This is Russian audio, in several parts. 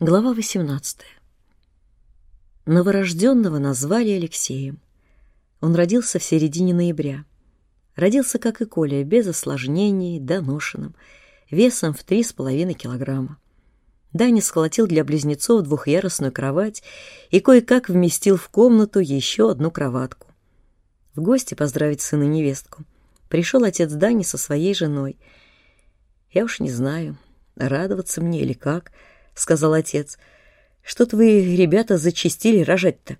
Глава 18. Новорожденного назвали Алексеем. Он родился в середине ноября. Родился, как и Коля, без осложнений, доношенным, весом в три с половиной килограмма. Даня сколотил для близнецов двухъярусную кровать и кое-как вместил в комнату еще одну кроватку. В гости поздравить сына и невестку пришел отец Дани со своей женой. Я уж не знаю, радоваться мне или как — сказал отец. Что-то вы, ребята, зачастили рожать-то.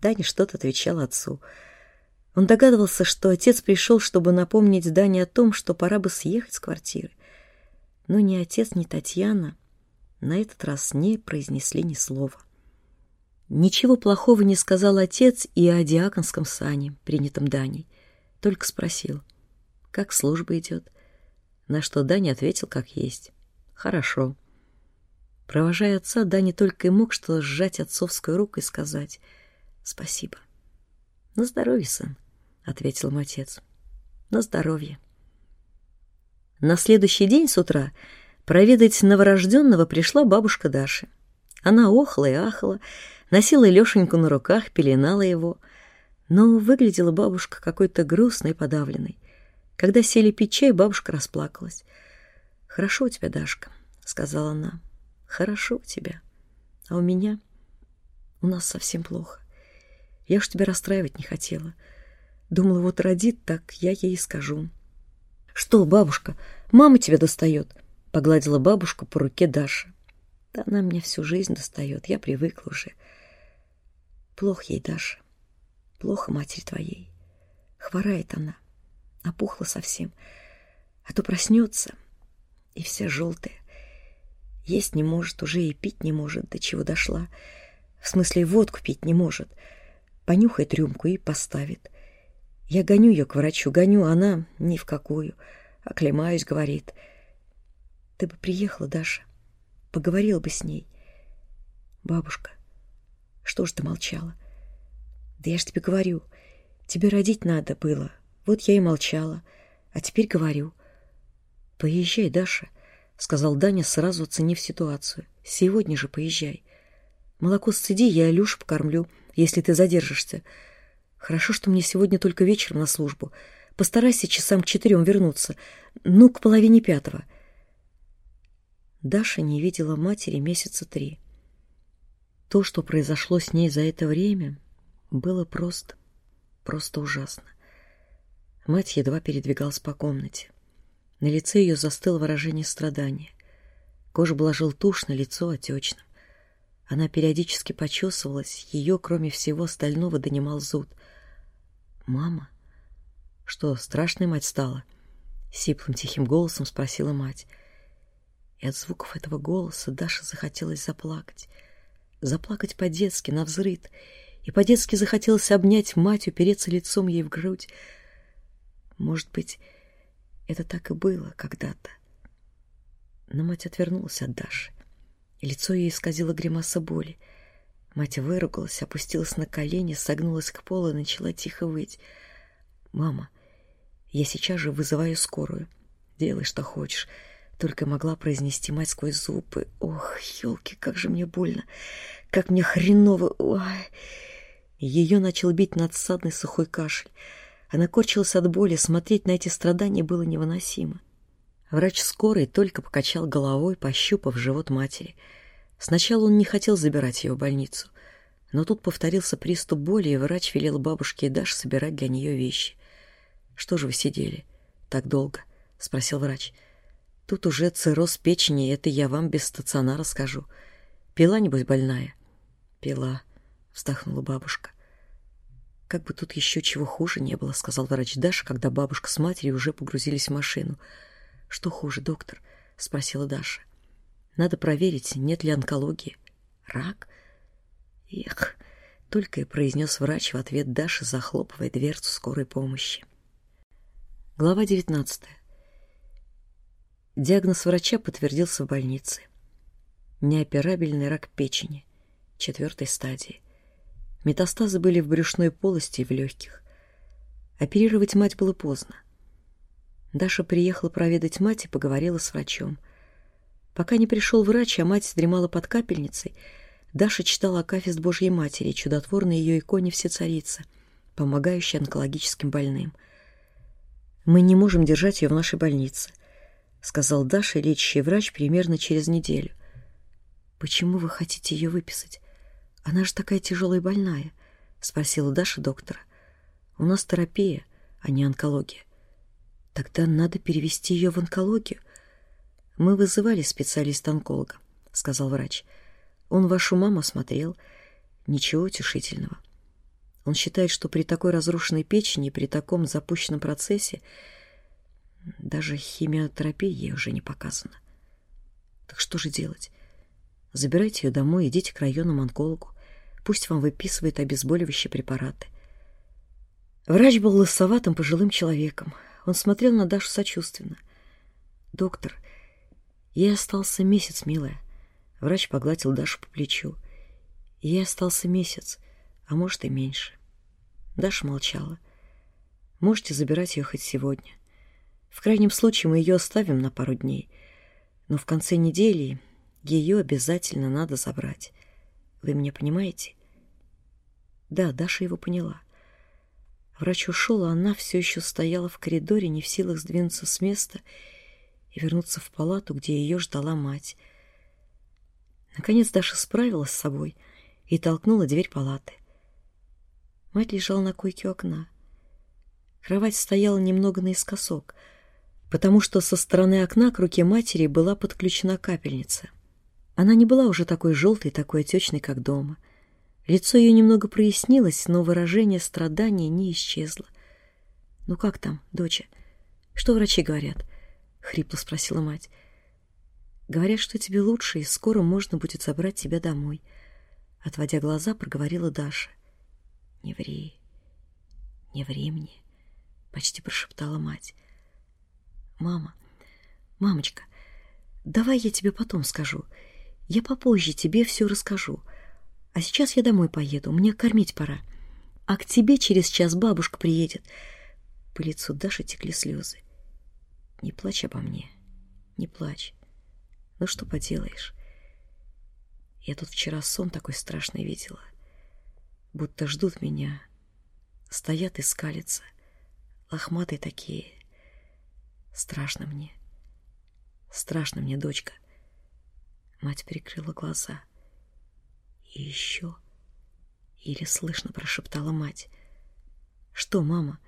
Даня что-то отвечал отцу. Он догадывался, что отец пришел, чтобы напомнить Дане о том, что пора бы съехать с квартиры. Но ни отец, ни Татьяна на этот раз не произнесли ни слова. Ничего плохого не сказал отец и о диаконском сане, принятом Даней. Только спросил, как служба идет. На что Даня ответил, как есть. «Хорошо». Провожая отца, Дани только и мог что сжать отцовскую руку и сказать «Спасибо». «На здоровье, сын», — ответил ему отец. «На здоровье». На следующий день с утра проведать новорожденного пришла бабушка Даша. Она охла и ахала, носила Лешеньку на руках, пеленала его. Но выглядела бабушка какой-то грустной и подавленной. Когда сели пить чай, бабушка расплакалась. «Хорошо у тебя, Дашка», — сказала она. Хорошо у тебя. А у меня... У нас совсем плохо. Я уж тебя расстраивать не хотела. Думала, вот родит, так я ей скажу. Что, бабушка, мама тебя достает? Погладила бабушку по руке Даша. Да она меня всю жизнь достает, я привыкла уже. Плохо ей, Даша. Плохо матери твоей. Хворает она. Опухла совсем. А то проснется, и вся желтая. Есть не может, уже и пить не может, до чего дошла. В смысле, водку пить не может. Понюхает рюмку и поставит. Я гоню ее к врачу, гоню, она ни в какую. Оклемаюсь, говорит. Ты бы приехала, Даша, поговорила бы с ней. Бабушка, что ж ты молчала? Да я ж тебе говорю, тебе родить надо было. Вот я и молчала, а теперь говорю. Поезжай, Даша, — сказал Даня, сразу оценив ситуацию. «Сегодня же поезжай. Молоко сцеди, я Илюшу покормлю, если ты задержишься. Хорошо, что мне сегодня только вечером на службу. Постарайся часам к четырем вернуться. Ну, к половине пятого». Даша не видела матери месяца три. То, что произошло с ней за это время, было просто, просто ужасно. Мать едва передвигалась по комнате. На лице ее застыло выражение страдания. Кожа была желтушна, лицо отечным. Она периодически почесывалась, ее, кроме всего остального, донимал зуд. «Мама? Что, страшная мать стала?» Сиплым тихим голосом спросила мать. И от звуков этого голоса Даша захотелось заплакать. Заплакать по-детски, навзрыд. И по-детски захотелось обнять мать, упереться лицом ей в грудь. Может быть, это так и было когда-то. Но мать отвернулась от Даши, и лицо ее исказило гримаса боли. Мать выругалась, опустилась на колени, согнулась к полу и начала тихо выть. «Мама, я сейчас же вызываю скорую. Делай, что хочешь». Только могла произнести мать сквозь зубы. «Ох, елки, как же мне больно! Как мне хреново! Ой!» Ее начал бить надсадный сухой кашель. Она корчилась от боли, смотреть на эти страдания было невыносимо. Врач скорой только покачал головой, пощупав живот матери. Сначала он не хотел забирать ее в больницу, но тут повторился приступ боли, и врач велел бабушке и Даше собирать для нее вещи. «Что же вы сидели так долго?» — спросил врач. «Тут уже цирроз печени, это я вам без стационара скажу. Пила, небось, больная?» «Пила», — вздохнула бабушка. Как бы тут еще чего хуже не было, сказал врач Даша, когда бабушка с матерью уже погрузились в машину. Что хуже, доктор? спросила Даша. Надо проверить, нет ли онкологии. Рак? Эх, только и произнес врач в ответ Даши, захлопывая дверцу скорой помощи. Глава 19. Диагноз врача подтвердился в больнице. Неоперабельный рак печени, четвертой стадии. Метастазы были в брюшной полости и в легких. Оперировать мать было поздно. Даша приехала проведать мать и поговорила с врачом. Пока не пришел врач, а мать дремала под капельницей, Даша читала Акафист Божьей Матери, чудотворной ее иконе Всецарица, помогающей онкологическим больным. «Мы не можем держать ее в нашей больнице», — сказал Даша, лечащий врач, примерно через неделю. «Почему вы хотите ее выписать? Она же такая тяжелая и больная», — спросила Даша доктора. «У нас терапия, а не онкология». «Тогда надо перевести ее в онкологию». «Мы вызывали специалиста-онколога», — сказал врач. «Он вашу маму осмотрел. Ничего утешительного. Он считает, что при такой разрушенной печени, при таком запущенном процессе даже химиотерапия ей уже не показана. Так что же делать? Забирайте ее домой, идите к районному онкологу. Пусть вам выписывает обезболивающие препараты. Врач был лысоватым пожилым человеком. Он смотрел на Дашу сочувственно. «Доктор, ей остался месяц, милая». Врач погладил Дашу по плечу. Ей остался месяц, а может и меньше. Даша молчала. Можете забирать ее хоть сегодня. В крайнем случае мы ее оставим на пару дней. Но в конце недели ее обязательно надо забрать. Вы меня понимаете? Да, Даша его поняла. Врач ушел, а она все еще стояла в коридоре, не в силах сдвинуться с места и вернуться в палату, где ее ждала мать. Наконец Даша справилась с собой и толкнула дверь палаты. Мать лежала на койке у окна. Кровать стояла немного наискосок, потому что со стороны окна к руке матери была подключена капельница. Она не была уже такой желтой, такой отечной, как дома. Лицо ее немного прояснилось, но выражение страдания не исчезло. «Ну как там, доча? Что врачи говорят?» — хрипло спросила мать. «Говорят, что тебе лучше, и скоро можно будет забрать тебя домой», — отводя глаза, проговорила Даша. «Не ври, не ври мне», — почти прошептала мать. «Мама, мамочка, давай я тебе потом скажу. Я попозже тебе все расскажу. А сейчас я домой поеду, мне кормить пора. А к тебе через час бабушка приедет». По лицу Даши текли слезы. «Не плачь обо мне, не плачь. Ну что поделаешь? Я тут вчера сон такой страшный видела будто ждут меня. Стоят и скалятся, лохматые такие. Страшно мне. Страшно мне, дочка. Мать прикрыла глаза. И еще... Еле слышно прошептала мать. Что, мама?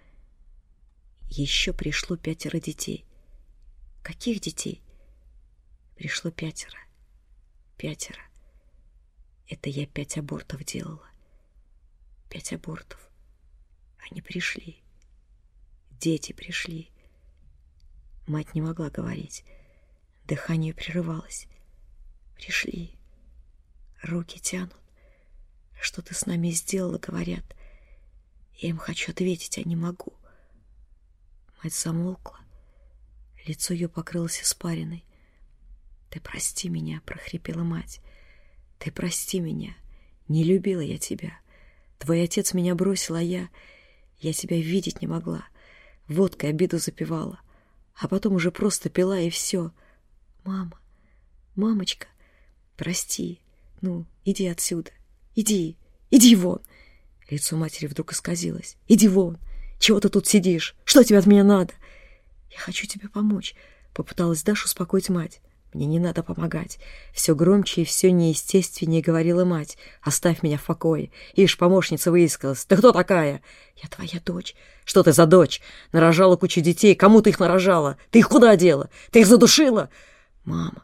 Еще пришло пятеро детей. Каких детей? Пришло пятеро. Пятеро. Это я пять абортов делала. Пять абортов. Они пришли. Дети пришли. Мать не могла говорить. Дыхание прерывалось. Пришли. Руки тянут. Что ты с нами сделала, говорят. Я им хочу ответить, а не могу. Мать замолкла. Лицо ее покрылось испариной. «Ты прости меня», — прохрипела мать. «Ты прости меня. Не любила я тебя. Твой отец меня бросил, а я... Я тебя видеть не могла. Водкой обиду запивала. А потом уже просто пила, и все. Мама, мамочка, прости. Ну, иди отсюда. Иди, иди вон. Лицо матери вдруг исказилось. Иди вон. Чего ты тут сидишь? Что тебе от меня надо? Я хочу тебе помочь. Попыталась Даша успокоить мать. Мне не надо помогать. Все громче и все неестественнее говорила мать. Оставь меня в покое. Ишь, помощница выискалась. Ты кто такая? Я твоя дочь. Что ты за дочь? Нарожала кучу детей. Кому ты их нарожала? Ты их куда дела? Ты их задушила? Мама,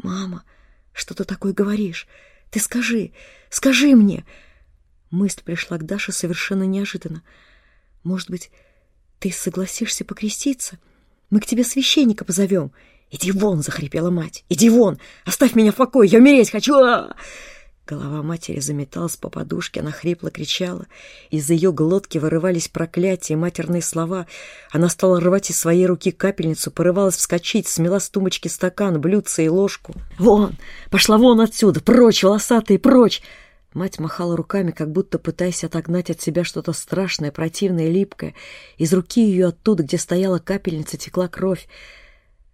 мама, что ты такое говоришь? Ты скажи, скажи мне. Мысль пришла к Даше совершенно неожиданно. Может быть, ты согласишься покреститься? Мы к тебе священника позовем. «Иди вон!» — захрипела мать. «Иди вон! Оставь меня в покое! Я умереть хочу!» а Голова матери заметалась по подушке, она хрипло кричала. Из ее глотки вырывались проклятия, матерные слова. Она стала рвать из своей руки капельницу, порывалась вскочить, смела с тумбочки стакан, блюдце и ложку. «Вон! Пошла вон отсюда! Прочь, волосатые, прочь!» Мать махала руками, как будто пытаясь отогнать от себя что-то страшное, противное, липкое. Из руки ее оттуда, где стояла капельница, текла кровь.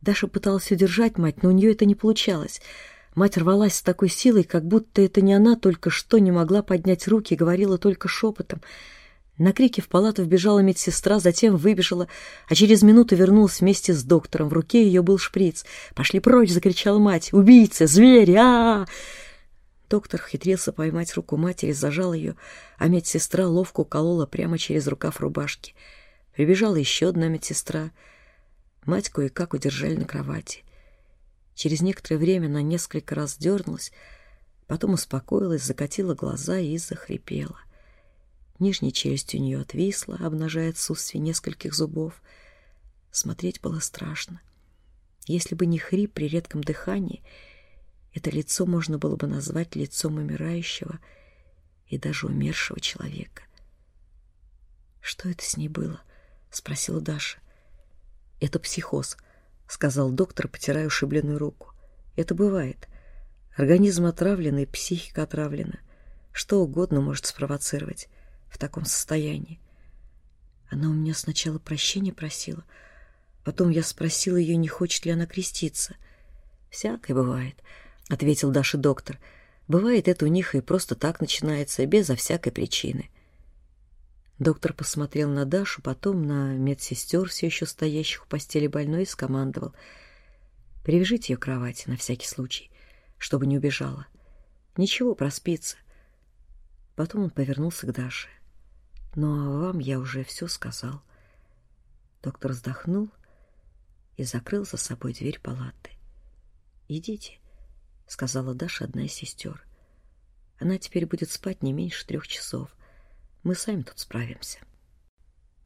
Даша пыталась удержать мать, но у нее это не получалось. Мать рвалась с такой силой, как будто это не она только что не могла поднять руки говорила только шепотом. На крики в палату вбежала медсестра, затем выбежала, а через минуту вернулась вместе с доктором. В руке ее был шприц. «Пошли прочь!» — закричала мать. «Убийцы! Звери! а, -а, -а Доктор хитрился поймать руку матери, зажал ее, а медсестра ловко уколола прямо через рукав рубашки. Прибежала еще одна медсестра. Мать кое-как удержали на кровати. Через некоторое время она несколько раз дернулась, потом успокоилась, закатила глаза и захрипела. Нижняя челюсть у нее отвисла, обнажая отсутствие нескольких зубов. Смотреть было страшно. Если бы не хрип при редком дыхании, это лицо можно было бы назвать лицом умирающего и даже умершего человека. «Что это с ней было?» — спросила Даша. «Это психоз», — сказал доктор, потирая ушибленную руку. «Это бывает. Организм отравлен и психика отравлена. Что угодно может спровоцировать в таком состоянии. Она у меня сначала прощения просила, потом я спросила ее, не хочет ли она креститься. «Всякое бывает», — ответил Даша доктор. «Бывает это у них и просто так начинается, безо всякой причины». Доктор посмотрел на Дашу, потом на медсестер, все еще стоящих у постели больной, и скомандовал. «Привяжите ее к кровати на всякий случай, чтобы не убежала. Ничего, проспится». Потом он повернулся к Даше. «Ну, а вам я уже все сказал». Доктор вздохнул и закрыл за собой дверь палаты. «Идите», — сказала Даша, одна из сестер. «Она теперь будет спать не меньше трех часов. Мы сами тут справимся.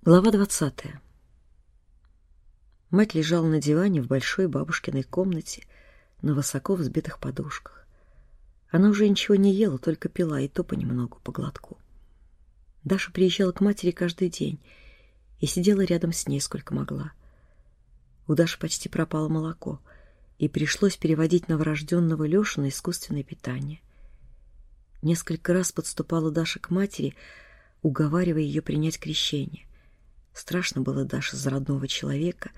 Глава двадцатая. Мать лежала на диване в большой бабушкиной комнате на высоко взбитых подушках. Она уже ничего не ела, только пила, и то понемногу, по глотку. Даша приезжала к матери каждый день и сидела рядом с ней, сколько могла. У Даши почти пропало молоко, и пришлось переводить новорожденного Лешу на искусственное питание. Несколько раз подступала Даша к матери, уговаривая ее принять крещение. Страшно было Даше за родного человека,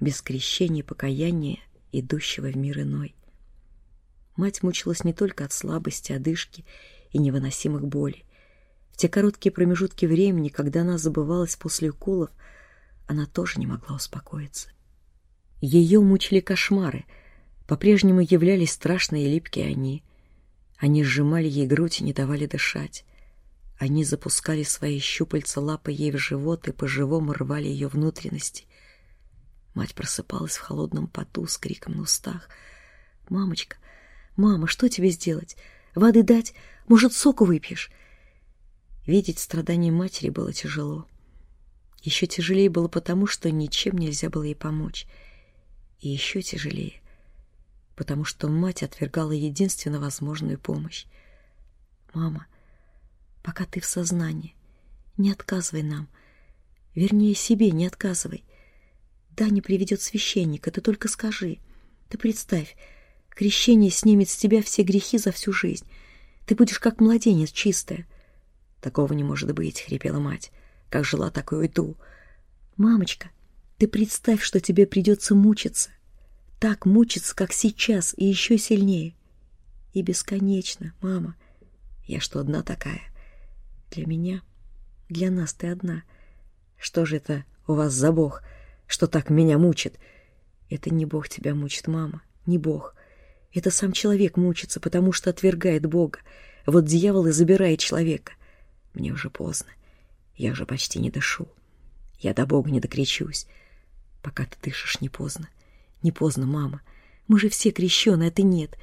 без крещения и покаяния, идущего в мир иной. Мать мучилась не только от слабости, одышки и невыносимых болей. В те короткие промежутки времени, когда она забывалась после уколов, она тоже не могла успокоиться. Ее мучили кошмары, по-прежнему являлись страшные и липкие они. Они сжимали ей грудь и не давали дышать. Они запускали свои щупальца лапы ей в живот и по-живому рвали ее внутренности. Мать просыпалась в холодном поту с криком на устах. «Мамочка, мама, что тебе сделать? Воды дать? Может, соку выпьешь?» Видеть страдания матери было тяжело. Еще тяжелее было потому, что ничем нельзя было ей помочь. И еще тяжелее, потому что мать отвергала единственно возможную помощь. «Мама, пока ты в сознании. Не отказывай нам. Вернее, себе не отказывай. Да, не приведет священника, ты только скажи. Ты представь, крещение снимет с тебя все грехи за всю жизнь. Ты будешь как младенец, чистая. Такого не может быть, хрипела мать. Как жила, так и уйду. Мамочка, ты представь, что тебе придется мучиться. Так мучиться, как сейчас, и еще сильнее. И бесконечно, мама. Я что, одна такая? Для меня, для нас ты одна. Что же это у вас за бог, что так меня мучит? Это не бог тебя мучит, мама, не бог. Это сам человек мучится, потому что отвергает бога. Вот дьявол и забирает человека. Мне уже поздно. Я уже почти не дышу. Я до бога не докричусь. Пока ты дышишь, не поздно. Не поздно, мама. Мы же все крещены, а ты нет.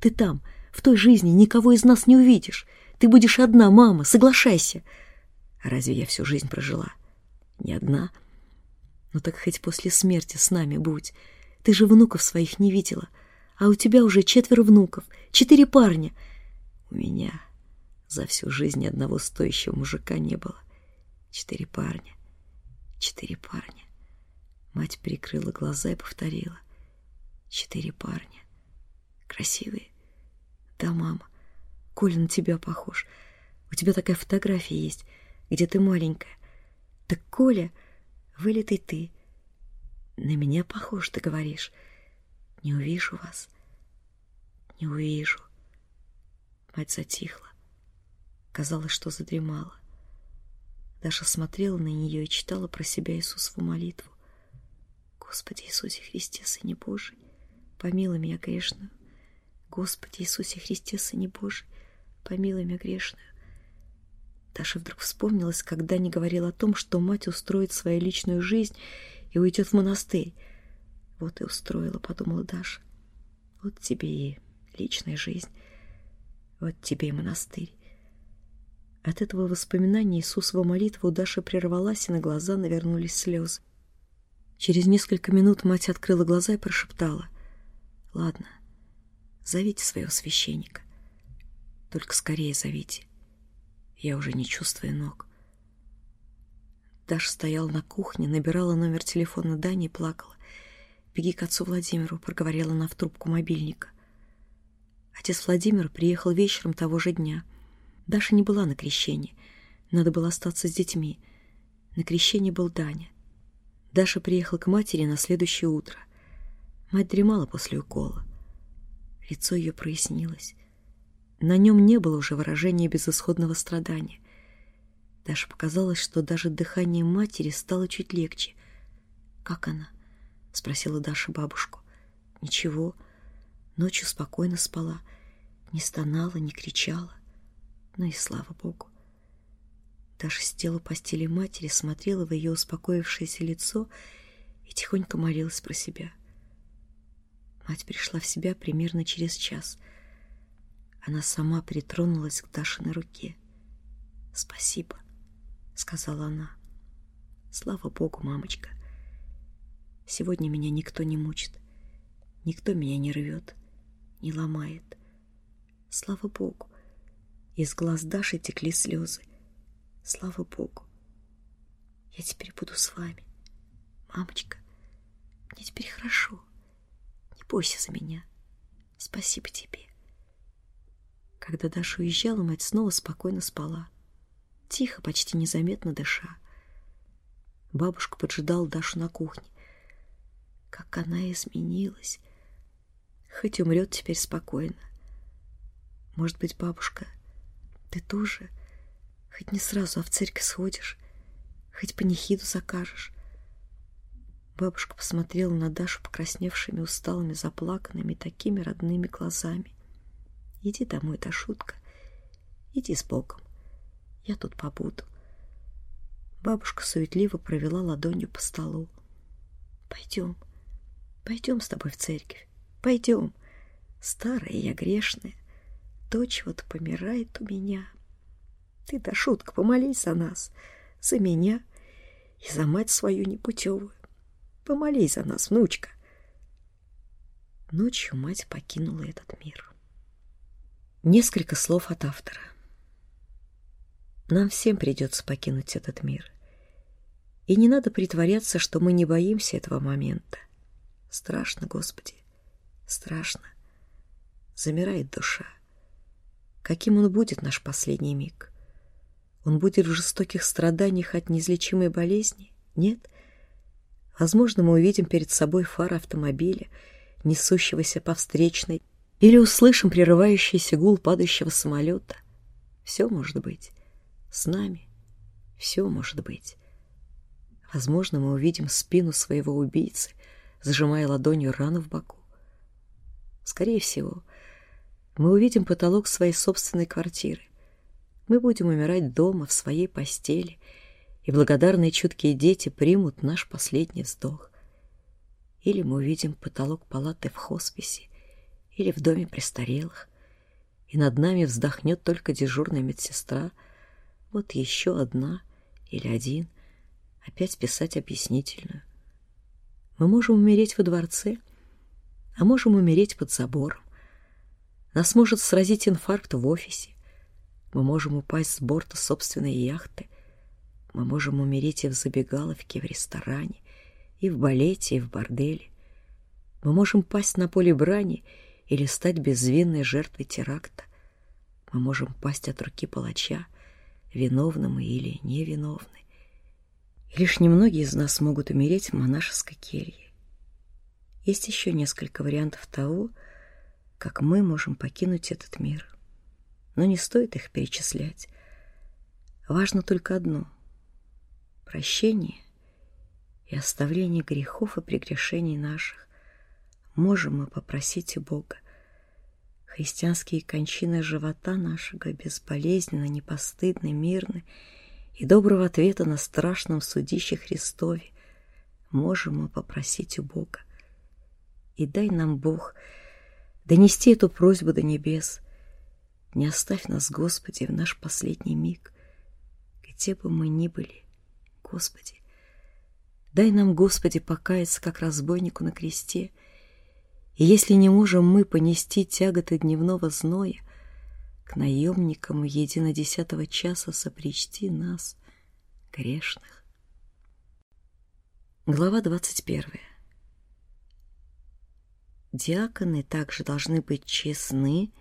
Ты там, в той жизни, никого из нас не увидишь. Ты будешь одна, мама, соглашайся. А разве я всю жизнь прожила? Не одна. Ну так хоть после смерти с нами будь. Ты же внуков своих не видела. А у тебя уже четверо внуков, четыре парня. У меня за всю жизнь одного стоящего мужика не было. Четыре парня, четыре парня. Мать прикрыла глаза и повторила. Четыре парня. Красивые. Да, мама. Коля на тебя похож. У тебя такая фотография есть, где ты маленькая. Так Коля, вылитый ты. На меня похож, ты говоришь. Не увижу вас. Не увижу. Мать затихла. Казалось, что задремала. Даша смотрела на нее и читала про себя Иисусову молитву. Господи Иисусе Христе, Сыне Божий, помилуй меня грешную. Господи Иисусе Христе, Сыне Божий, помилуй меня грешную. Даша вдруг вспомнилась, когда не говорила о том, что мать устроит свою личную жизнь и уйдет в монастырь. Вот и устроила, подумала Даша. Вот тебе и личная жизнь, вот тебе и монастырь. От этого воспоминания Иисусова молитва у Даши прервалась, и на глаза навернулись слезы. Через несколько минут мать открыла глаза и прошептала. «Ладно, зовите своего священника. Только скорее зовите. Я уже не чувствую ног». Даша стояла на кухне, набирала номер телефона Дани и плакала. «Беги к отцу Владимиру», — проговорила она в трубку мобильника. Отец Владимир приехал вечером того же дня. Даша не была на крещении. Надо было остаться с детьми. На крещении был Даня. Даша приехала к матери на следующее утро. Мать дремала после укола. Лицо ее прояснилось. На нем не было уже выражения безысходного страдания. Даша показалось, что даже дыхание матери стало чуть легче. «Как она?» — спросила Даша бабушку. «Ничего. Ночью спокойно спала. Не стонала, не кричала. Ну и слава богу. Даша сидела у постели матери, смотрела в ее успокоившееся лицо и тихонько молилась про себя. Мать пришла в себя примерно через час. Она сама притронулась к Дашиной руке. «Спасибо», — сказала она. «Слава Богу, мамочка. Сегодня меня никто не мучит, никто меня не рвет, не ломает. Слава Богу». Из глаз Даши текли слезы. Слава Богу. Я теперь буду с вами. Мамочка, мне теперь хорошо. Не бойся за меня. Спасибо тебе. Когда Даша уезжала, мать снова спокойно спала. Тихо, почти незаметно дыша. Бабушка поджидала Дашу на кухне. Как она изменилась. Хоть умрет теперь спокойно. Может быть, бабушка, ты тоже Хоть не сразу, а в церковь сходишь, хоть панихиду закажешь. Бабушка посмотрела на Дашу покрасневшими, усталыми, заплаканными, такими родными глазами. Иди домой, Дашутка, иди с Богом. Я тут побуду. Бабушка суетливо провела ладонью по столу. Пойдем, пойдем с тобой в церковь, пойдем. Старая я грешная, дочь вот помирает у меня, ты, да шутка, помолись за нас, за меня и за мать свою непутевую. Помолись за нас, внучка. Ночью мать покинула этот мир. Несколько слов от автора. Нам всем придется покинуть этот мир. И не надо притворяться, что мы не боимся этого момента. Страшно, Господи, страшно. Замирает душа. Каким он будет, наш последний миг? Он будет в жестоких страданиях от неизлечимой болезни? Нет? Возможно, мы увидим перед собой фар автомобиля, несущегося по встречной, или услышим прерывающийся гул падающего самолета. Все может быть. С нами все может быть. Возможно, мы увидим спину своего убийцы, зажимая ладонью рану в боку. Скорее всего, мы увидим потолок своей собственной квартиры, мы будем умирать дома, в своей постели, и благодарные чуткие дети примут наш последний вздох. Или мы увидим потолок палаты в хосписе или в доме престарелых, и над нами вздохнет только дежурная медсестра, вот еще одна или один, опять писать объяснительную. Мы можем умереть во дворце, а можем умереть под забором. Нас может сразить инфаркт в офисе, мы можем упасть с борта собственной яхты. Мы можем умереть и в забегаловке, и в ресторане, и в балете, и в борделе. Мы можем пасть на поле брани или стать безвинной жертвой теракта. Мы можем пасть от руки палача, виновным или невиновны. И лишь немногие из нас могут умереть в монашеской келье. Есть еще несколько вариантов того, как мы можем покинуть этот мир. Но не стоит их перечислять. Важно только одно — прощение и оставление грехов и прегрешений наших. Можем мы попросить у Бога. Христианские кончины живота нашего безболезненно, непостыдны, мирны, и доброго ответа на страшном судище Христове можем мы попросить у Бога. И дай нам, Бог, донести эту просьбу до небес. Не оставь нас, Господи, в наш последний миг, где бы мы ни были, Господи. Дай нам, Господи, покаяться, как разбойнику на кресте, и если не можем мы понести тяготы дневного зноя, к наемникам едино десятого часа сопричти нас, грешных. Глава двадцать первая. Диаконы также должны быть честны,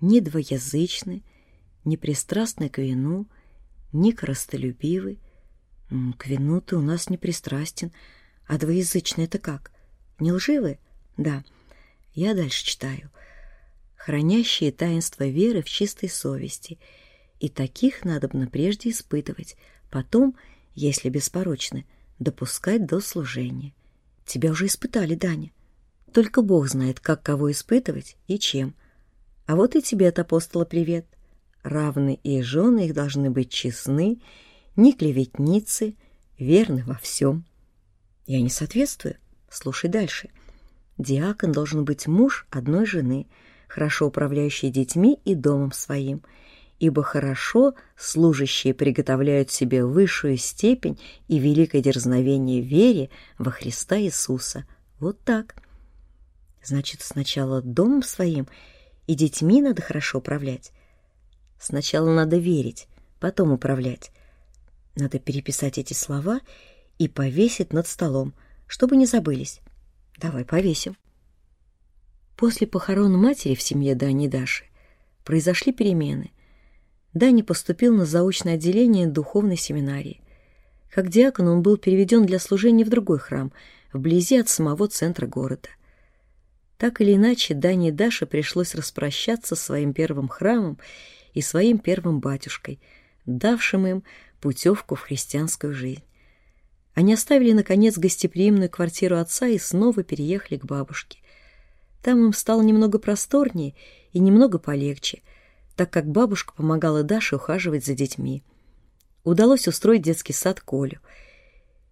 не двоязычны, не пристрастны к вину, не коростолюбивы. К вину ты у нас не пристрастен, а двоязычный это как? Не лживы? Да. Я дальше читаю. Хранящие таинство веры в чистой совести. И таких надобно прежде испытывать, потом, если беспорочны, — допускать до служения. Тебя уже испытали, Даня. Только Бог знает, как кого испытывать и чем. А вот и тебе от апостола привет. Равны и жены их должны быть честны, не клеветницы, верны во всем. Я не соответствую. Слушай дальше. Диакон должен быть муж одной жены, хорошо управляющий детьми и домом своим — ибо хорошо служащие приготовляют себе высшую степень и великое дерзновение вере во Христа Иисуса. Вот так. Значит, сначала домом своим и детьми надо хорошо управлять. Сначала надо верить, потом управлять. Надо переписать эти слова и повесить над столом, чтобы не забылись. Давай повесим. После похорон матери в семье Дани и Даши произошли перемены. Дани поступил на заочное отделение духовной семинарии. Как диакон он был переведен для служения в другой храм, вблизи от самого центра города. Так или иначе, Дани и Даше пришлось распрощаться с своим первым храмом и своим первым батюшкой, давшим им путевку в христианскую жизнь. Они оставили, наконец, гостеприимную квартиру отца и снова переехали к бабушке. Там им стало немного просторнее и немного полегче — так как бабушка помогала Даше ухаживать за детьми. Удалось устроить детский сад Колю.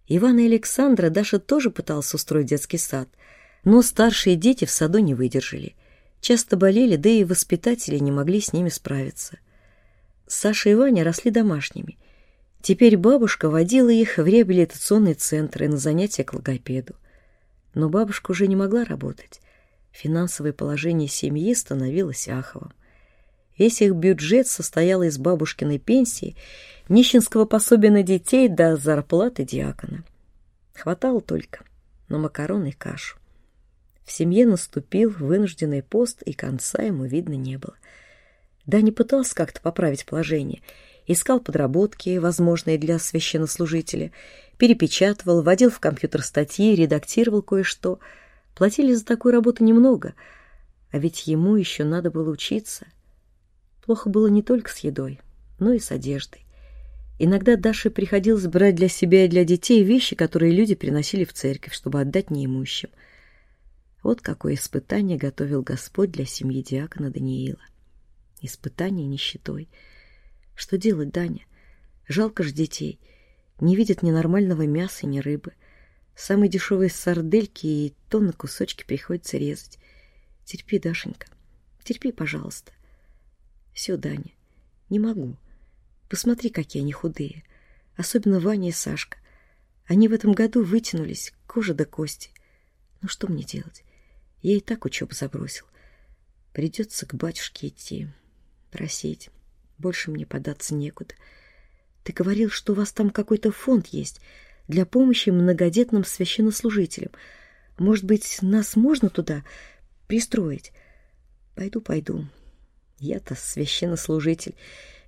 Ивана и Александра Даша тоже пыталась устроить детский сад, но старшие дети в саду не выдержали. Часто болели, да и воспитатели не могли с ними справиться. Саша и Ваня росли домашними. Теперь бабушка водила их в реабилитационные центры на занятия к логопеду. Но бабушка уже не могла работать. Финансовое положение семьи становилось аховым. Весь их бюджет состоял из бабушкиной пенсии, нищенского пособия на детей до зарплаты диакона. Хватало только на макароны и кашу. В семье наступил вынужденный пост, и конца ему видно не было. Да не пытался как-то поправить положение. Искал подработки, возможные для священнослужителя, перепечатывал, вводил в компьютер статьи, редактировал кое-что. Платили за такую работу немного, а ведь ему еще надо было учиться — Плохо было не только с едой, но и с одеждой. Иногда Даше приходилось брать для себя и для детей вещи, которые люди приносили в церковь, чтобы отдать неимущим. Вот какое испытание готовил Господь для семьи диакона Даниила. Испытание нищетой. Что делать, Даня? Жалко ж детей. Не видят ни нормального мяса, ни рыбы. Самые дешевые сардельки и то на кусочки приходится резать. Терпи, Дашенька, терпи, пожалуйста. Все, Даня, не могу. Посмотри, какие они худые. Особенно Ваня и Сашка. Они в этом году вытянулись, кожа до кости. Ну что мне делать? Я и так учебу забросил. Придется к батюшке идти, просить. Больше мне податься некуда. Ты говорил, что у вас там какой-то фонд есть для помощи многодетным священнослужителям. Может быть, нас можно туда пристроить? Пойду, пойду. Я-то священнослужитель,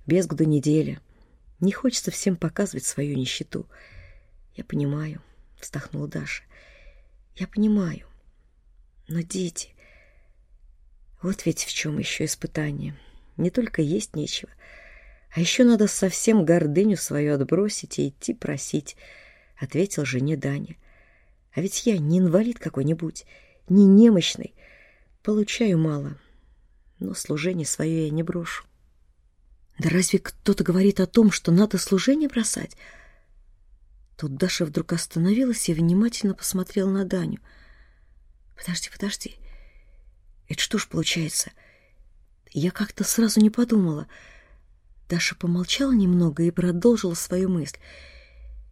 без году неделя. Не хочется всем показывать свою нищету. Я понимаю, вздохнула Даша. Я понимаю. Но дети... Вот ведь в чем еще испытание. Не только есть нечего, а еще надо совсем гордыню свою отбросить и идти просить, — ответил жене Даня. А ведь я не инвалид какой-нибудь, не немощный, получаю мало, но служение свое я не брошу. Да разве кто-то говорит о том, что надо служение бросать? Тут Даша вдруг остановилась и внимательно посмотрела на Даню. Подожди, подожди. Это что ж получается? Я как-то сразу не подумала. Даша помолчала немного и продолжила свою мысль.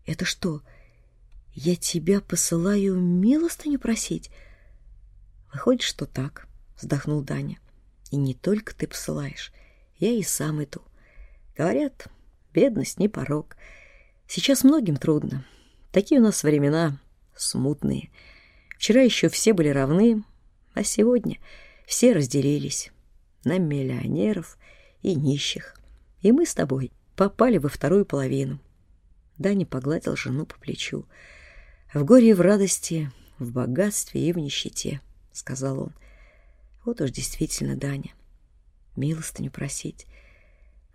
Это что, я тебя посылаю милостыню просить? Выходит, что так, вздохнул Даня. И не только ты посылаешь, я и сам иду. Говорят, бедность не порог. Сейчас многим трудно. Такие у нас времена смутные. Вчера еще все были равны, а сегодня все разделились на миллионеров и нищих. И мы с тобой попали во вторую половину. Даня погладил жену по плечу. В горе и в радости, в богатстве и в нищете, — сказал он. Вот уж действительно, Даня, милостыню просить.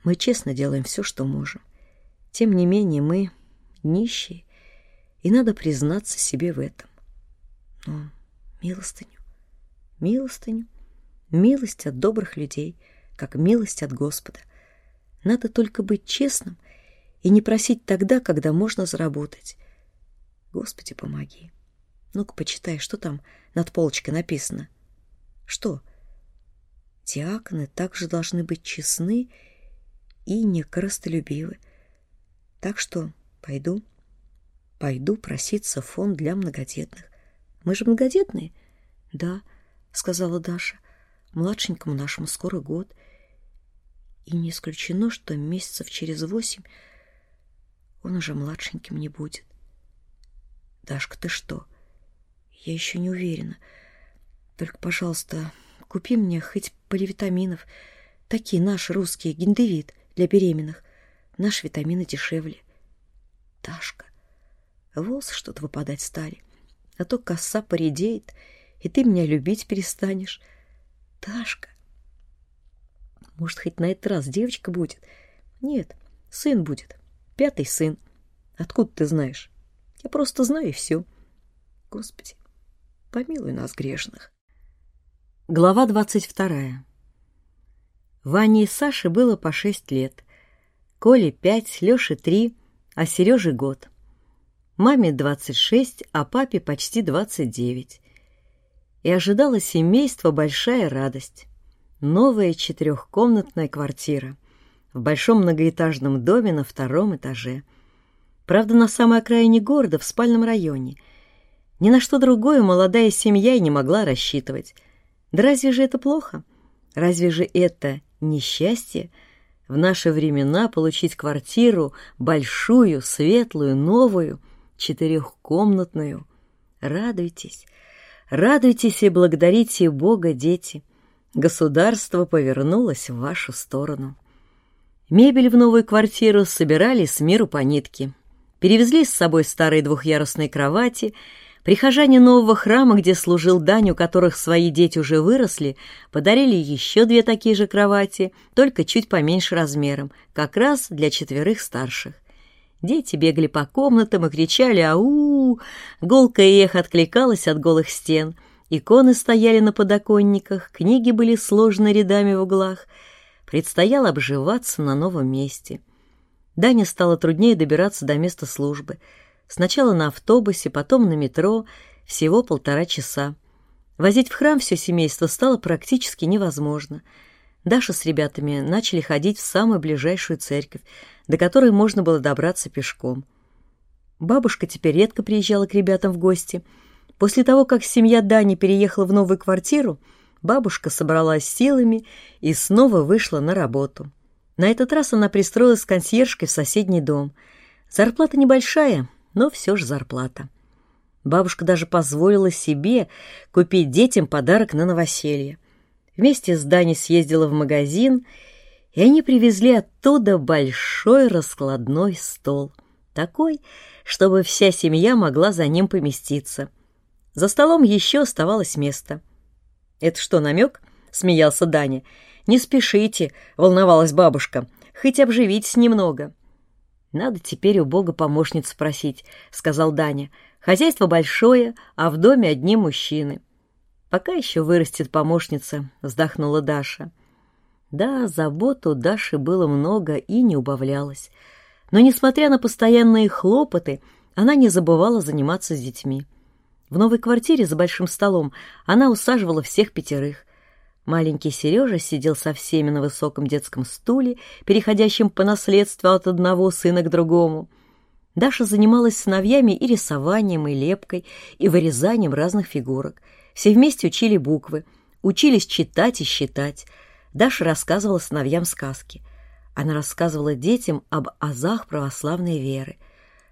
Мы честно делаем все, что можем. Тем не менее, мы нищие, и надо признаться себе в этом. Но милостыню, милостыню, милость от добрых людей, как милость от Господа. Надо только быть честным и не просить тогда, когда можно заработать. Господи, помоги. Ну-ка, почитай, что там над полочкой написано. Что? Диаконы также должны быть честны и не коростолюбивы. Так что пойду, пойду проситься в фонд для многодетных. Мы же многодетные? Да, сказала Даша. Младшенькому нашему скоро год. И не исключено, что месяцев через восемь он уже младшеньким не будет. Дашка, ты что? Я еще не уверена. Только, пожалуйста, купи мне хоть поливитаминов. Такие наши русские, гиндевит для беременных. Наши витамины дешевле. Дашка, волосы что-то выпадать стали. А то коса поредеет, и ты меня любить перестанешь. Дашка, может, хоть на этот раз девочка будет? Нет, сын будет. Пятый сын. Откуда ты знаешь? Я просто знаю и все. Господи, помилуй нас грешных. Глава двадцать вторая. Ване и Саше было по шесть лет. Коле пять, Лёше три, а Серёже год. Маме двадцать шесть, а папе почти двадцать девять. И ожидала семейства большая радость. Новая четырехкомнатная квартира в большом многоэтажном доме на втором этаже. Правда, на самой окраине города, в спальном районе. Ни на что другое молодая семья и не могла рассчитывать. Да разве же это плохо? Разве же это несчастье в наши времена получить квартиру большую, светлую, новую, четырехкомнатную. Радуйтесь, радуйтесь и благодарите Бога, дети. Государство повернулось в вашу сторону. Мебель в новую квартиру собирали с миру по нитке. Перевезли с собой старые двухъярусные кровати — Прихожане нового храма, где служил Дань, у которых свои дети уже выросли, подарили еще две такие же кровати, только чуть поменьше размером, как раз для четверых старших. Дети бегали по комнатам и кричали «Ау!». Голкое эхо откликалось от голых стен. Иконы стояли на подоконниках, книги были сложены рядами в углах. Предстояло обживаться на новом месте. Дане стало труднее добираться до места службы — Сначала на автобусе, потом на метро, всего полтора часа. Возить в храм все семейство стало практически невозможно. Даша с ребятами начали ходить в самую ближайшую церковь, до которой можно было добраться пешком. Бабушка теперь редко приезжала к ребятам в гости. После того, как семья Дани переехала в новую квартиру, бабушка собралась силами и снова вышла на работу. На этот раз она пристроилась консьержкой в соседний дом. Зарплата небольшая, но все же зарплата. Бабушка даже позволила себе купить детям подарок на новоселье. Вместе с Даней съездила в магазин, и они привезли оттуда большой раскладной стол. Такой, чтобы вся семья могла за ним поместиться. За столом еще оставалось место. «Это что, намек?» — смеялся Даня. «Не спешите», — волновалась бабушка. «Хоть обживитесь немного». «Надо теперь у Бога помощницу просить», — сказал Даня. «Хозяйство большое, а в доме одни мужчины». «Пока еще вырастет помощница», — вздохнула Даша. Да, забот у Даши было много и не убавлялось. Но, несмотря на постоянные хлопоты, она не забывала заниматься с детьми. В новой квартире за большим столом она усаживала всех пятерых. Маленький Сережа сидел со всеми на высоком детском стуле, переходящем по наследству от одного сына к другому. Даша занималась сыновьями и рисованием, и лепкой, и вырезанием разных фигурок. Все вместе учили буквы, учились читать и считать. Даша рассказывала сыновьям сказки. Она рассказывала детям об азах православной веры,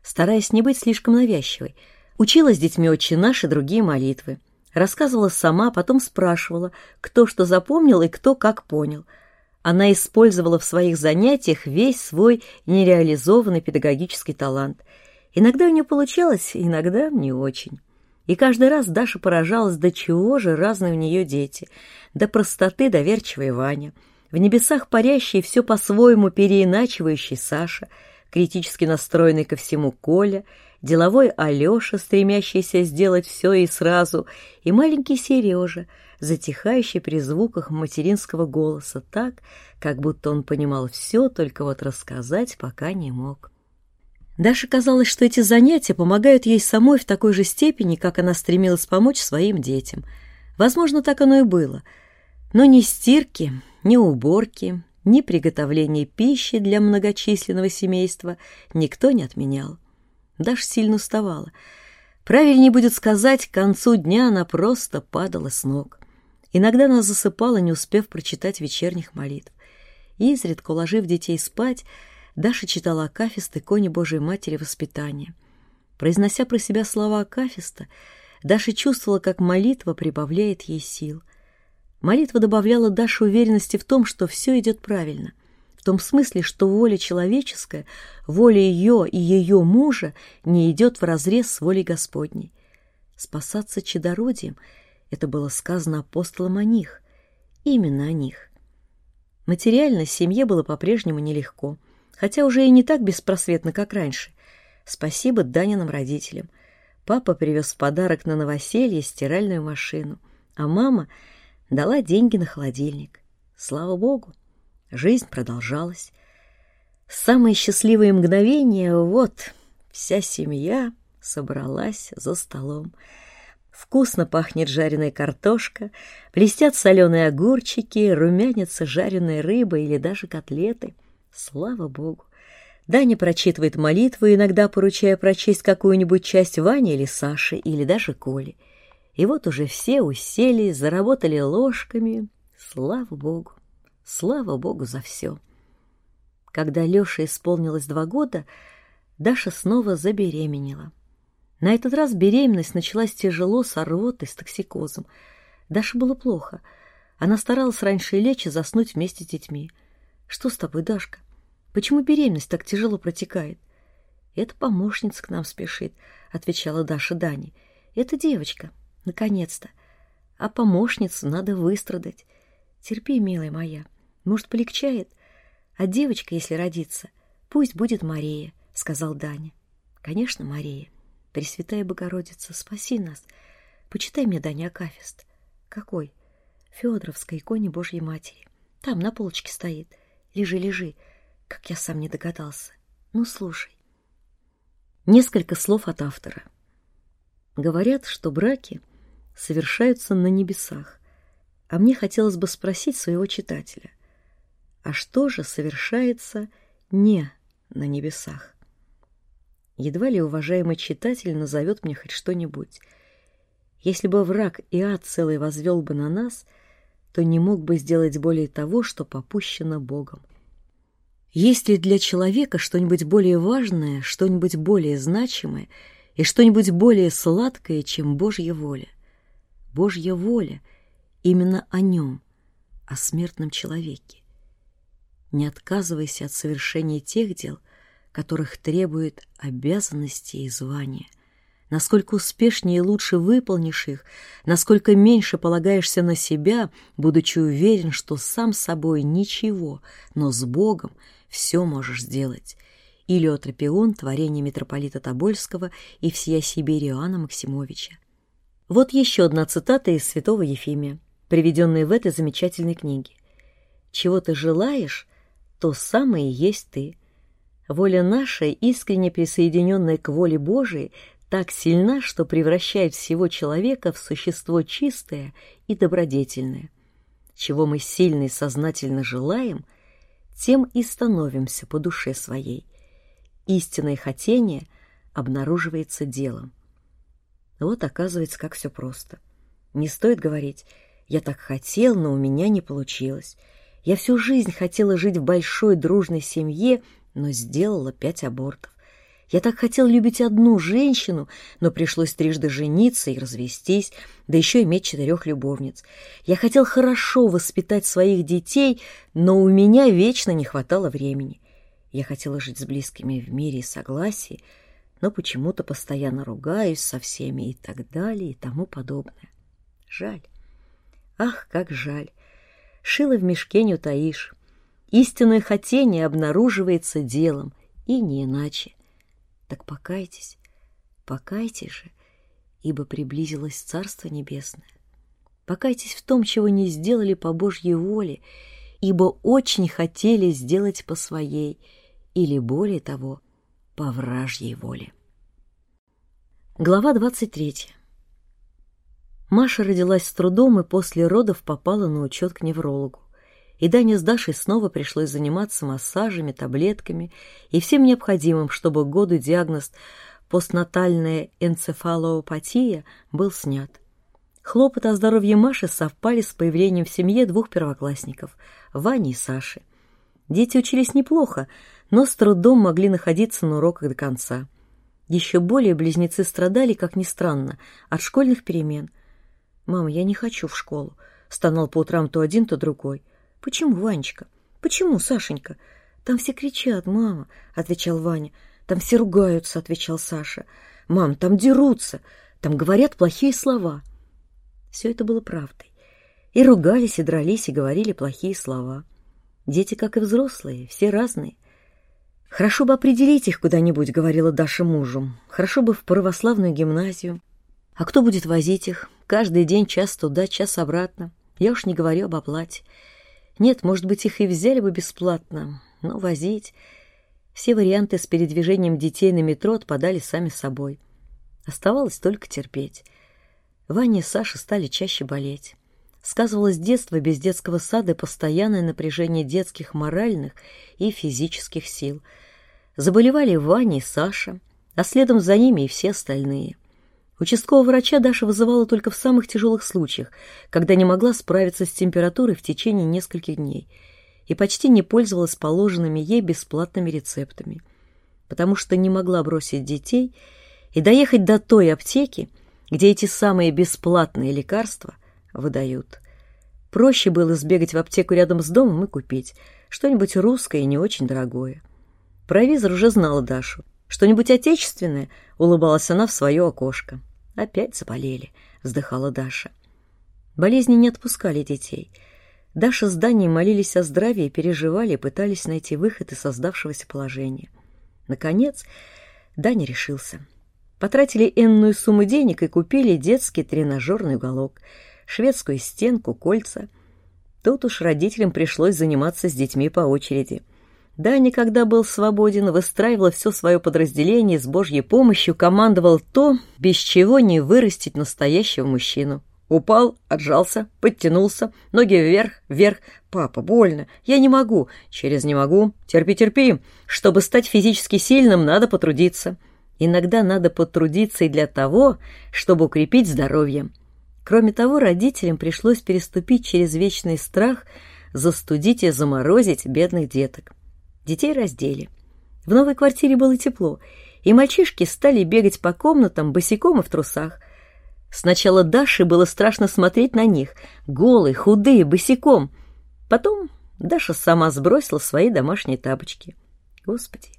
стараясь не быть слишком навязчивой. Учила с детьми «Отче наш» и другие молитвы. Рассказывала сама, потом спрашивала, кто что запомнил и кто как понял. Она использовала в своих занятиях весь свой нереализованный педагогический талант. Иногда у нее получалось, иногда не очень. И каждый раз Даша поражалась, до чего же разные у нее дети. До простоты доверчивый Ваня, в небесах парящий все по-своему переиначивающий Саша, критически настроенный ко всему Коля, деловой Алеша, стремящийся сделать все и сразу, и маленький Сережа, затихающий при звуках материнского голоса так, как будто он понимал все, только вот рассказать пока не мог. Даше казалось, что эти занятия помогают ей самой в такой же степени, как она стремилась помочь своим детям. Возможно, так оно и было. Но ни стирки, ни уборки, ни приготовления пищи для многочисленного семейства никто не отменял. Даша сильно уставала. Правильнее будет сказать, к концу дня она просто падала с ног. Иногда она засыпала, не успев прочитать вечерних молитв. Изредка, уложив детей спать, Даша читала Акафист иконе Божией Матери воспитания. Произнося про себя слова Акафиста, Даша чувствовала, как молитва прибавляет ей сил. Молитва добавляла Даше уверенности в том, что все идет правильно, в том смысле, что воля человеческая, воля ее и ее мужа не идет вразрез с волей Господней. Спасаться чадородием — это было сказано апостолам о них, именно о них. Материально семье было по-прежнему нелегко — хотя уже и не так беспросветно, как раньше. Спасибо Даниным родителям. Папа привез в подарок на новоселье стиральную машину, а мама дала деньги на холодильник. Слава Богу, жизнь продолжалась. Самые счастливые мгновения — вот, вся семья собралась за столом. Вкусно пахнет жареная картошка, блестят соленые огурчики, румянится жареная рыба или даже котлеты — Слава Богу! Даня прочитывает молитву, иногда поручая прочесть какую-нибудь часть Вани или Саши, или даже Коли. И вот уже все усели, заработали ложками. Слава Богу! Слава Богу за все! Когда Лёше исполнилось два года, Даша снова забеременела. На этот раз беременность началась тяжело, с рвотой, с токсикозом. Даше было плохо. Она старалась раньше лечь и заснуть вместе с детьми. Что с тобой, Дашка? Почему беременность так тяжело протекает? Это помощница к нам спешит, отвечала Даша Дане. Это девочка, наконец-то. А помощницу надо выстрадать. Терпи, милая моя, может, полегчает. А девочка, если родится, пусть будет Мария, сказал Даня. Конечно, Мария. Пресвятая Богородица, спаси нас. Почитай мне, Даня, Акафист. Какой? Федоровской иконе Божьей Матери. Там на полочке стоит. Лежи, лежи, как я сам не догадался. Ну, слушай. Несколько слов от автора. Говорят, что браки совершаются на небесах, а мне хотелось бы спросить своего читателя, а что же совершается не на небесах? Едва ли уважаемый читатель назовет мне хоть что-нибудь. Если бы враг и ад целый возвел бы на нас — то не мог бы сделать более того, что попущено Богом. Есть ли для человека что-нибудь более важное, что-нибудь более значимое и что-нибудь более сладкое, чем Божья воля? Божья воля именно о нем, о смертном человеке. Не отказывайся от совершения тех дел, которых требует обязанности и звания. Насколько успешнее и лучше выполнишь их, насколько меньше полагаешься на себя, будучи уверен, что сам собой ничего, но с Богом все можешь сделать. Илиотропион, творение митрополита Тобольского и всея Сибири Иоанна Максимовича. Вот еще одна цитата из святого Ефимия, приведенная в этой замечательной книге. «Чего ты желаешь, то самое и есть ты. Воля наша, искренне присоединенная к воле Божией, так сильна, что превращает всего человека в существо чистое и добродетельное. Чего мы сильно и сознательно желаем, тем и становимся по душе своей. Истинное хотение обнаруживается делом. Вот оказывается, как все просто. Не стоит говорить «я так хотел, но у меня не получилось». Я всю жизнь хотела жить в большой дружной семье, но сделала пять абортов. Я так хотел любить одну женщину, но пришлось трижды жениться и развестись, да еще иметь четырех любовниц. Я хотел хорошо воспитать своих детей, но у меня вечно не хватало времени. Я хотела жить с близкими в мире и согласии, но почему-то постоянно ругаюсь со всеми и так далее и тому подобное. Жаль. Ах, как жаль. Шило в мешке не утаишь. Истинное хотение обнаруживается делом, и не иначе. Так покайтесь, покайтесь же, ибо приблизилось Царство Небесное. Покайтесь в том, чего не сделали по Божьей воле, ибо очень хотели сделать по своей, или более того, по вражьей воле. Глава 23. Маша родилась с трудом и после родов попала на учет к неврологу. И Дане с Дашей снова пришлось заниматься массажами, таблетками и всем необходимым, чтобы к году диагноз постнатальная энцефалоопатия был снят. Хлопоты о здоровье Маши совпали с появлением в семье двух первоклассников – Вани и Саши. Дети учились неплохо, но с трудом могли находиться на уроках до конца. Еще более близнецы страдали, как ни странно, от школьных перемен. «Мама, я не хочу в школу», — стонал по утрам то один, то другой. «Почему, Ванечка? Почему, Сашенька? Там все кричат, мама», — отвечал Ваня. «Там все ругаются», — отвечал Саша. «Мам, там дерутся, там говорят плохие слова». Все это было правдой. И ругались, и дрались, и говорили плохие слова. Дети, как и взрослые, все разные. «Хорошо бы определить их куда-нибудь», — говорила Даша мужу. «Хорошо бы в православную гимназию. А кто будет возить их? Каждый день час туда, час обратно. Я уж не говорю об оплате. Нет, может быть, их и взяли бы бесплатно, но возить... Все варианты с передвижением детей на метро отпадали сами собой. Оставалось только терпеть. Ваня и Саша стали чаще болеть. Сказывалось детство без детского сада и постоянное напряжение детских моральных и физических сил. Заболевали Ваня и Саша, а следом за ними и все остальные. Участкового врача Даша вызывала только в самых тяжелых случаях, когда не могла справиться с температурой в течение нескольких дней и почти не пользовалась положенными ей бесплатными рецептами, потому что не могла бросить детей и доехать до той аптеки, где эти самые бесплатные лекарства выдают. Проще было сбегать в аптеку рядом с домом и купить что-нибудь русское и не очень дорогое. Провизор уже знала Дашу. Что-нибудь отечественное, улыбалась она в свое окошко. Опять заболели, вздыхала Даша. Болезни не отпускали детей. Даша с Даней молились о здравии, переживали и пытались найти выход из создавшегося положения. Наконец, Даня решился. Потратили энную сумму денег и купили детский тренажерный уголок — шведскую стенку, кольца. Тут уж родителям пришлось заниматься с детьми по очереди. Даня, когда был свободен, выстраивал все свое подразделение с Божьей помощью, командовал то, без чего не вырастить настоящего мужчину. Упал, отжался, подтянулся, ноги вверх, вверх. «Папа, больно, я не могу». «Через не могу». «Терпи, терпи. Чтобы стать физически сильным, надо потрудиться». Иногда надо потрудиться и для того, чтобы укрепить здоровье. Кроме того, родителям пришлось переступить через вечный страх застудить и заморозить бедных деток. Детей раздели. В новой квартире было тепло, и мальчишки стали бегать по комнатам босиком и в трусах. Сначала Даше было страшно смотреть на них, голые, худые, босиком. Потом Даша сама сбросила свои домашние тапочки. Господи,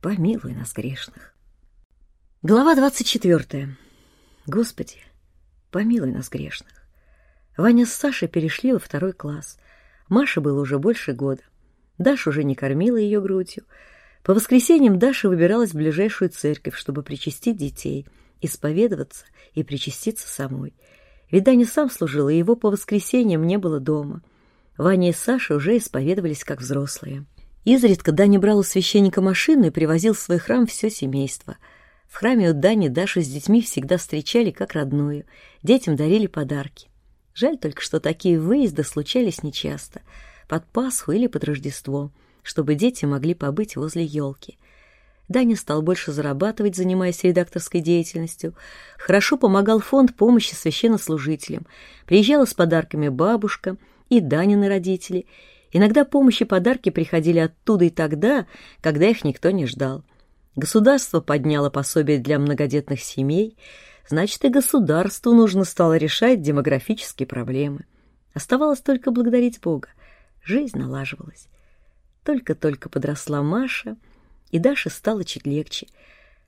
помилуй нас грешных. Глава двадцать четвертая. Господи, помилуй нас грешных. Ваня с Сашей перешли во второй класс. Маше было уже больше года. Даша уже не кормила ее грудью. По воскресеньям Даша выбиралась в ближайшую церковь, чтобы причастить детей, исповедоваться и причаститься самой. Ведь сам служил, и его по воскресеньям не было дома. Ваня и Саша уже исповедовались как взрослые. Изредка Даня брал у священника машину и привозил в свой храм все семейство — в храме у Дани Дашу с детьми всегда встречали как родную, детям дарили подарки. Жаль только, что такие выезды случались нечасто, под Пасху или под Рождество, чтобы дети могли побыть возле елки. Даня стал больше зарабатывать, занимаясь редакторской деятельностью. Хорошо помогал фонд помощи священнослужителям. Приезжала с подарками бабушка и Данины родители. Иногда помощи подарки приходили оттуда и тогда, когда их никто не ждал. Государство подняло пособие для многодетных семей, значит, и государству нужно стало решать демографические проблемы. Оставалось только благодарить Бога. Жизнь налаживалась. Только-только подросла Маша, и Даше стало чуть легче.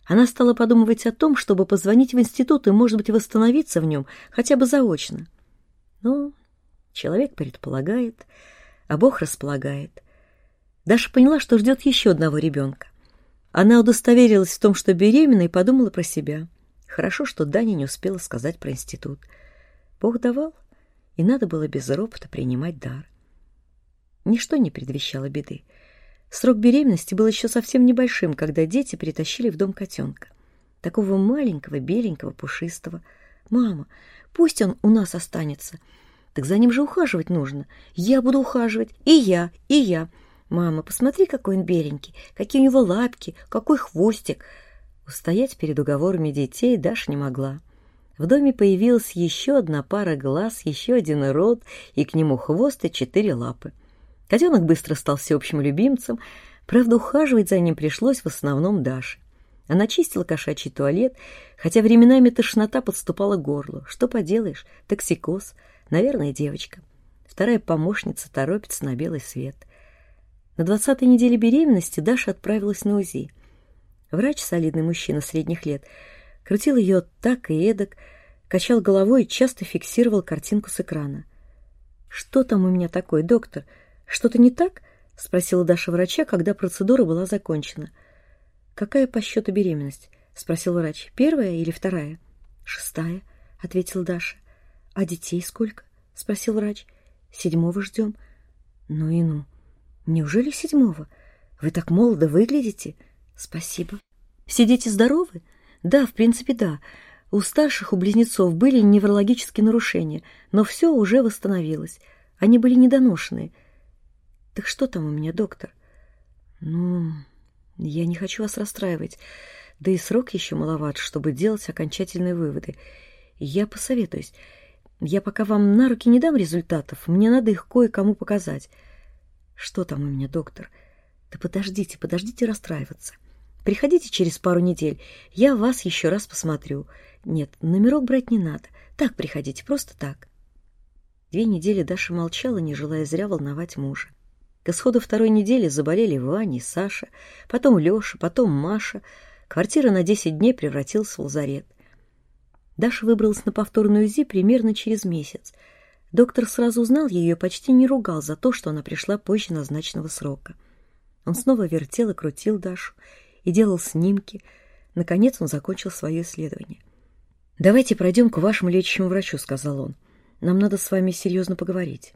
Она стала подумывать о том, чтобы позвонить в институт и, может быть, восстановиться в нем, хотя бы заочно. Но человек предполагает, а Бог располагает. Даша поняла, что ждет еще одного ребенка. Она удостоверилась в том, что беременна, и подумала про себя. Хорошо, что Даня не успела сказать про институт. Бог давал, и надо было без ропота принимать дар. Ничто не предвещало беды. Срок беременности был еще совсем небольшим, когда дети притащили в дом котенка. Такого маленького, беленького, пушистого. «Мама, пусть он у нас останется. Так за ним же ухаживать нужно. Я буду ухаживать. И я, и я. «Мама, посмотри, какой он беленький, какие у него лапки, какой хвостик!» Устоять перед уговорами детей Даша не могла. В доме появилась еще одна пара глаз, еще один рот, и к нему хвост и четыре лапы. Котенок быстро стал всеобщим любимцем, правда, ухаживать за ним пришлось в основном Даше. Она чистила кошачий туалет, хотя временами тошнота подступала к горлу. Что поделаешь, токсикоз, наверное, девочка. Вторая помощница торопится на белый свет — на двадцатой неделе беременности Даша отправилась на УЗИ. Врач, солидный мужчина средних лет, крутил ее так и эдак, качал головой и часто фиксировал картинку с экрана. «Что там у меня такое, доктор? Что-то не так?» — спросила Даша врача, когда процедура была закончена. «Какая по счету беременность?» — спросил врач. «Первая или вторая?» «Шестая», — ответила Даша. «А детей сколько?» — спросил врач. «Седьмого ждем». «Ну и ну». Неужели седьмого? Вы так молодо выглядите. Спасибо. Все дети здоровы? Да, в принципе, да. У старших, у близнецов были неврологические нарушения, но все уже восстановилось. Они были недоношенные. Так что там у меня, доктор? Ну, я не хочу вас расстраивать. Да и срок еще маловат, чтобы делать окончательные выводы. Я посоветуюсь. Я пока вам на руки не дам результатов, мне надо их кое-кому показать. Что там у меня, доктор? Да подождите, подождите расстраиваться. Приходите через пару недель, я вас еще раз посмотрю. Нет, номерок брать не надо. Так приходите, просто так. Две недели Даша молчала, не желая зря волновать мужа. К исходу второй недели заболели Ваня и Саша, потом Леша, потом Маша. Квартира на десять дней превратилась в лазарет. Даша выбралась на повторную УЗИ примерно через месяц — Доктор сразу узнал ее и почти не ругал за то, что она пришла позже назначенного срока. Он снова вертел и крутил Дашу и делал снимки. Наконец он закончил свое исследование. «Давайте пройдем к вашему лечащему врачу», — сказал он. «Нам надо с вами серьезно поговорить».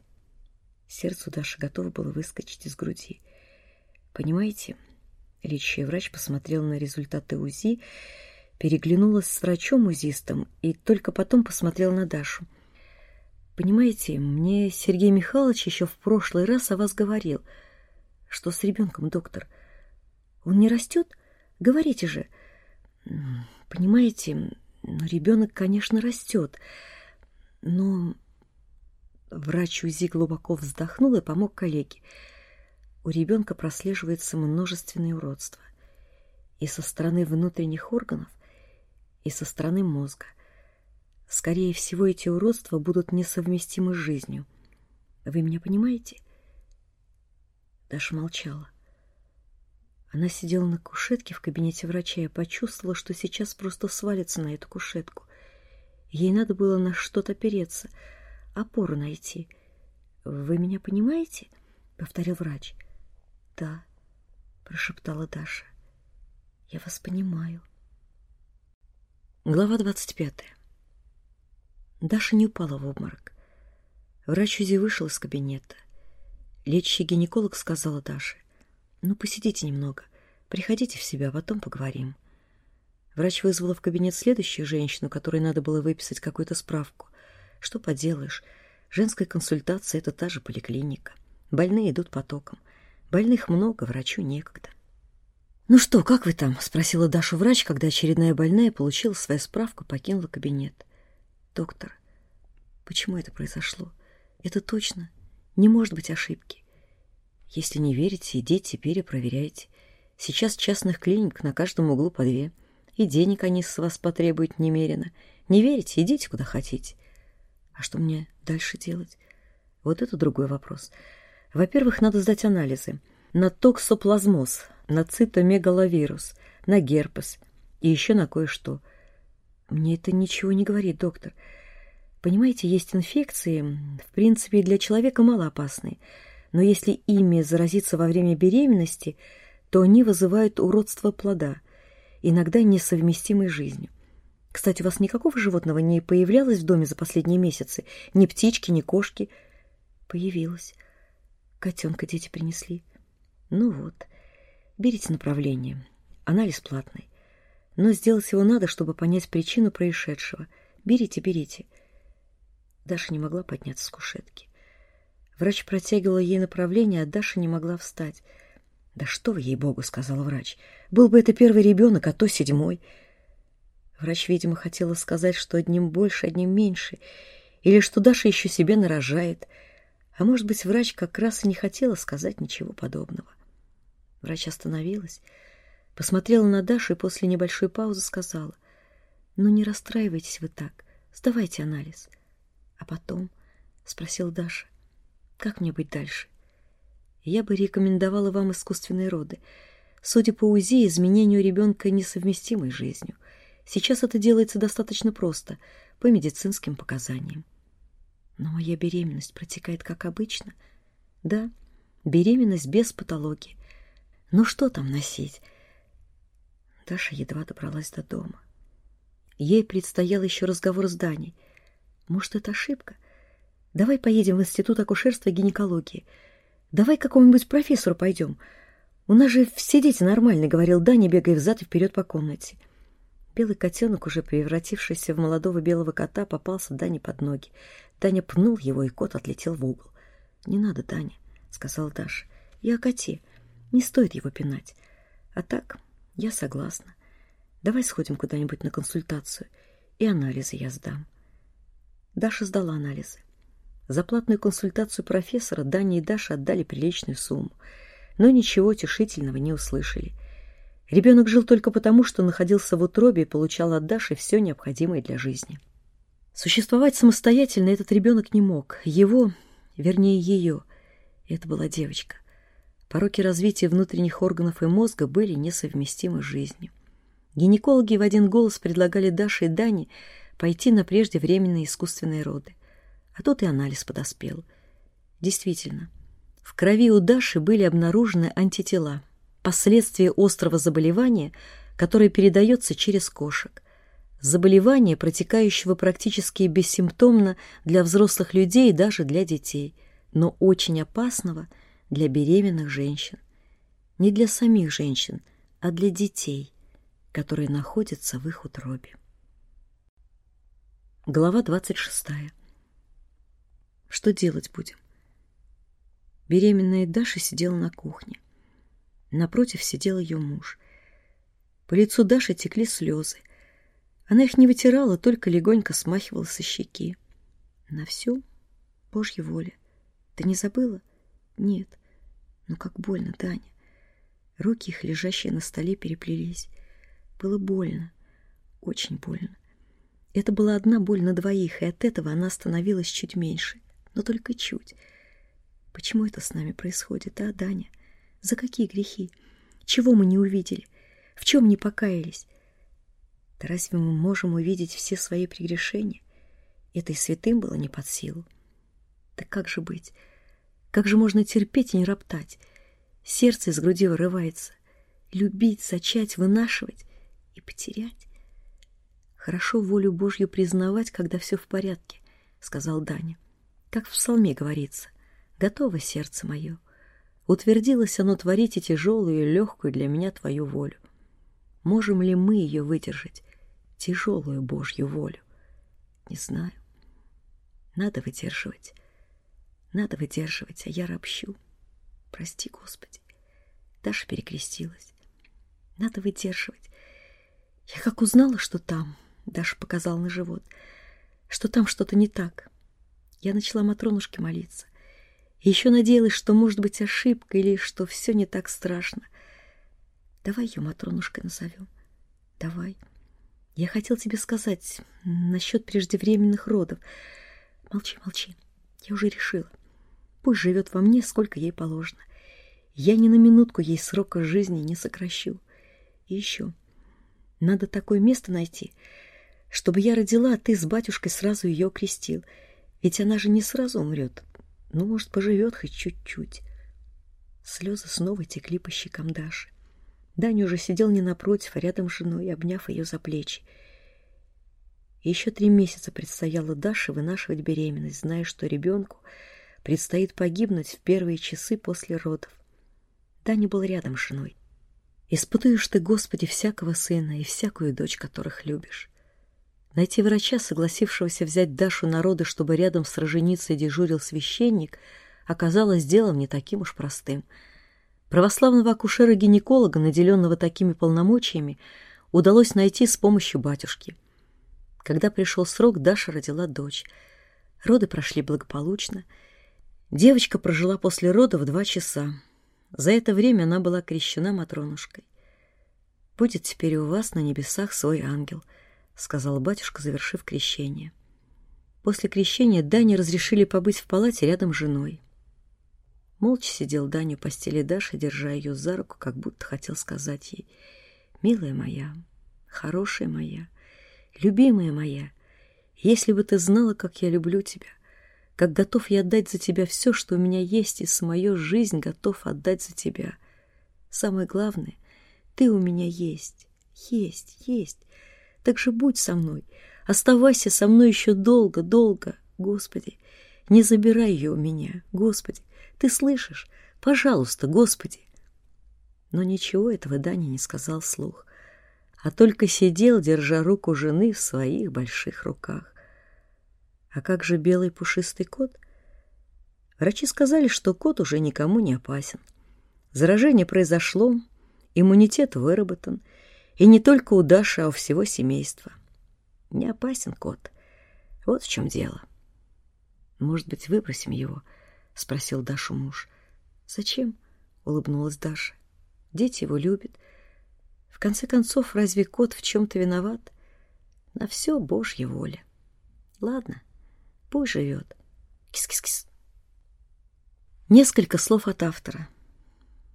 Сердце Даши готово было выскочить из груди. «Понимаете?» Лечащий врач посмотрел на результаты УЗИ, переглянулась с врачом-узистом и только потом посмотрел на Дашу — Понимаете, мне Сергей Михайлович еще в прошлый раз о вас говорил. Что с ребенком, доктор? Он не растет? Говорите же. Понимаете, ребенок, конечно, растет, но... Врач УЗИ глубоко вздохнул и помог коллеге. У ребенка прослеживается множественное уродство. И со стороны внутренних органов, и со стороны мозга. Скорее всего, эти уродства будут несовместимы с жизнью. Вы меня понимаете? Даша молчала. Она сидела на кушетке в кабинете врача и почувствовала, что сейчас просто свалится на эту кушетку. Ей надо было на что-то опереться, опору найти. «Вы меня понимаете?» — повторил врач. «Да», — прошептала Даша. «Я вас понимаю». Глава двадцать пятая. Даша не упала в обморок. Врач Узи вышел из кабинета. Лечащий гинеколог сказала Даше, «Ну, посидите немного, приходите в себя, потом поговорим». Врач вызвала в кабинет следующую женщину, которой надо было выписать какую-то справку. Что поделаешь, женская консультация — это та же поликлиника. Больные идут потоком. Больных много, врачу некогда. «Ну что, как вы там?» — спросила Дашу врач, когда очередная больная получила свою справку и покинула кабинет. «Доктор, почему это произошло? Это точно. Не может быть ошибки. Если не верите, идите, перепроверяйте. Сейчас частных клиник на каждом углу по две. И денег они с вас потребуют немерено. Не верите, идите куда хотите. А что мне дальше делать? Вот это другой вопрос. Во-первых, надо сдать анализы. На токсоплазмоз, на цитомегаловирус, на герпес и еще на кое-что – мне это ничего не говорит, доктор. Понимаете, есть инфекции, в принципе, для человека малоопасные, но если ими заразиться во время беременности, то они вызывают уродство плода, иногда несовместимой жизнью. Кстати, у вас никакого животного не появлялось в доме за последние месяцы? Ни птички, ни кошки? Появилось. Котенка дети принесли. Ну вот, берите направление. Анализ платный. Но сделать его надо, чтобы понять причину происшедшего. Берите, берите. Даша не могла подняться с кушетки. Врач протягивала ей направление, а Даша не могла встать. «Да что вы, ей-богу!» — сказал врач. «Был бы это первый ребенок, а то седьмой». Врач, видимо, хотела сказать, что одним больше, одним меньше, или что Даша еще себе нарожает. А может быть, врач как раз и не хотела сказать ничего подобного. Врач остановилась, Посмотрела на Дашу и после небольшой паузы сказала, «Ну не расстраивайтесь вы так, сдавайте анализ». «А потом?» — спросил Даша. «Как мне быть дальше?» «Я бы рекомендовала вам искусственные роды. Судя по УЗИ, изменение у ребенка несовместимой жизнью. Сейчас это делается достаточно просто, по медицинским показаниям». «Но моя беременность протекает как обычно?» «Да, беременность без патологии. Но что там носить?» Даша едва добралась до дома. Ей предстоял еще разговор с Даней. Может, это ошибка? Давай поедем в институт акушерства и гинекологии. Давай к какому-нибудь профессору пойдем. У нас же все дети нормальные, говорил Даня, бегая взад и вперед по комнате. Белый котенок, уже превратившийся в молодого белого кота, попался Дане под ноги. Даня пнул его, и кот отлетел в угол. «Не надо, Даня», — сказал Даша. «Я о коте. Не стоит его пинать. А так, я согласна. Давай сходим куда-нибудь на консультацию, и анализы я сдам. Даша сдала анализы. За платную консультацию профессора Даня и Даша отдали приличную сумму, но ничего утешительного не услышали. Ребенок жил только потому, что находился в утробе и получал от Даши все необходимое для жизни. Существовать самостоятельно этот ребенок не мог. Его, вернее ее, это была девочка. Пороки развития внутренних органов и мозга были несовместимы с жизнью. Гинекологи в один голос предлагали Даше и Дане пойти на преждевременные искусственные роды. А тут и анализ подоспел. Действительно, в крови у Даши были обнаружены антитела, последствия острого заболевания, которое передается через кошек. Заболевание, протекающего практически бессимптомно для взрослых людей и даже для детей, но очень опасного – для беременных женщин. Не для самих женщин, а для детей, которые находятся в их утробе. Глава 26. Что делать будем? Беременная Даша сидела на кухне. Напротив сидел ее муж. По лицу Даши текли слезы. Она их не вытирала, только легонько смахивала со щеки. На всю Божья воля. Ты не забыла? Нет. Но как больно, Таня. Руки их, лежащие на столе, переплелись. Было больно. Очень больно. Это была одна боль на двоих, и от этого она становилась чуть меньше. Но только чуть. Почему это с нами происходит, а, Даня? За какие грехи? Чего мы не увидели? В чем не покаялись? Да разве мы можем увидеть все свои прегрешения? Это и святым было не под силу. Да как же быть? Как же можно терпеть и не роптать? Сердце из груди вырывается. Любить, зачать, вынашивать и потерять. Хорошо волю Божью признавать, когда все в порядке, сказал Даня. Как в псалме говорится, готово сердце мое. Утвердилось оно творить и тяжелую, и легкую для меня твою волю. Можем ли мы ее выдержать, тяжелую Божью волю? Не знаю. Надо выдерживать. Надо выдерживать, а я ропщу. Прости, Господи. Даша перекрестилась. Надо выдерживать. Я как узнала, что там, Даша показала на живот, что там что-то не так. Я начала Матронушке молиться. Еще надеялась, что может быть ошибка или что все не так страшно. Давай ее Матронушкой назовем. Давай. Я хотел тебе сказать насчет преждевременных родов. Молчи, молчи. Я уже решила. Пусть живет во мне, сколько ей положено. Я ни на минутку ей срока жизни не сокращу. И еще. Надо такое место найти, чтобы я родила, а ты с батюшкой сразу ее крестил. Ведь она же не сразу умрет. Ну, может, поживет хоть чуть-чуть. Слезы снова текли по щекам Даши. Даня уже сидел не напротив, а рядом с женой, обняв ее за плечи. еще три месяца предстояло Даше вынашивать беременность, зная, что ребенку предстоит погибнуть в первые часы после родов. Даня был рядом с женой. «Испытуешь ты, Господи, всякого сына и всякую дочь, которых любишь». Найти врача, согласившегося взять Дашу на роды, чтобы рядом с роженицей дежурил священник, оказалось делом не таким уж простым — Православного акушера-гинеколога, наделенного такими полномочиями, удалось найти с помощью батюшки. Когда пришел срок, Даша родила дочь. Роды прошли благополучно. Девочка прожила после родов два часа. За это время она была крещена Матронушкой. «Будет теперь у вас на небесах свой ангел», — сказал батюшка, завершив крещение. После крещения Дане разрешили побыть в палате рядом с женой. Молча сидел Даня у постели Даши, держа ее за руку, как будто хотел сказать ей, «Милая моя, хорошая моя, любимая моя, если бы ты знала, как я люблю тебя, как готов я отдать за тебя все, что у меня есть, и самую жизнь готов отдать за тебя. Самое главное, ты у меня есть, есть, есть. Так же будь со мной, оставайся со мной еще долго, долго, Господи, не забирай ее у меня, Господи, ты слышишь? Пожалуйста, Господи!» Но ничего этого Даня не сказал вслух, а только сидел, держа руку жены в своих больших руках. А как же белый пушистый кот? Врачи сказали, что кот уже никому не опасен. Заражение произошло, иммунитет выработан, и не только у Даши, а у всего семейства. Не опасен кот. Вот в чем дело. Может быть, выбросим его —— спросил Дашу муж. «Зачем?» — улыбнулась Даша. «Дети его любят. В конце концов, разве кот в чем-то виноват? На все Божья воля. Ладно, пусть живет. Кис-кис-кис». Несколько слов от автора.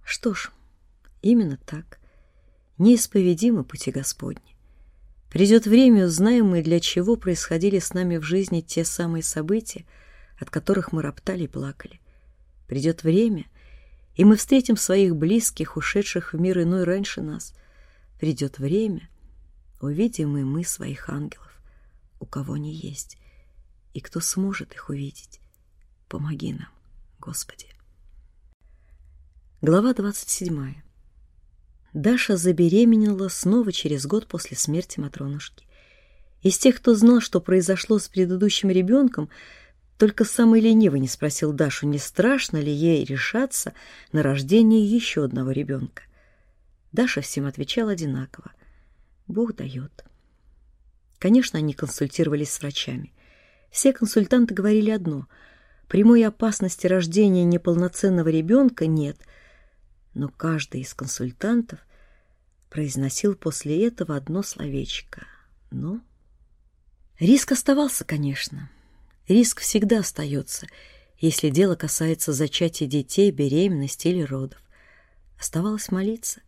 Что ж, именно так. Неисповедимы пути Господни. Придет время, узнаем мы, для чего происходили с нами в жизни те самые события, от которых мы роптали и плакали. Придет время, и мы встретим своих близких, ушедших в мир иной раньше нас. Придет время, увидим и мы своих ангелов, у кого они есть, и кто сможет их увидеть. Помоги нам, Господи. Глава 27. Даша забеременела снова через год после смерти Матронушки. Из тех, кто знал, что произошло с предыдущим ребенком, только самый ленивый не спросил Дашу, не страшно ли ей решаться на рождение еще одного ребенка. Даша всем отвечала одинаково. Бог дает. Конечно, они консультировались с врачами. Все консультанты говорили одно — прямой опасности рождения неполноценного ребенка нет, но каждый из консультантов произносил после этого одно словечко. Но риск оставался, конечно. Риск всегда остается, если дело касается зачатия детей, беременности или родов. Оставалось молиться.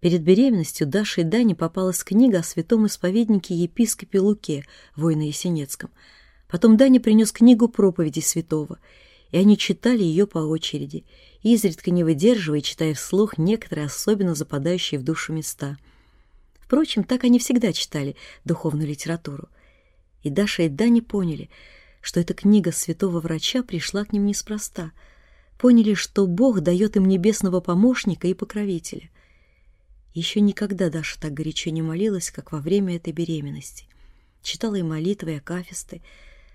Перед беременностью Даше и Дане попалась книга о святом исповеднике епископе Луке, воина Есенецком. Потом Даня принес книгу проповеди святого, и они читали ее по очереди, изредка не выдерживая, читая вслух некоторые особенно западающие в душу места. Впрочем, так они всегда читали духовную литературу. И Даша и Даня поняли, что эта книга святого врача пришла к ним неспроста. Поняли, что Бог дает им небесного помощника и покровителя. Еще никогда Даша так горячо не молилась, как во время этой беременности. Читала и молитвы, и акафисты,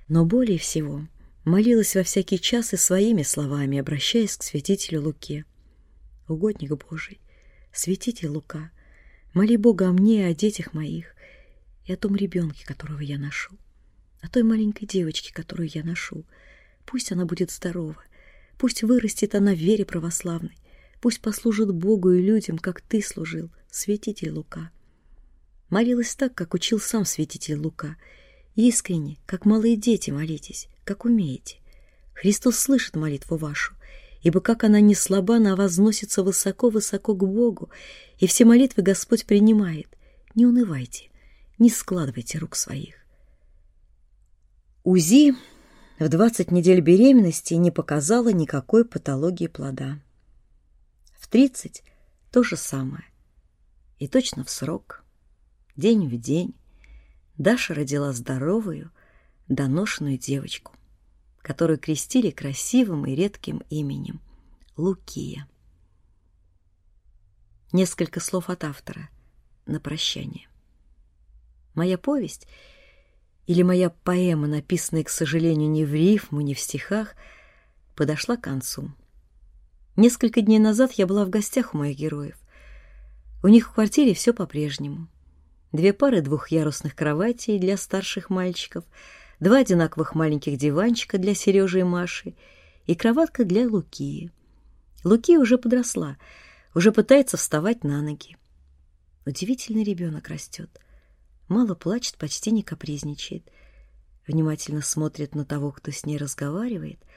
но более всего молилась во всякий час и своими словами, обращаясь к святителю Луке. «Угодник Божий, святитель Лука, моли Бога о мне и о детях моих, и о том ребенке, которого я ношу, о той маленькой девочке, которую я ношу. Пусть она будет здорова, пусть вырастет она в вере православной, Пусть послужит Богу и людям, как ты служил, святитель Лука. Молилась так, как учил сам святитель Лука. Искренне, как малые дети молитесь, как умеете. Христос слышит молитву вашу, ибо как она не слаба, она возносится высоко-высоко к Богу, и все молитвы Господь принимает. Не унывайте, не складывайте рук своих. УЗИ в 20 недель беременности не показала никакой патологии плода. В тридцать то же самое. И точно в срок, день в день, Даша родила здоровую, доношенную девочку, которую крестили красивым и редким именем Лукия. Несколько слов от автора на прощание. Моя повесть или моя поэма, написанная, к сожалению, не в рифму, не в стихах, подошла к концу. Несколько дней назад я была в гостях у моих героев. У них в квартире все по-прежнему. Две пары двухъярусных кроватей для старших мальчиков, два одинаковых маленьких диванчика для Сережи и Маши и кроватка для Луки. Луки уже подросла, уже пытается вставать на ноги. Удивительный ребенок растет. Мало плачет, почти не капризничает. Внимательно смотрит на того, кто с ней разговаривает —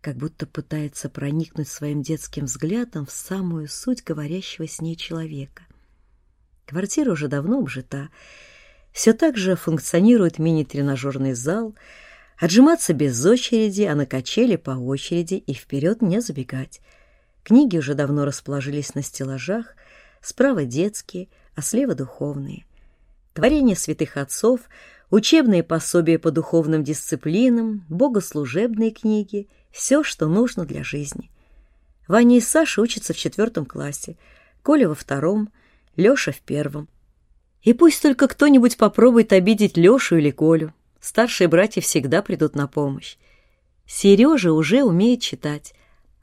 как будто пытается проникнуть своим детским взглядом в самую суть говорящего с ней человека. Квартира уже давно обжита. Все так же функционирует мини-тренажерный зал. Отжиматься без очереди, а на качели по очереди и вперед не забегать. Книги уже давно расположились на стеллажах, справа детские, а слева духовные. Творения святых отцов, учебные пособия по духовным дисциплинам, богослужебные книги — все, что нужно для жизни. Ваня и Саша учатся в четвертом классе, Коля во втором, Леша в первом. И пусть только кто-нибудь попробует обидеть Лешу или Колю. Старшие братья всегда придут на помощь. Сережа уже умеет читать,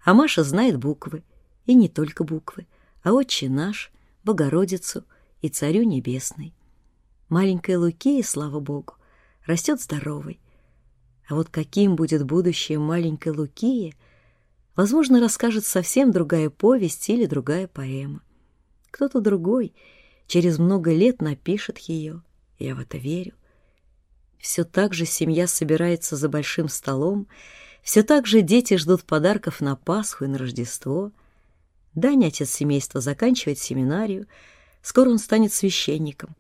а Маша знает буквы. И не только буквы, а «Отче наш», «Богородицу» и «Царю небесный». Маленькая Лукия, слава богу, растет здоровой, а вот каким будет будущее маленькой Лукии, возможно, расскажет совсем другая повесть или другая поэма. Кто-то другой через много лет напишет ее, я в это верю. Все так же семья собирается за большим столом, все так же дети ждут подарков на Пасху и на Рождество. Даня, отец семейства, заканчивает семинарию, скоро он станет священником.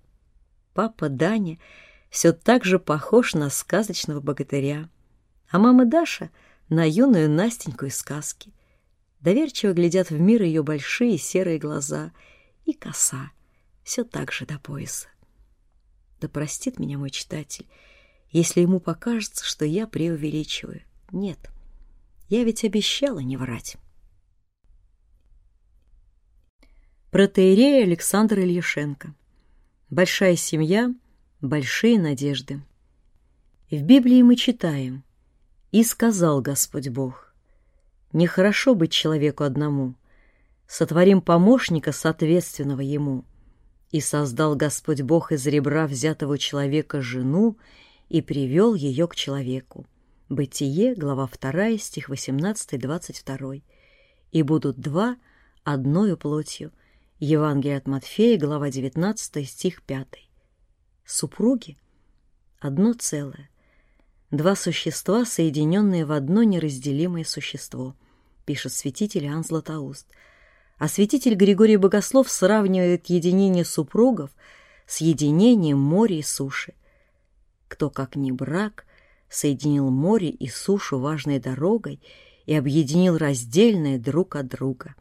Папа Даня — все так же похож на сказочного богатыря, а мама Даша — на юную Настеньку из сказки. Доверчиво глядят в мир ее большие серые глаза и коса, все так же до пояса. Да простит меня мой читатель, если ему покажется, что я преувеличиваю. Нет, я ведь обещала не врать. Протеерей Александр Ильяшенко. Большая семья — большие надежды. В Библии мы читаем «И сказал Господь Бог, нехорошо быть человеку одному, сотворим помощника, соответственного ему. И создал Господь Бог из ребра взятого человека жену и привел ее к человеку». Бытие, глава 2, стих 18-22. «И будут два одною плотью». Евангелие от Матфея, глава 19, стих 5 супруги — одно целое. Два существа, соединенные в одно неразделимое существо, пишет святитель Иоанн Златоуст. А святитель Григорий Богослов сравнивает единение супругов с единением моря и суши. Кто, как не брак, соединил море и сушу важной дорогой и объединил раздельное друг от друга.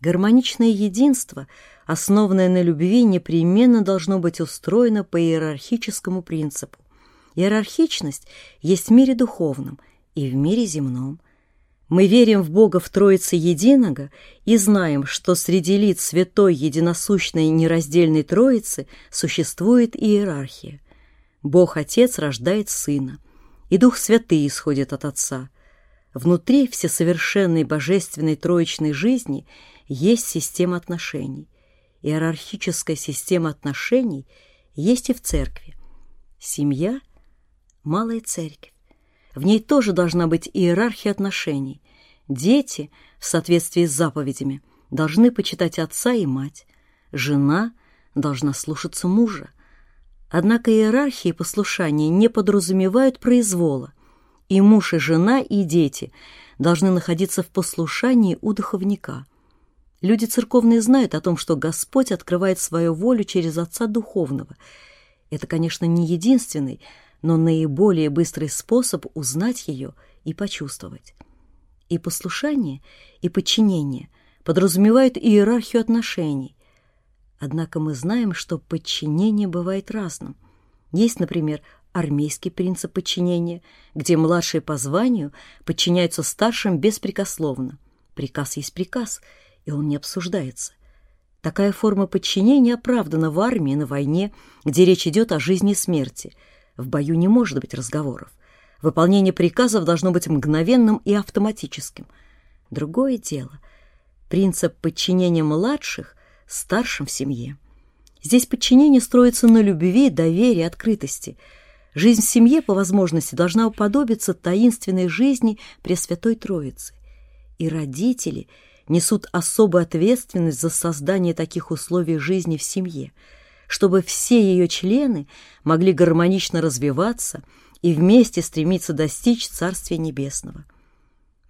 Гармоничное единство, основанное на любви, непременно должно быть устроено по иерархическому принципу. Иерархичность есть в мире духовном и в мире земном. Мы верим в Бога в Троице Единого и знаем, что среди лиц Святой Единосущной Нераздельной Троицы существует иерархия. Бог Отец рождает Сына, и Дух Святый исходит от Отца. Внутри всесовершенной божественной троичной жизни – есть система отношений. Иерархическая система отношений есть и в церкви. Семья – малая церковь. В ней тоже должна быть иерархия отношений. Дети, в соответствии с заповедями, должны почитать отца и мать. Жена должна слушаться мужа. Однако иерархия и послушание не подразумевают произвола. И муж, и жена, и дети должны находиться в послушании у духовника – Люди церковные знают о том, что Господь открывает свою волю через Отца Духовного. Это, конечно, не единственный, но наиболее быстрый способ узнать ее и почувствовать. И послушание, и подчинение подразумевают иерархию отношений. Однако мы знаем, что подчинение бывает разным. Есть, например, армейский принцип подчинения, где младшие по званию подчиняются старшим беспрекословно. Приказ есть приказ — и он не обсуждается. Такая форма подчинения оправдана в армии, на войне, где речь идет о жизни и смерти. В бою не может быть разговоров. Выполнение приказов должно быть мгновенным и автоматическим. Другое дело — принцип подчинения младших старшим в семье. Здесь подчинение строится на любви, доверии, открытости. Жизнь в семье, по возможности, должна уподобиться таинственной жизни Пресвятой Троицы. И родители — несут особую ответственность за создание таких условий жизни в семье, чтобы все ее члены могли гармонично развиваться и вместе стремиться достичь Царствия Небесного.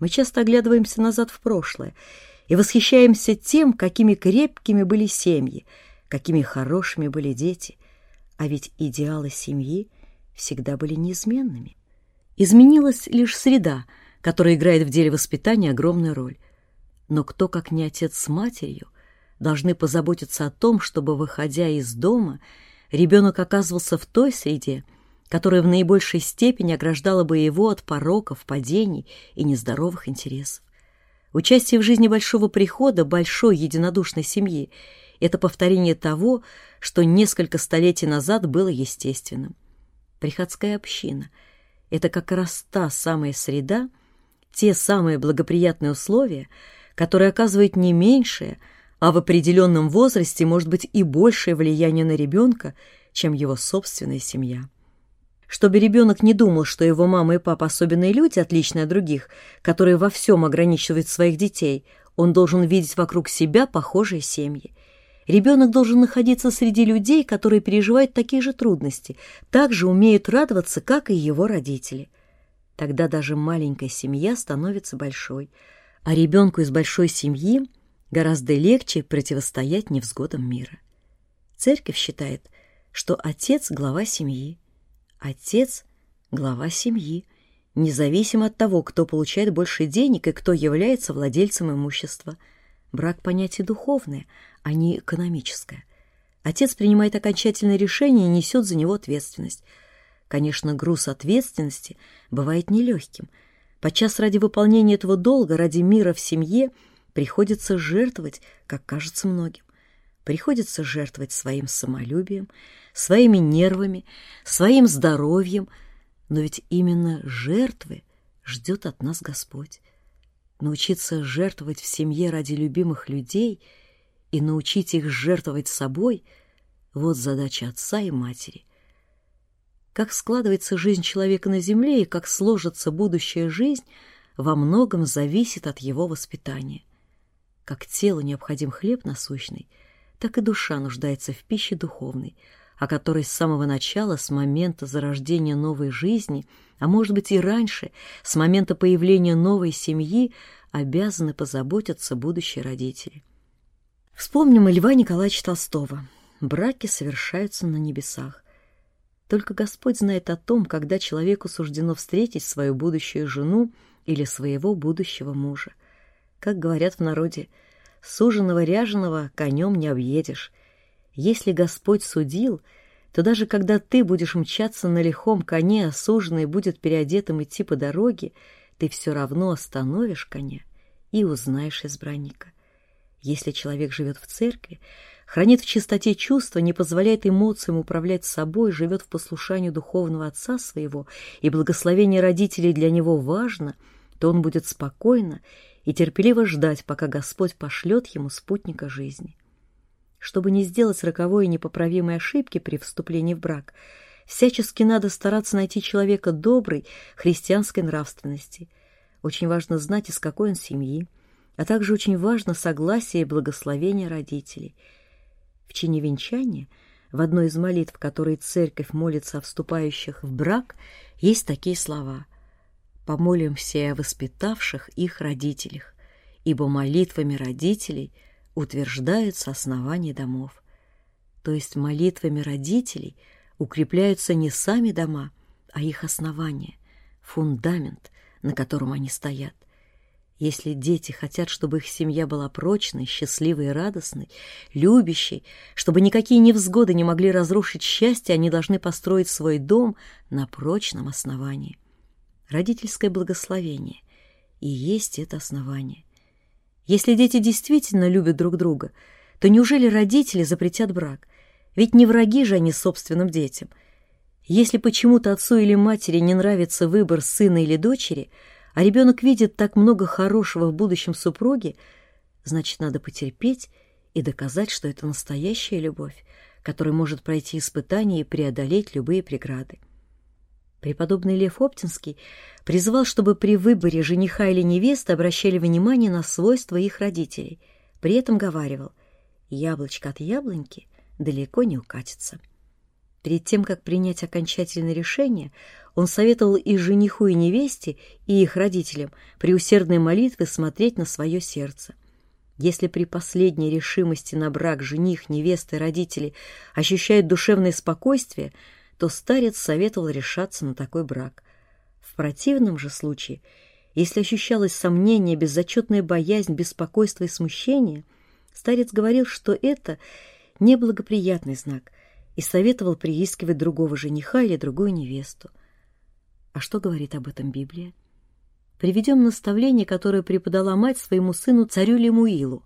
Мы часто оглядываемся назад в прошлое и восхищаемся тем, какими крепкими были семьи, какими хорошими были дети, а ведь идеалы семьи всегда были неизменными. Изменилась лишь среда, которая играет в деле воспитания огромную роль. Но кто, как не отец с матерью, должны позаботиться о том, чтобы, выходя из дома, ребенок оказывался в той среде, которая в наибольшей степени ограждала бы его от пороков, падений и нездоровых интересов. Участие в жизни большого прихода, большой единодушной семьи – это повторение того, что несколько столетий назад было естественным. Приходская община – это как раз та самая среда, те самые благоприятные условия – который оказывает не меньшее, а в определенном возрасте может быть и большее влияние на ребенка, чем его собственная семья. Чтобы ребенок не думал, что его мама и папа особенные люди, отличные от других, которые во всем ограничивают своих детей, он должен видеть вокруг себя похожие семьи. Ребенок должен находиться среди людей, которые переживают такие же трудности, также умеют радоваться, как и его родители. Тогда даже маленькая семья становится большой – а ребенку из большой семьи гораздо легче противостоять невзгодам мира. Церковь считает, что отец – глава семьи, отец – глава семьи, независимо от того, кто получает больше денег и кто является владельцем имущества. Брак – понятие духовное, а не экономическое. Отец принимает окончательное решение и несет за него ответственность. Конечно, груз ответственности бывает нелегким – Подчас ради выполнения этого долга, ради мира в семье, приходится жертвовать, как кажется многим. Приходится жертвовать своим самолюбием, своими нервами, своим здоровьем, но ведь именно жертвы ждет от нас Господь. Научиться жертвовать в семье ради любимых людей и научить их жертвовать собой — вот задача отца и матери как складывается жизнь человека на земле и как сложится будущая жизнь, во многом зависит от его воспитания. Как телу необходим хлеб насущный, так и душа нуждается в пище духовной, о которой с самого начала, с момента зарождения новой жизни, а может быть и раньше, с момента появления новой семьи, обязаны позаботиться будущие родители. Вспомним Льва Николаевича Толстого. Браки совершаются на небесах. Только Господь знает о том, когда человеку суждено встретить свою будущую жену или своего будущего мужа. Как говорят в народе, суженого ряженого конем не объедешь. Если Господь судил, то даже когда ты будешь мчаться на лихом коне, а суженый будет переодетым идти по дороге, ты все равно остановишь коня и узнаешь избранника. Если человек живет в церкви, хранит в чистоте чувства, не позволяет эмоциям управлять собой, живет в послушании духовного отца своего, и благословение родителей для него важно, то он будет спокойно и терпеливо ждать, пока Господь пошлет ему спутника жизни. Чтобы не сделать роковой и непоправимой ошибки при вступлении в брак, всячески надо стараться найти человека доброй, христианской нравственности. Очень важно знать, из какой он семьи, а также очень важно согласие и благословение родителей. В чине венчания, в одной из молитв, которой церковь молится о вступающих в брак, есть такие слова «Помолимся о воспитавших их родителях, ибо молитвами родителей утверждаются основания домов». То есть молитвами родителей укрепляются не сами дома, а их основания, фундамент, на котором они стоят. Если дети хотят, чтобы их семья была прочной, счастливой и радостной, любящей, чтобы никакие невзгоды не могли разрушить счастье, они должны построить свой дом на прочном основании. Родительское благословение и есть это основание. Если дети действительно любят друг друга, то неужели родители запретят брак? Ведь не враги же они собственным детям. Если почему-то отцу или матери не нравится выбор сына или дочери – а ребенок видит так много хорошего в будущем супруге, значит, надо потерпеть и доказать, что это настоящая любовь, которая может пройти испытания и преодолеть любые преграды. Преподобный Лев Оптинский призывал, чтобы при выборе жениха или невесты обращали внимание на свойства их родителей. При этом говаривал «яблочко от яблоньки далеко не укатится». Перед тем, как принять окончательное решение, он советовал и жениху, и невесте, и их родителям при усердной молитве смотреть на свое сердце. Если при последней решимости на брак жених, невеста и родители ощущают душевное спокойствие, то старец советовал решаться на такой брак. В противном же случае, если ощущалось сомнение, беззачетная боязнь, беспокойство и смущение, старец говорил, что это неблагоприятный знак – и советовал приискивать другого жениха или другую невесту. А что говорит об этом Библия? Приведем наставление, которое преподала мать своему сыну царю Лемуилу.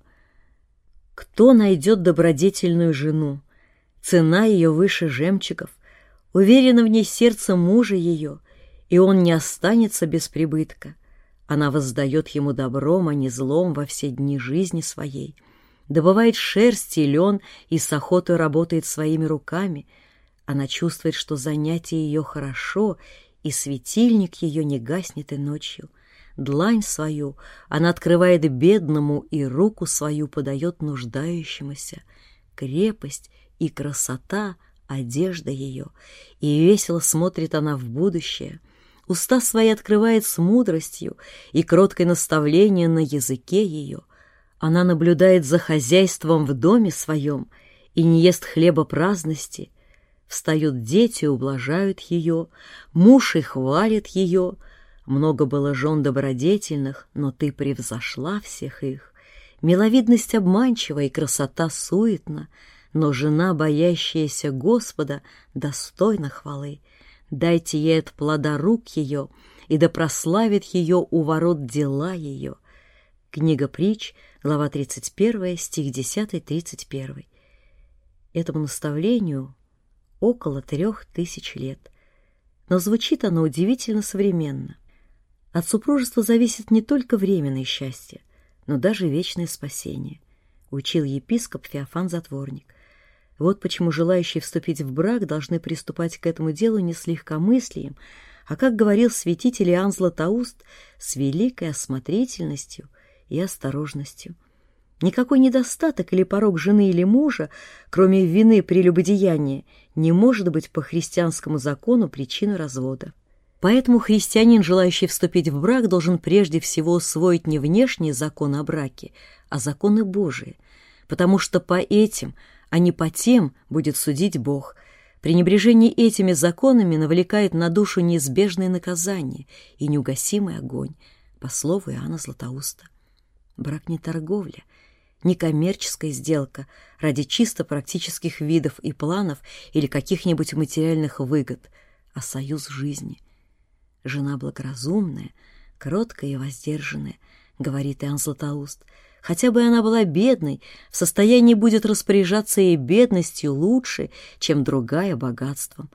«Кто найдет добродетельную жену? Цена ее выше жемчугов, уверено в ней сердце мужа ее, и он не останется без прибытка. Она воздает ему добром, а не злом во все дни жизни своей» добывает шерсть и лен и с охотой работает своими руками. Она чувствует, что занятие ее хорошо, и светильник ее не гаснет и ночью. Длань свою она открывает бедному, и руку свою подает нуждающемуся. Крепость и красота — одежда ее, и весело смотрит она в будущее. Уста свои открывает с мудростью, и кроткое наставление на языке ее — она наблюдает за хозяйством в доме своем и не ест хлеба праздности. Встают дети, ублажают ее, муж и хвалит ее. Много было жен добродетельных, но ты превзошла всех их. Миловидность обманчива и красота суетна, но жена, боящаяся Господа, достойна хвалы. Дайте ей от плода рук ее, и да прославит ее у ворот дела ее. Книга притч, глава 31, стих 10-31. Этому наставлению около трех тысяч лет. Но звучит оно удивительно современно. От супружества зависит не только временное счастье, но даже вечное спасение, учил епископ Феофан Затворник. Вот почему желающие вступить в брак должны приступать к этому делу не с легкомыслием, а, как говорил святитель Иоанн Златоуст, с великой осмотрительностью – и осторожностью. Никакой недостаток или порог жены или мужа, кроме вины прелюбодеяния, не может быть по христианскому закону причиной развода. Поэтому христианин, желающий вступить в брак, должен прежде всего усвоить не внешние законы о браке, а законы Божии, потому что по этим, а не по тем будет судить Бог. Пренебрежение этими законами навлекает на душу неизбежное наказание и неугасимый огонь, по слову Иоанна Златоуста. Брак не торговля, не коммерческая сделка ради чисто практических видов и планов или каких-нибудь материальных выгод, а союз жизни — Жена благоразумная, кроткая и воздержанная, говорит Иоанн Златоуст. Хотя бы она была бедной, в состоянии будет распоряжаться ей бедностью лучше, чем другая богатством.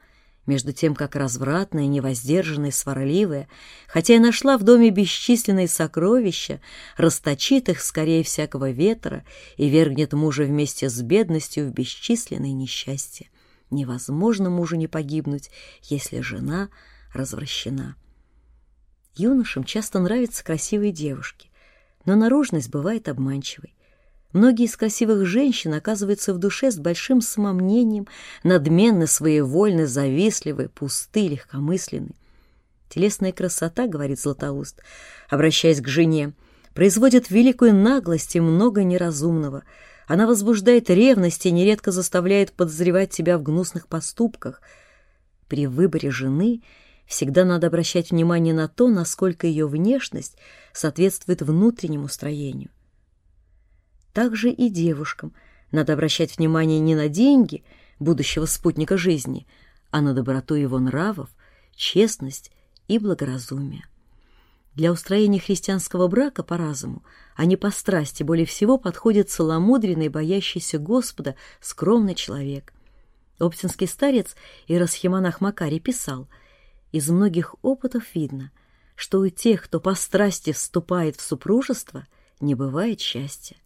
Между тем, как развратная, невоздержанная, сварливая, хотя и нашла в доме бесчисленные сокровища, расточит их скорее всякого ветра и вергнет мужа вместе с бедностью в бесчисленные несчастья. Невозможно мужу не погибнуть, если жена — развращена. Юношам часто нравятся красивые девушки, но наружность бывает обманчивой. Многие из красивых женщин оказываются в душе с большим самомнением, надменны, своевольны, завистливы, пусты, легкомысленны. Телесная красота, говорит Златоуст, обращаясь к жене, производит великую наглость и много неразумного. Она возбуждает ревность и нередко заставляет подозревать тебя в гнусных поступках. При выборе жены – Всегда надо обращать внимание на то, насколько ее внешность соответствует внутреннему строению. Также и девушкам надо обращать внимание не на деньги будущего спутника жизни, а на доброту его нравов, честность и благоразумие. Для устроения христианского брака по разуму, а не по страсти, более всего подходит целомудренный, боящийся Господа, скромный человек. Оптинский старец Ирасхиманах Макарий писал – из многих опытов видно, что у тех, кто по страсти вступает в супружество, не бывает счастья.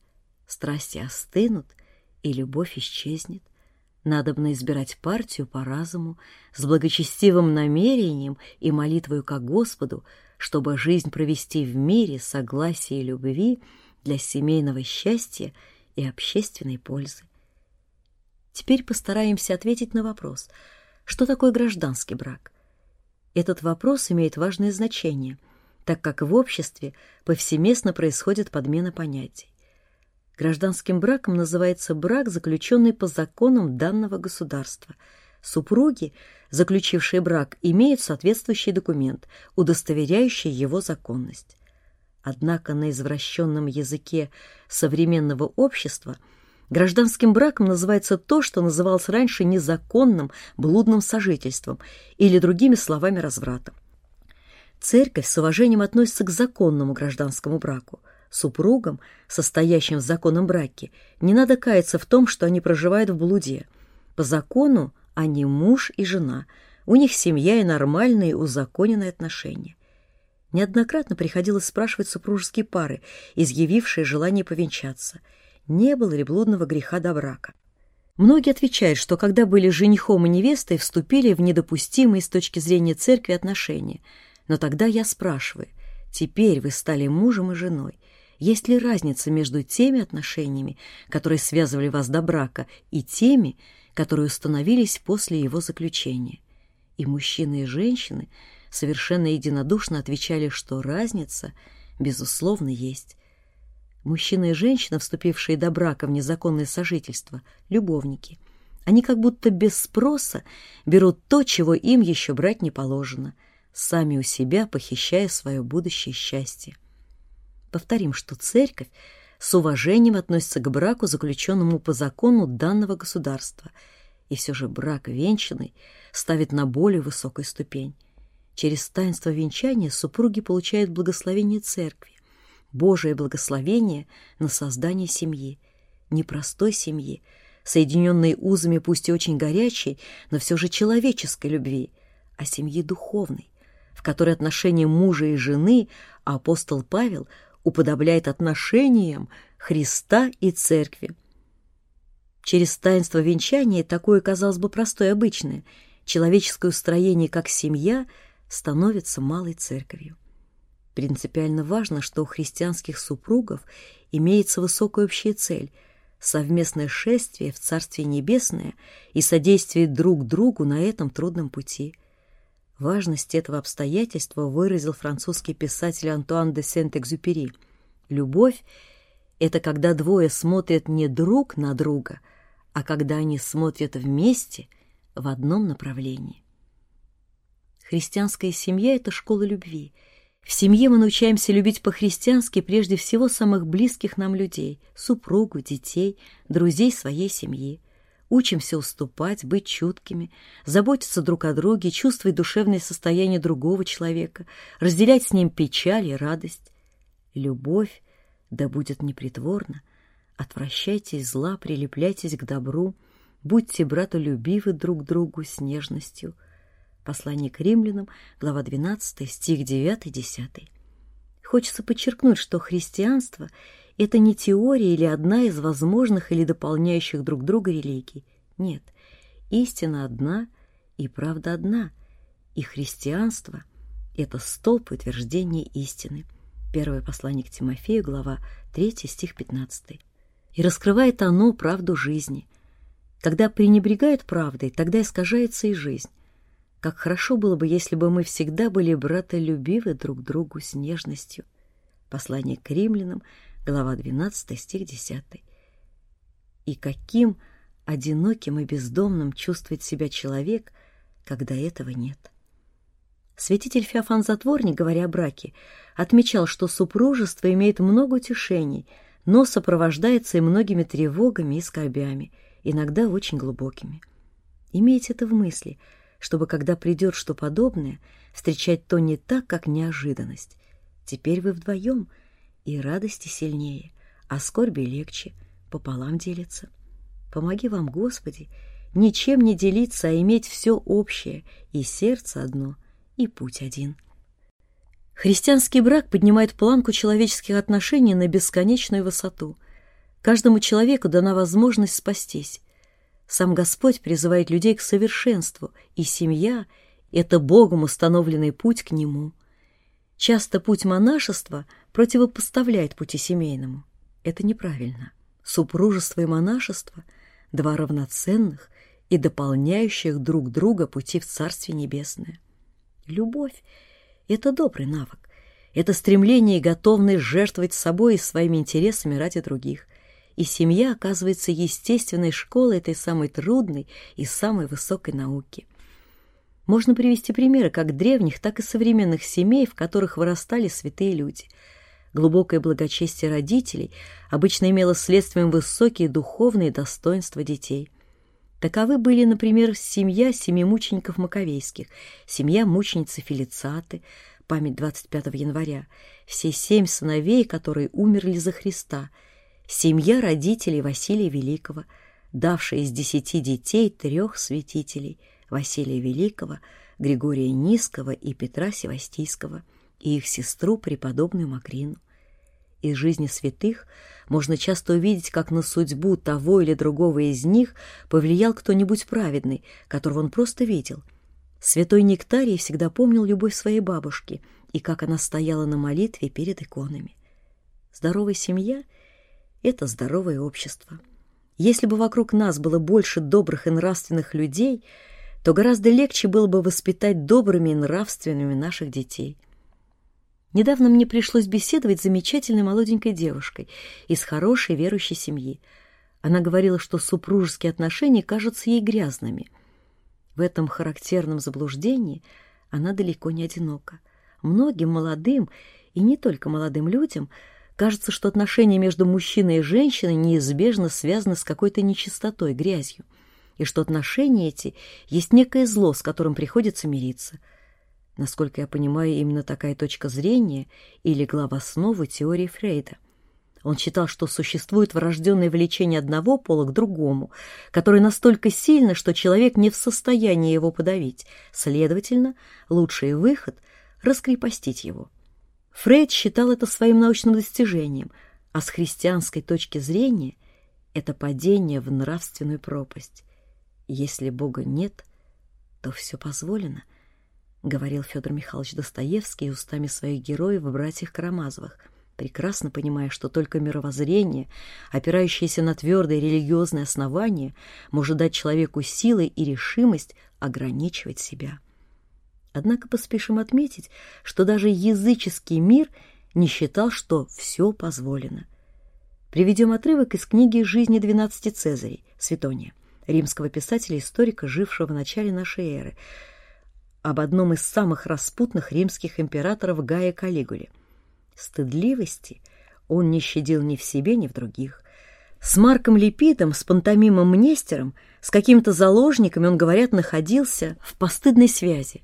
Страсти остынут, и любовь исчезнет. Надобно избирать партию по разуму, с благочестивым намерением и молитвою ко Господу, чтобы жизнь провести в мире, согласии и любви для семейного счастья и общественной пользы. Теперь постараемся ответить на вопрос, что такое гражданский брак – этот вопрос имеет важное значение, так как в обществе повсеместно происходит подмена понятий. Гражданским браком называется брак, заключенный по законам данного государства. Супруги, заключившие брак, имеют соответствующий документ, удостоверяющий его законность. Однако на извращенном языке современного общества – Гражданским браком называется то, что называлось раньше незаконным блудным сожительством или другими словами развратом. Церковь с уважением относится к законному гражданскому браку. Супругам, состоящим в законном браке, не надо каяться в том, что они проживают в блуде. По закону они муж и жена, у них семья и нормальные узаконенные отношения. Неоднократно приходилось спрашивать супружеские пары, изъявившие желание повенчаться – не было ли блудного греха до брака. Многие отвечают, что когда были женихом и невестой, вступили в недопустимые с точки зрения церкви отношения. Но тогда я спрашиваю, теперь вы стали мужем и женой, есть ли разница между теми отношениями, которые связывали вас до брака, и теми, которые установились после его заключения? И мужчины и женщины совершенно единодушно отвечали, что разница, безусловно, есть. Мужчина и женщина, вступившие до брака в незаконное сожительство, любовники. Они как будто без спроса берут то, чего им еще брать не положено, сами у себя похищая свое будущее счастье. Повторим, что церковь с уважением относится к браку, заключенному по закону данного государства, и все же брак венчанный ставит на более высокую ступень. Через таинство венчания супруги получают благословение церкви, Божие благословение на создание семьи, непростой семьи, соединенной узами пусть и очень горячей, но все же человеческой любви, а семьи духовной, в которой отношения мужа и жены апостол Павел уподобляет отношениям Христа и Церкви. Через таинство венчания такое, казалось бы, простое обычное, человеческое устроение как семья становится малой церковью. Принципиально важно, что у христианских супругов имеется высокая общая цель — совместное шествие в Царствие Небесное и содействие друг другу на этом трудном пути. Важность этого обстоятельства выразил французский писатель Антуан де Сент-Экзюпери. Любовь — это когда двое смотрят не друг на друга, а когда они смотрят вместе в одном направлении. Христианская семья — это школа любви. В семье мы научаемся любить по-христиански прежде всего самых близких нам людей — супругу, детей, друзей своей семьи. Учимся уступать, быть чуткими, заботиться друг о друге, чувствовать душевное состояние другого человека, разделять с ним печаль и радость. Любовь, да будет непритворна, отвращайтесь зла, прилепляйтесь к добру, будьте братолюбивы друг другу с нежностью — Послание к римлянам, глава 12, стих 9-10. Хочется подчеркнуть, что христианство — это не теория или одна из возможных или дополняющих друг друга религий. Нет, истина одна и правда одна, и христианство — это столб утверждения истины. Первое послание к Тимофею, глава 3, стих 15. И раскрывает оно правду жизни. Когда пренебрегают правдой, тогда искажается и жизнь. Как хорошо было бы, если бы мы всегда были братолюбивы друг другу с нежностью. Послание к римлянам, глава 12, стих 10. И каким одиноким и бездомным чувствует себя человек, когда этого нет. Святитель Феофан Затворник, говоря о браке, отмечал, что супружество имеет много утешений, но сопровождается и многими тревогами и скорбями, иногда очень глубокими. Имейте это в мысли – чтобы, когда придет что подобное, встречать то не так, как неожиданность. Теперь вы вдвоем, и радости сильнее, а скорби легче, пополам делиться. Помоги вам, Господи, ничем не делиться, а иметь все общее, и сердце одно, и путь один. Христианский брак поднимает планку человеческих отношений на бесконечную высоту. Каждому человеку дана возможность спастись. Сам Господь призывает людей к совершенству, и семья — это Богом установленный путь к Нему. Часто путь монашества противопоставляет пути семейному. Это неправильно. Супружество и монашество — два равноценных и дополняющих друг друга пути в Царствие Небесное. Любовь — это добрый навык. Это стремление и готовность жертвовать собой и своими интересами ради других и семья оказывается естественной школой этой самой трудной и самой высокой науки. Можно привести примеры как древних, так и современных семей, в которых вырастали святые люди. Глубокое благочестие родителей обычно имело следствием высокие духовные достоинства детей. Таковы были, например, семья семи мучеников Маковейских, семья мученицы Филицаты, память 25 января, все семь сыновей, которые умерли за Христа – семья родителей Василия Великого, давшая из десяти детей трех святителей – Василия Великого, Григория Низкого и Петра Севастийского, и их сестру преподобную Макрину. Из жизни святых можно часто увидеть, как на судьбу того или другого из них повлиял кто-нибудь праведный, которого он просто видел. Святой Нектарий всегда помнил любовь своей бабушки и как она стояла на молитве перед иконами. Здоровая семья — это здоровое общество. Если бы вокруг нас было больше добрых и нравственных людей, то гораздо легче было бы воспитать добрыми и нравственными наших детей. Недавно мне пришлось беседовать с замечательной молоденькой девушкой из хорошей верующей семьи. Она говорила, что супружеские отношения кажутся ей грязными. В этом характерном заблуждении она далеко не одинока. Многим молодым, и не только молодым людям – Кажется, что отношения между мужчиной и женщиной неизбежно связаны с какой-то нечистотой, грязью, и что отношения эти есть некое зло, с которым приходится мириться. Насколько я понимаю, именно такая точка зрения и легла в основу теории Фрейда. Он считал, что существует врожденное влечение одного пола к другому, которое настолько сильно, что человек не в состоянии его подавить. Следовательно, лучший выход — раскрепостить его. Фрейд считал это своим научным достижением, а с христианской точки зрения это падение в нравственную пропасть. Если Бога нет, то все позволено, говорил Федор Михайлович Достоевский устами своих героев в «Братьях Карамазовых», прекрасно понимая, что только мировоззрение, опирающееся на твердые религиозные основания, может дать человеку силы и решимость ограничивать себя. Однако поспешим отметить, что даже языческий мир не считал, что все позволено. Приведем отрывок из книги «Жизни двенадцати Цезарей» Светония, римского писателя-историка, жившего в начале нашей эры, об одном из самых распутных римских императоров Гая Калигуле. Стыдливости он не щадил ни в себе, ни в других. С Марком Липидом, с пантомимом Мнестером, с какими-то заложниками он, говорят, находился в постыдной связи,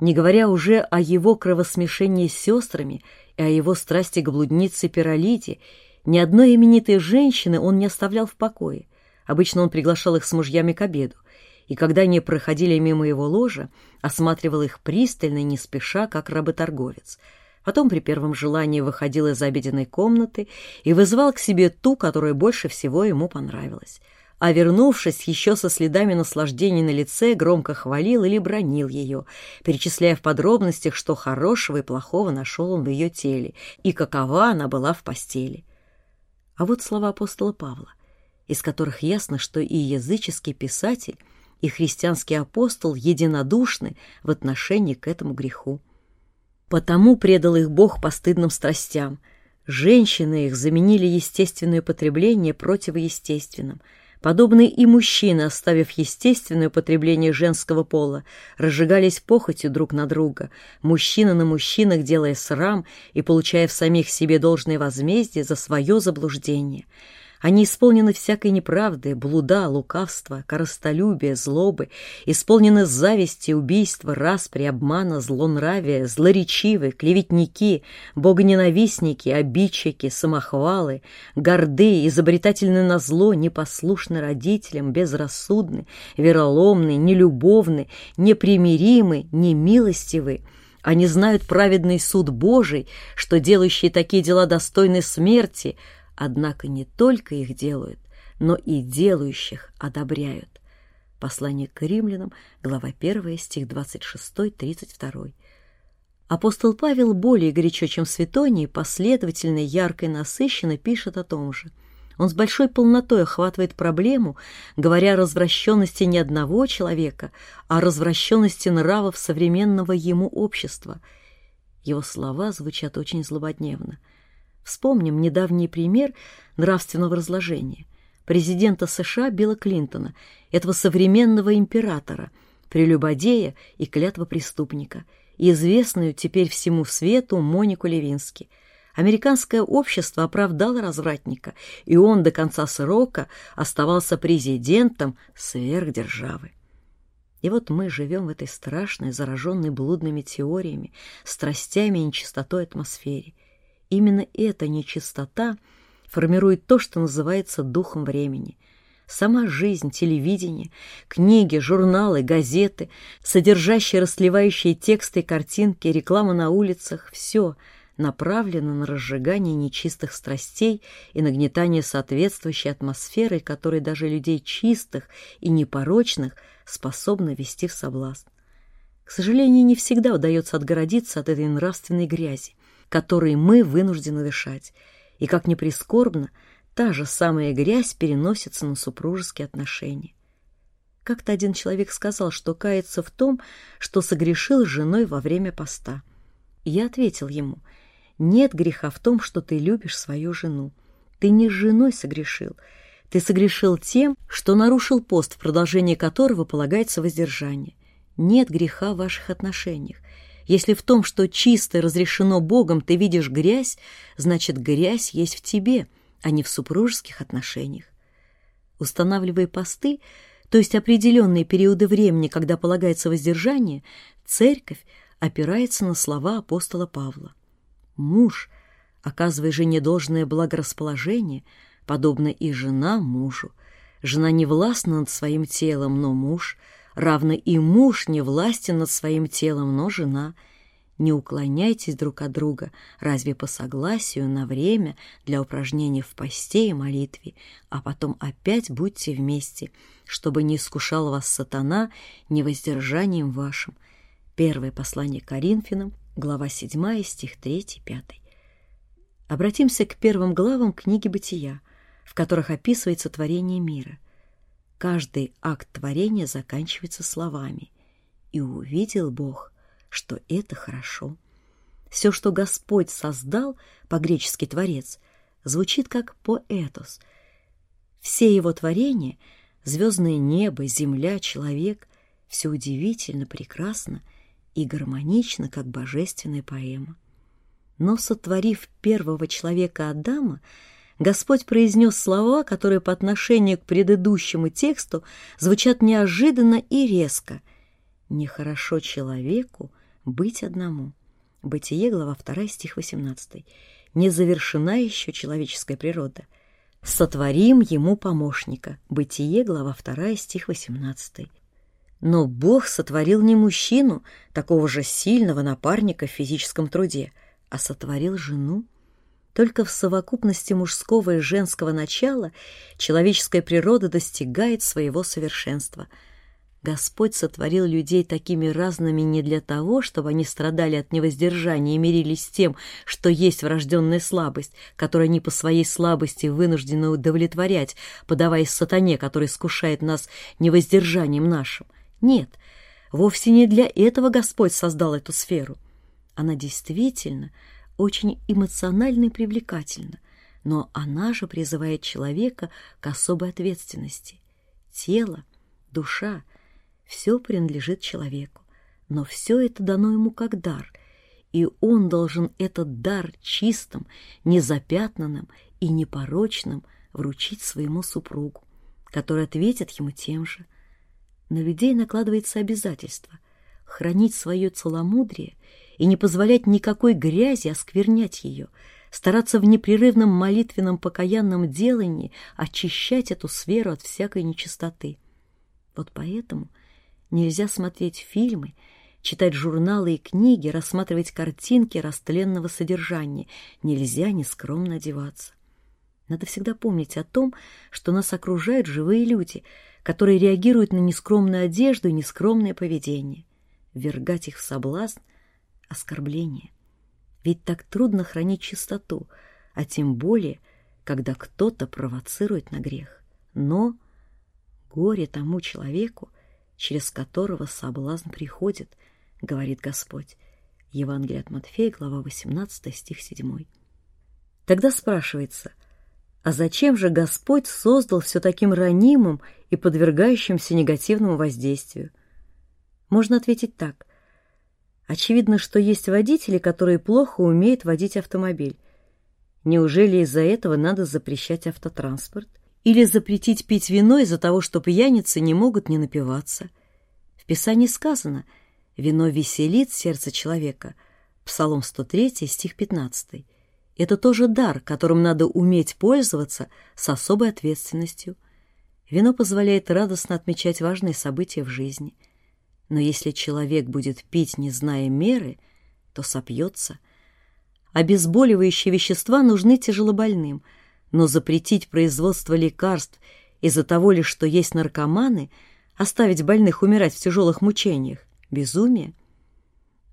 не говоря уже о его кровосмешении с сестрами и о его страсти к блуднице Пиролиде, ни одной именитой женщины он не оставлял в покое. Обычно он приглашал их с мужьями к обеду, и когда они проходили мимо его ложа, осматривал их пристально, не спеша, как работорговец. Потом при первом желании выходил из обеденной комнаты и вызывал к себе ту, которая больше всего ему понравилась. А вернувшись еще со следами наслаждения на лице, громко хвалил или бронил ее, перечисляя в подробностях, что хорошего и плохого нашел он в ее теле, и какова она была в постели. А вот слова апостола Павла, из которых ясно, что и языческий писатель — и христианский апостол единодушны в отношении к этому греху. Потому предал их Бог постыдным страстям. Женщины их заменили естественное потребление противоестественным. Подобные и мужчины, оставив естественное потребление женского пола, разжигались похотью друг на друга, мужчина на мужчинах делая срам и получая в самих себе должное возмездие за свое заблуждение — они исполнены всякой неправды, блуда, лукавства, коростолюбия, злобы, исполнены зависти, убийства, распри, обмана, злонравия, злоречивы, клеветники, богоненавистники, обидчики, самохвалы, горды, изобретательны на зло, непослушны родителям, безрассудны, вероломны, нелюбовны, непримиримы, немилостивы, они знают праведный суд Божий, что делающие такие дела достойны смерти, Однако не только их делают, но и делающих одобряют. Послание к римлянам, глава 1, стих 26-32. Апостол Павел более горячо, чем Светоний, последовательно, ярко и насыщенно пишет о том же. Он с большой полнотой охватывает проблему, говоря о развращенности не одного человека, а о развращенности нравов современного ему общества. Его слова звучат очень злободневно – Вспомним недавний пример нравственного разложения. Президента США Билла Клинтона, этого современного императора, прелюбодея и клятвопреступника, и известную теперь всему свету Монику Левински. Американское общество оправдало развратника, и он до конца срока оставался президентом сверхдержавы. И вот мы живем в этой страшной, зараженной блудными теориями, страстями и нечистотой атмосфере – Именно эта нечистота формирует то, что называется духом времени. Сама жизнь, телевидение, книги, журналы, газеты, содержащие расливающие тексты и картинки, реклама на улицах — все направлено на разжигание нечистых страстей и нагнетание соответствующей атмосферы, которой даже людей чистых и непорочных способна вести в соблазн. К сожалению, не всегда удается отгородиться от этой нравственной грязи которой мы вынуждены дышать. И, как ни прискорбно, та же самая грязь переносится на супружеские отношения. Как-то один человек сказал, что кается в том, что согрешил с женой во время поста. И я ответил ему, нет греха в том, что ты любишь свою жену. Ты не с женой согрешил, ты согрешил тем, что нарушил пост, в продолжении которого полагается воздержание. Нет греха в ваших отношениях. Если в том, что чисто разрешено Богом, ты видишь грязь, значит, грязь есть в тебе, а не в супружеских отношениях. Устанавливая посты, то есть определенные периоды времени, когда полагается воздержание, церковь опирается на слова апостола Павла. Муж, оказывая жене должное благорасположение, подобно и жена мужу. Жена не властна над своим телом, но муж — равно и муж не властен над своим телом, но жена. Не уклоняйтесь друг от друга, разве по согласию на время для упражнений в посте и молитве, а потом опять будьте вместе, чтобы не искушал вас сатана невоздержанием вашим. Первое послание Коринфянам, глава 7, стих 3-5. Обратимся к первым главам книги «Бытия», в которых описывается творение мира – Каждый акт творения заканчивается словами «И увидел Бог, что это хорошо. Все, что Господь создал, по-гречески «творец», звучит как «поэтос». Все его творения — звездное небо, земля, человек — все удивительно, прекрасно и гармонично, как божественная поэма. Но, сотворив первого человека Адама, Господь произнес слова, которые по отношению к предыдущему тексту звучат неожиданно и резко. «Нехорошо человеку быть одному». Бытие, глава 2, стих 18. «Не завершена еще человеческая природа. Сотворим ему помощника». Бытие, глава 2, стих 18. Но Бог сотворил не мужчину, такого же сильного напарника в физическом труде, а сотворил жену. Только в совокупности мужского и женского начала человеческая природа достигает своего совершенства. Господь сотворил людей такими разными не для того, чтобы они страдали от невоздержания и мирились с тем, что есть врожденная слабость, которую они по своей слабости вынуждены удовлетворять, подаваясь сатане, который искушает нас невоздержанием нашим. Нет, вовсе не для этого Господь создал эту сферу. Она действительно очень эмоциональна и привлекательна, но она же призывает человека к особой ответственности. Тело, душа — все принадлежит человеку, но все это дано ему как дар, и он должен этот дар чистым, незапятнанным и непорочным вручить своему супругу, который ответит ему тем же — на людей накладывается обязательство хранить свое целомудрие и не позволять никакой грязи осквернять ее, стараться в непрерывном молитвенном покаянном делании очищать эту сферу от всякой нечистоты. Вот поэтому нельзя смотреть фильмы, читать журналы и книги, рассматривать картинки растленного содержания, нельзя нескромно одеваться. Надо всегда помнить о том, что нас окружают живые люди — которые реагируют на нескромную одежду и нескромное поведение. Вергать их в соблазн — оскорбление. Ведь так трудно хранить чистоту, а тем более, когда кто-то провоцирует на грех. Но горе тому человеку, через которого соблазн приходит, говорит Господь. Евангелие от Матфея, глава 18, стих 7. Тогда спрашивается — а зачем же Господь создал все таким ранимым и подвергающимся негативному воздействию? Можно ответить так. Очевидно, что есть водители, которые плохо умеют водить автомобиль. Неужели из-за этого надо запрещать автотранспорт? Или запретить пить вино из-за того, что пьяницы не могут не напиваться? В Писании сказано «Вино веселит сердце человека» Псалом 103, стих 15. Это тоже дар, которым надо уметь пользоваться с особой ответственностью. Вино позволяет радостно отмечать важные события в жизни. Но если человек будет пить, не зная меры, то сопьется. Обезболивающие вещества нужны тяжелобольным, но запретить производство лекарств из-за того лишь, что есть наркоманы, оставить больных умирать в тяжелых мучениях – безумие –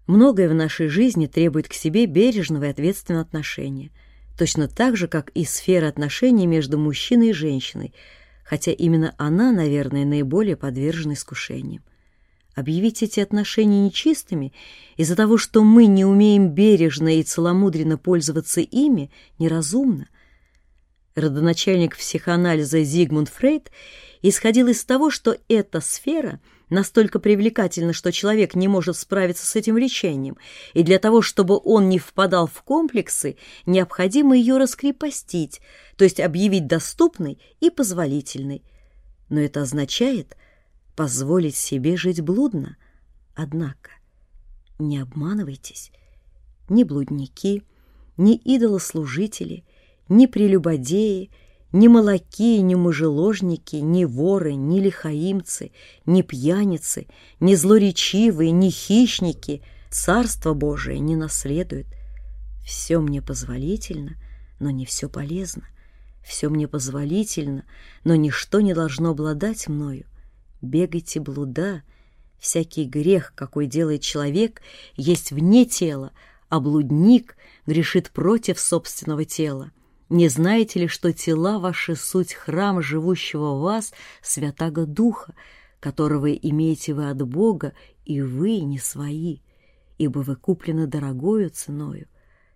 Многое в нашей жизни требует к себе бережного и ответственного отношения, точно так же, как и сфера отношений между мужчиной и женщиной, хотя именно она, наверное, наиболее подвержена искушениям. Объявить эти отношения нечистыми из-за того, что мы не умеем бережно и целомудренно пользоваться ими, неразумно. Родоначальник психоанализа Зигмунд Фрейд исходил из того, что эта сфера — настолько привлекательна, что человек не может справиться с этим влечением, и для того, чтобы он не впадал в комплексы, необходимо ее раскрепостить, то есть объявить доступной и позволительной. Но это означает позволить себе жить блудно. Однако не обманывайтесь, ни блудники, ни идолослужители, ни прелюбодеи — ни молоки, ни мужеложники, ни воры, ни лихаимцы, ни пьяницы, ни злоречивые, ни хищники Царство Божие не наследуют. Все мне позволительно, но не все полезно. Все мне позволительно, но ничто не должно обладать мною. Бегайте блуда. Всякий грех, какой делает человек, есть вне тела, а блудник грешит против собственного тела. Не знаете ли, что тела ваши суть храм живущего в вас, Святаго Духа, которого имеете вы от Бога, и вы не свои? ибо вы куплены дорогою ценою.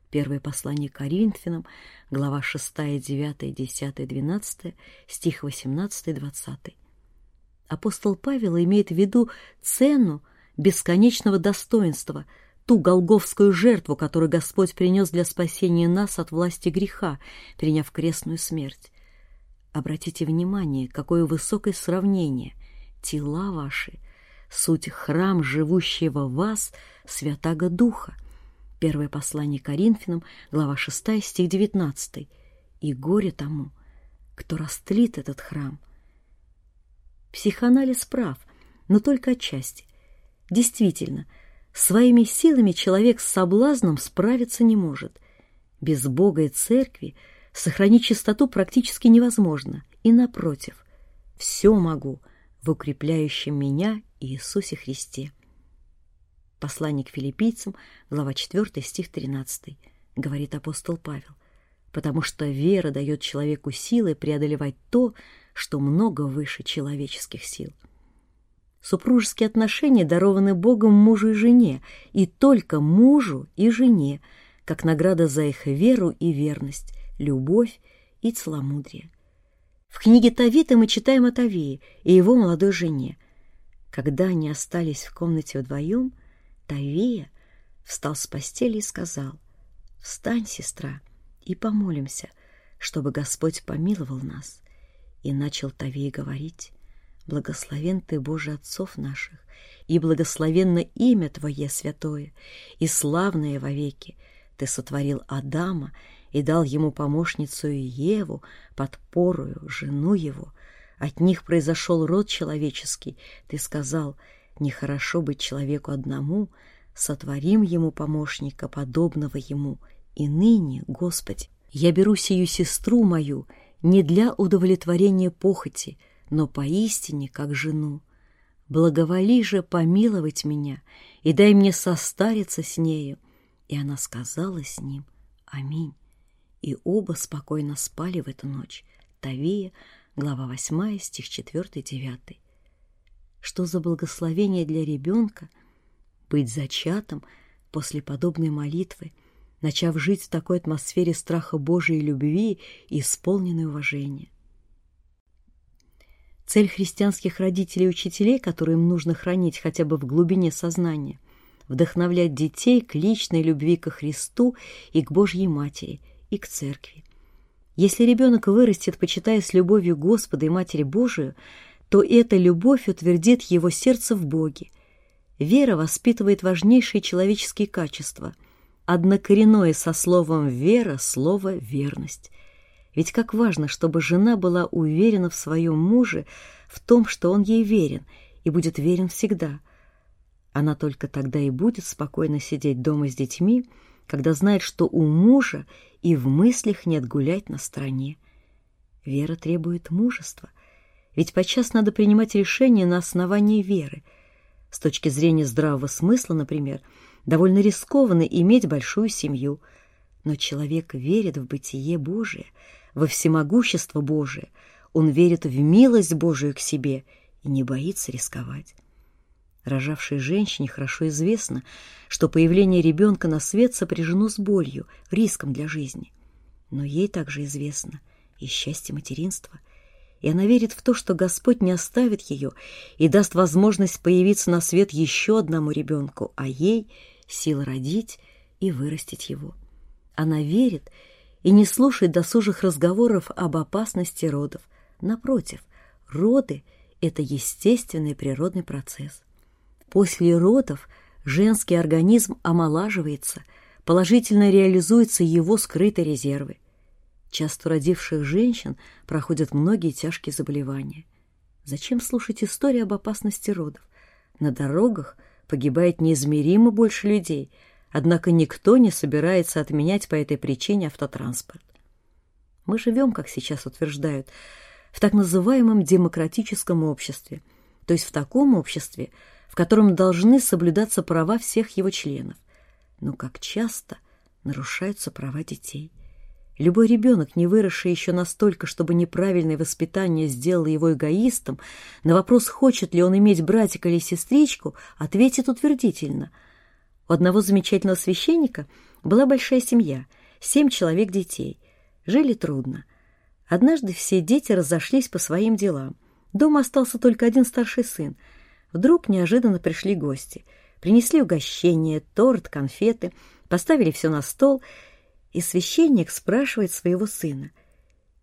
Первое послание Коринфянам, глава 6, 9, 10, 12, стих 18, 20. Апостол Павел имеет в виду цену бесконечного достоинства, ту голговскую жертву, которую Господь принес для спасения нас от власти греха, приняв крестную смерть. Обратите внимание, какое высокое сравнение. Тела ваши — суть храм живущего вас, Святаго Духа. Первое послание Коринфянам, глава 6, стих 19. И горе тому, кто растлит этот храм. Психоанализ прав, но только отчасти. Действительно, своими силами человек с соблазном справиться не может. Без Бога и Церкви сохранить чистоту практически невозможно, и напротив, все могу в укрепляющем меня Иисусе Христе. Послание к филиппийцам, глава 4, стих 13, говорит апостол Павел, потому что вера дает человеку силы преодолевать то, что много выше человеческих сил. Супружеские отношения дарованы Богом мужу и жене, и только мужу и жене, как награда за их веру и верность, любовь и целомудрие. В книге Тавита мы читаем о Тавии и его молодой жене. Когда они остались в комнате вдвоем, Тавия встал с постели и сказал, «Встань, сестра, и помолимся, чтобы Господь помиловал нас». И начал Тавия говорить, Благословен Ты, Боже, отцов наших, и благословенно имя Твое святое, и славное вовеки. Ты сотворил Адама и дал ему помощницу Еву, подпорую, жену его. От них произошел род человеческий. Ты сказал, нехорошо быть человеку одному, сотворим ему помощника, подобного ему. И ныне, Господи, я беру сию сестру мою не для удовлетворения похоти, но поистине как жену. Благоволи же помиловать меня и дай мне состариться с нею. И она сказала с ним «Аминь». И оба спокойно спали в эту ночь. Тавия, глава 8, стих 4-9. Что за благословение для ребенка быть зачатым после подобной молитвы, начав жить в такой атмосфере страха Божией любви и исполненной уважения. Цель христианских родителей и учителей, которые им нужно хранить хотя бы в глубине сознания, вдохновлять детей к личной любви ко Христу и к Божьей Матери, и к Церкви. Если ребенок вырастет, почитая с любовью Господа и Матери Божию, то эта любовь утвердит его сердце в Боге. Вера воспитывает важнейшие человеческие качества. Однокоренное со словом «вера» слово «верность». Ведь как важно, чтобы жена была уверена в своем муже, в том, что он ей верен и будет верен всегда. Она только тогда и будет спокойно сидеть дома с детьми, когда знает, что у мужа и в мыслях нет гулять на стороне. Вера требует мужества, ведь подчас надо принимать решения на основании веры. С точки зрения здравого смысла, например, довольно рискованно иметь большую семью, но человек верит в бытие Божие — во всемогущество Божие, он верит в милость Божию к себе и не боится рисковать. Рожавшей женщине хорошо известно, что появление ребенка на свет сопряжено с болью, риском для жизни. Но ей также известно и счастье материнства, и она верит в то, что Господь не оставит ее и даст возможность появиться на свет еще одному ребенку, а ей — сила родить и вырастить его. Она верит и не слушает досужих разговоров об опасности родов. Напротив, роды – это естественный природный процесс. После родов женский организм омолаживается, положительно реализуются его скрытые резервы. Часто родивших женщин проходят многие тяжкие заболевания. Зачем слушать истории об опасности родов? На дорогах погибает неизмеримо больше людей – Однако никто не собирается отменять по этой причине автотранспорт. Мы живем, как сейчас утверждают, в так называемом демократическом обществе, то есть в таком обществе, в котором должны соблюдаться права всех его членов. Но как часто нарушаются права детей. Любой ребенок, не выросший еще настолько, чтобы неправильное воспитание сделало его эгоистом, на вопрос, хочет ли он иметь братика или сестричку, ответит утвердительно – У одного замечательного священника была большая семья, семь человек детей. Жили трудно. Однажды все дети разошлись по своим делам. Дома остался только один старший сын. Вдруг неожиданно пришли гости. Принесли угощение, торт, конфеты, поставили все на стол, и священник спрашивает своего сына,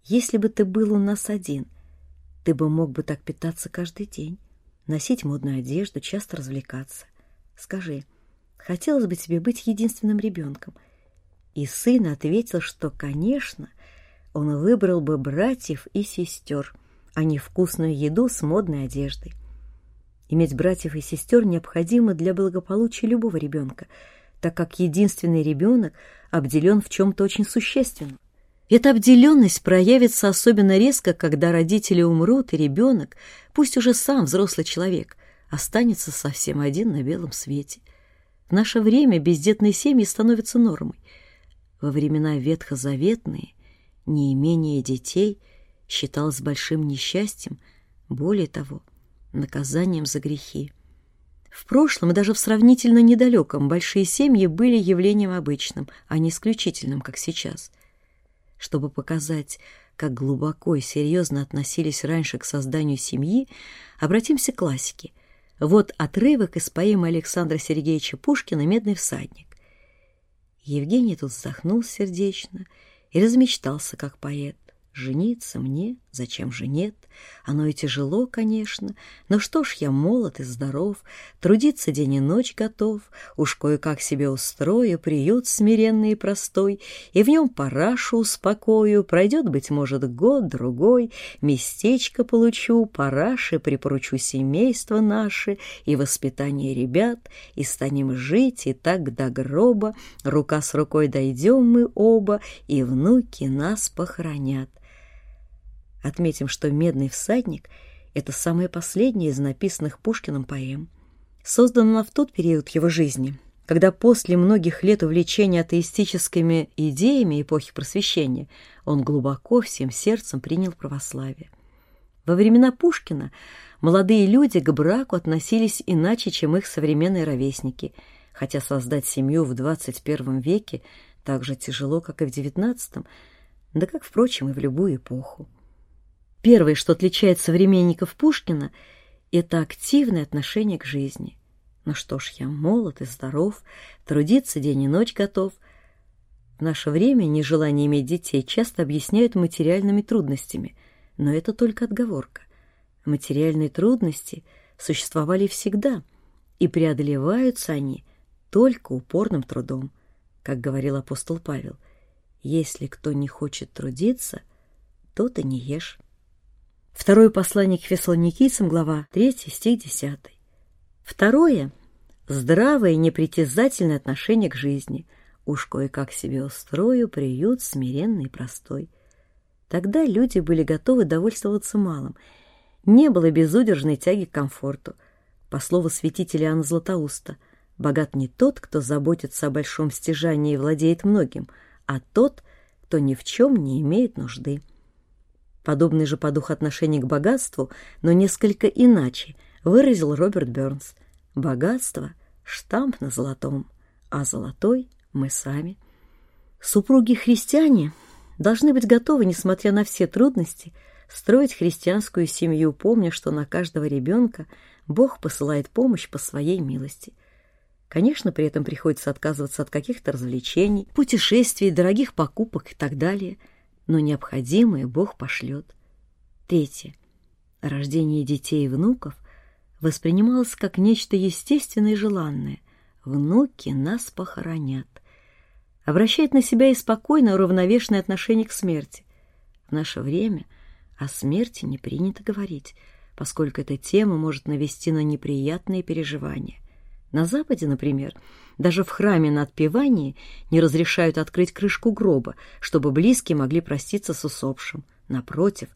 «Если бы ты был у нас один, ты бы мог бы так питаться каждый день, носить модную одежду, часто развлекаться. Скажи, хотелось бы тебе быть единственным ребенком?» И сын ответил, что, конечно, он выбрал бы братьев и сестер, а не вкусную еду с модной одеждой. Иметь братьев и сестер необходимо для благополучия любого ребенка, так как единственный ребенок обделен в чем-то очень существенном. Эта обделенность проявится особенно резко, когда родители умрут, и ребенок, пусть уже сам взрослый человек, останется совсем один на белом свете. В наше время бездетные семьи становятся нормой. Во времена ветхозаветные неимение детей считалось большим несчастьем, более того, наказанием за грехи. В прошлом даже в сравнительно недалеком большие семьи были явлением обычным, а не исключительным, как сейчас. Чтобы показать, как глубоко и серьезно относились раньше к созданию семьи, обратимся к классике. Вот отрывок из поэмы Александра Сергеевича Пушкина «Медный всадник». Евгений тут вздохнул сердечно и размечтался, как поэт. Жениться мне? Зачем же нет? Оно и тяжело, конечно, но что ж, я молод и здоров, трудиться день и ночь готов, уж кое-как себе устрою приют смиренный и простой, и в нем парашу успокою, пройдет, быть может, год-другой, местечко получу, параши припоручу семейство наше и воспитание ребят, и станем жить и так до гроба, рука с рукой дойдем мы оба, и внуки нас похоронят. Отметим, что «Медный всадник» — это самая последняя из написанных Пушкиным поэм. Создана в тот период его жизни, когда после многих лет увлечения атеистическими идеями эпохи Просвещения он глубоко всем сердцем принял православие. Во времена Пушкина молодые люди к браку относились иначе, чем их современные ровесники, хотя создать семью в 21 веке так же тяжело, как и в XIX, да как, впрочем, и в любую эпоху. Первое, что отличает современников Пушкина, это активное отношение к жизни. Ну что ж, я молод и здоров, трудиться день и ночь готов. В наше время нежелание иметь детей часто объясняют материальными трудностями, но это только отговорка. Материальные трудности существовали всегда, и преодолеваются они только упорным трудом. Как говорил апостол Павел, «Если кто не хочет трудиться, то ты не ешь». Второе послание к фессалоникийцам, глава 3, стих 10. Второе — здравое и непритязательное отношение к жизни. Уж кое-как себе устрою приют смиренный и простой. Тогда люди были готовы довольствоваться малым. Не было безудержной тяги к комфорту. По слову святителя Иоанна Златоуста, богат не тот, кто заботится о большом стяжании и владеет многим, а тот, кто ни в чем не имеет нужды. Подобный же по духу отношение к богатству, но несколько иначе, выразил Роберт Бёрнс. Богатство — штамп на золотом, а золотой — мы сами. Супруги-христиане должны быть готовы, несмотря на все трудности, строить христианскую семью, помня, что на каждого ребенка Бог посылает помощь по своей милости. Конечно, при этом приходится отказываться от каких-то развлечений, путешествий, дорогих покупок и так далее — но необходимое Бог пошлет. Третье. Рождение детей и внуков воспринималось как нечто естественное и желанное. Внуки нас похоронят. Обращает на себя и спокойное, уравновешенное отношение к смерти. В наше время о смерти не принято говорить, поскольку эта тема может навести на неприятные переживания. На Западе, например, даже в храме на отпевании не разрешают открыть крышку гроба, чтобы близкие могли проститься с усопшим. Напротив,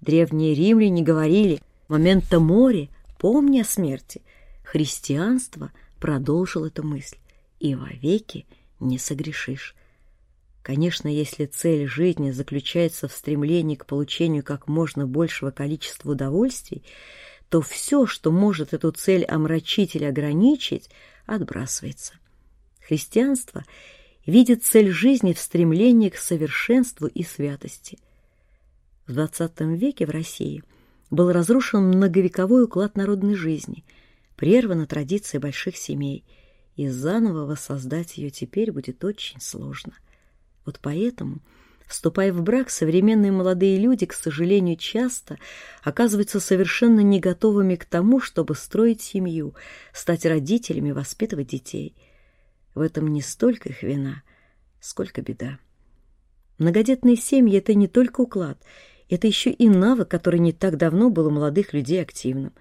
древние римляне говорили «момента море, помни о смерти». Христианство продолжило эту мысль «и вовеки не согрешишь». Конечно, если цель жизни заключается в стремлении к получению как можно большего количества удовольствий, то все, что может эту цель омрачить или ограничить, отбрасывается. Христианство видит цель жизни в стремлении к совершенству и святости. В XX веке в России был разрушен многовековой уклад народной жизни, прервана традиция больших семей, и заново воссоздать ее теперь будет очень сложно. Вот поэтому – Вступая в брак, современные молодые люди, к сожалению, часто оказываются совершенно не готовыми к тому, чтобы строить семью, стать родителями, воспитывать детей. В этом не столько их вина, сколько беда. Многодетные семьи — это не только уклад, это еще и навык, который не так давно был у молодых людей активным.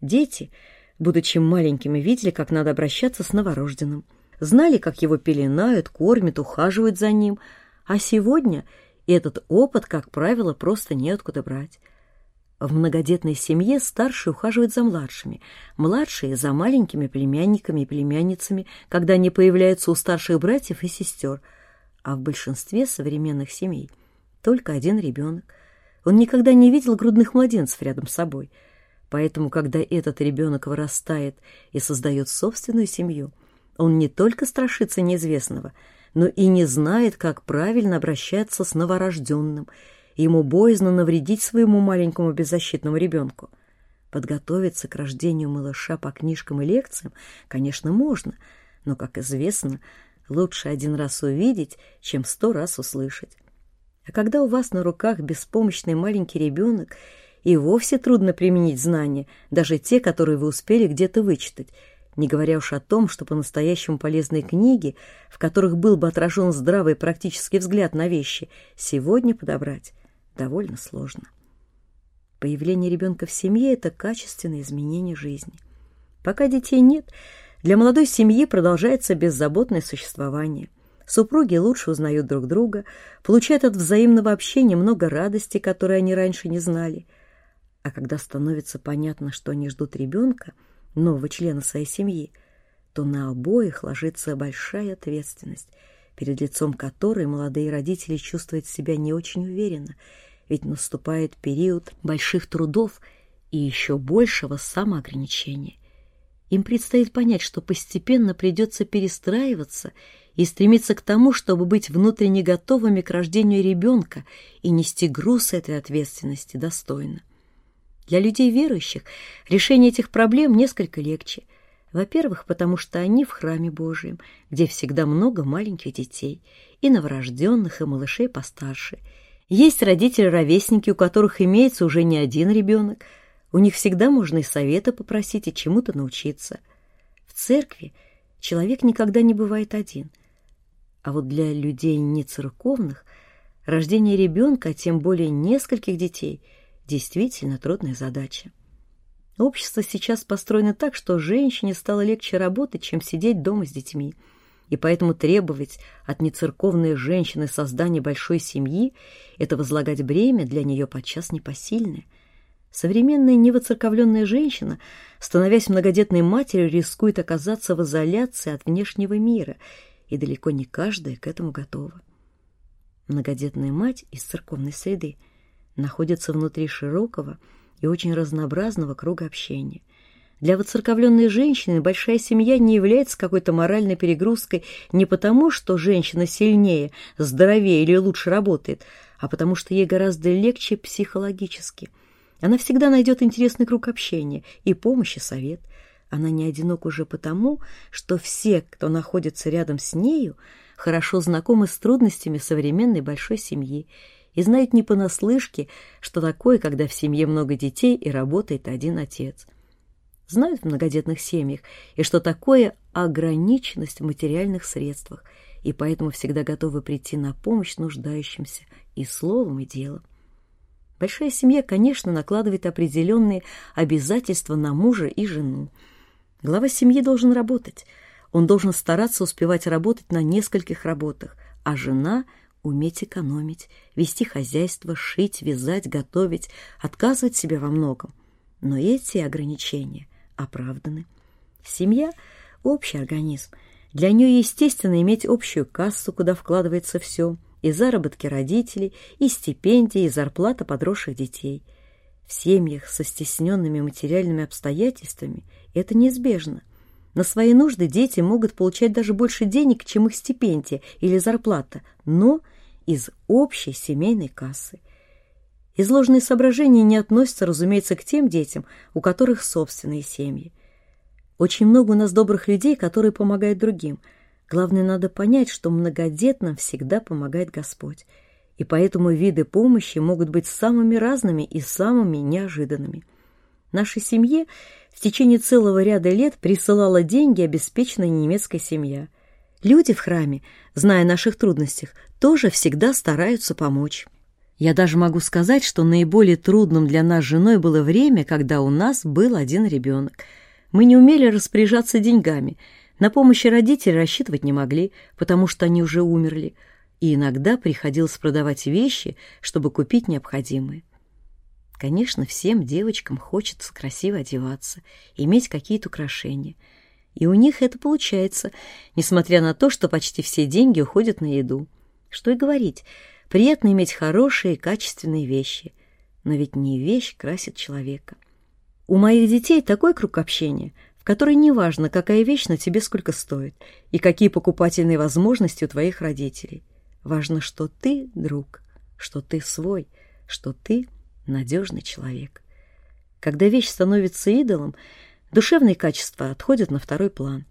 Дети, будучи маленькими, видели, как надо обращаться с новорожденным, знали, как его пеленают, кормят, ухаживают за ним — а сегодня этот опыт, как правило, просто неоткуда брать. В многодетной семье старшие ухаживают за младшими, младшие — за маленькими племянниками и племянницами, когда они появляются у старших братьев и сестер, а в большинстве современных семей только один ребенок. Он никогда не видел грудных младенцев рядом с собой, поэтому, когда этот ребенок вырастает и создает собственную семью, он не только страшится неизвестного — но и не знает, как правильно обращаться с новорожденным. Ему боязно навредить своему маленькому беззащитному ребенку. Подготовиться к рождению малыша по книжкам и лекциям, конечно, можно, но, как известно, лучше один раз увидеть, чем сто раз услышать. А когда у вас на руках беспомощный маленький ребенок, и вовсе трудно применить знания, даже те, которые вы успели где-то вычитать – не говоря уж о том, что по-настоящему полезные книги, в которых был бы отражен здравый практический взгляд на вещи, сегодня подобрать довольно сложно. Появление ребенка в семье – это качественное изменение жизни. Пока детей нет, для молодой семьи продолжается беззаботное существование. Супруги лучше узнают друг друга, получают от взаимного общения много радости, которые они раньше не знали. А когда становится понятно, что они ждут ребенка – нового члена своей семьи, то на обоих ложится большая ответственность, перед лицом которой молодые родители чувствуют себя не очень уверенно, ведь наступает период больших трудов и еще большего самоограничения. Им предстоит понять, что постепенно придется перестраиваться и стремиться к тому, чтобы быть внутренне готовыми к рождению ребенка и нести груз этой ответственности достойно. Для людей верующих решение этих проблем несколько легче. Во-первых, потому что они в храме Божьем, где всегда много маленьких детей, и новорожденных, и малышей постарше. Есть родители-ровесники, у которых имеется уже не один ребенок. У них всегда можно и совета попросить, и чему-то научиться. В церкви человек никогда не бывает один. А вот для людей нецерковных рождение ребенка, а тем более нескольких детей – действительно трудная задача. Общество сейчас построено так, что женщине стало легче работать, чем сидеть дома с детьми. И поэтому требовать от нецерковной женщины создания большой семьи – это возлагать бремя для нее подчас непосильное. Современная невоцерковленная женщина, становясь многодетной матерью, рискует оказаться в изоляции от внешнего мира, и далеко не каждая к этому готова. Многодетная мать из церковной среды – находится внутри широкого и очень разнообразного круга общения. Для воцерковленной женщины большая семья не является какой-то моральной перегрузкой не потому, что женщина сильнее, здоровее или лучше работает, а потому что ей гораздо легче психологически. Она всегда найдет интересный круг общения и помощь, и совет. Она не одинока уже потому, что все, кто находится рядом с нею, хорошо знакомы с трудностями современной большой семьи и знают не понаслышке, что такое, когда в семье много детей и работает один отец. Знают в многодетных семьях, и что такое ограниченность в материальных средствах, и поэтому всегда готовы прийти на помощь нуждающимся и словом, и делом. Большая семья, конечно, накладывает определенные обязательства на мужа и жену. Глава семьи должен работать. Он должен стараться успевать работать на нескольких работах, а жена – уметь экономить, вести хозяйство, шить, вязать, готовить, отказывать себе во многом. Но эти ограничения оправданы. Семья – общий организм. Для нее естественно иметь общую кассу, куда вкладывается все, и заработки родителей, и стипендии, и зарплата подросших детей. В семьях со стесненными материальными обстоятельствами это неизбежно. На свои нужды дети могут получать даже больше денег, чем их стипендия или зарплата, но из общей семейной кассы. Изложенные соображения не относятся, разумеется, к тем детям, у которых собственные семьи. Очень много у нас добрых людей, которые помогают другим. Главное, надо понять, что многодетным всегда помогает Господь. И поэтому виды помощи могут быть самыми разными и самыми неожиданными. Нашей семье в течение целого ряда лет присылала деньги обеспеченная немецкая семья. Люди в храме, зная о наших трудностях, тоже всегда стараются помочь. Я даже могу сказать, что наиболее трудным для нас с женой было время, когда у нас был один ребенок – мы не умели распоряжаться деньгами, на помощь родителей рассчитывать не могли, потому что они уже умерли, и иногда приходилось продавать вещи, чтобы купить необходимые. Конечно, всем девочкам хочется красиво одеваться, иметь какие-то украшения. И у них это получается, несмотря на то, что почти все деньги уходят на еду. Что и говорить, приятно иметь хорошие и качественные вещи. Но ведь не вещь красит человека. У моих детей такой круг общения, в который не важно, какая вещь на тебе сколько стоит и какие покупательные возможности у твоих родителей. Важно, что ты друг, что ты свой, что ты надежный человек. Когда вещь становится идолом, душевные качества отходят на второй план.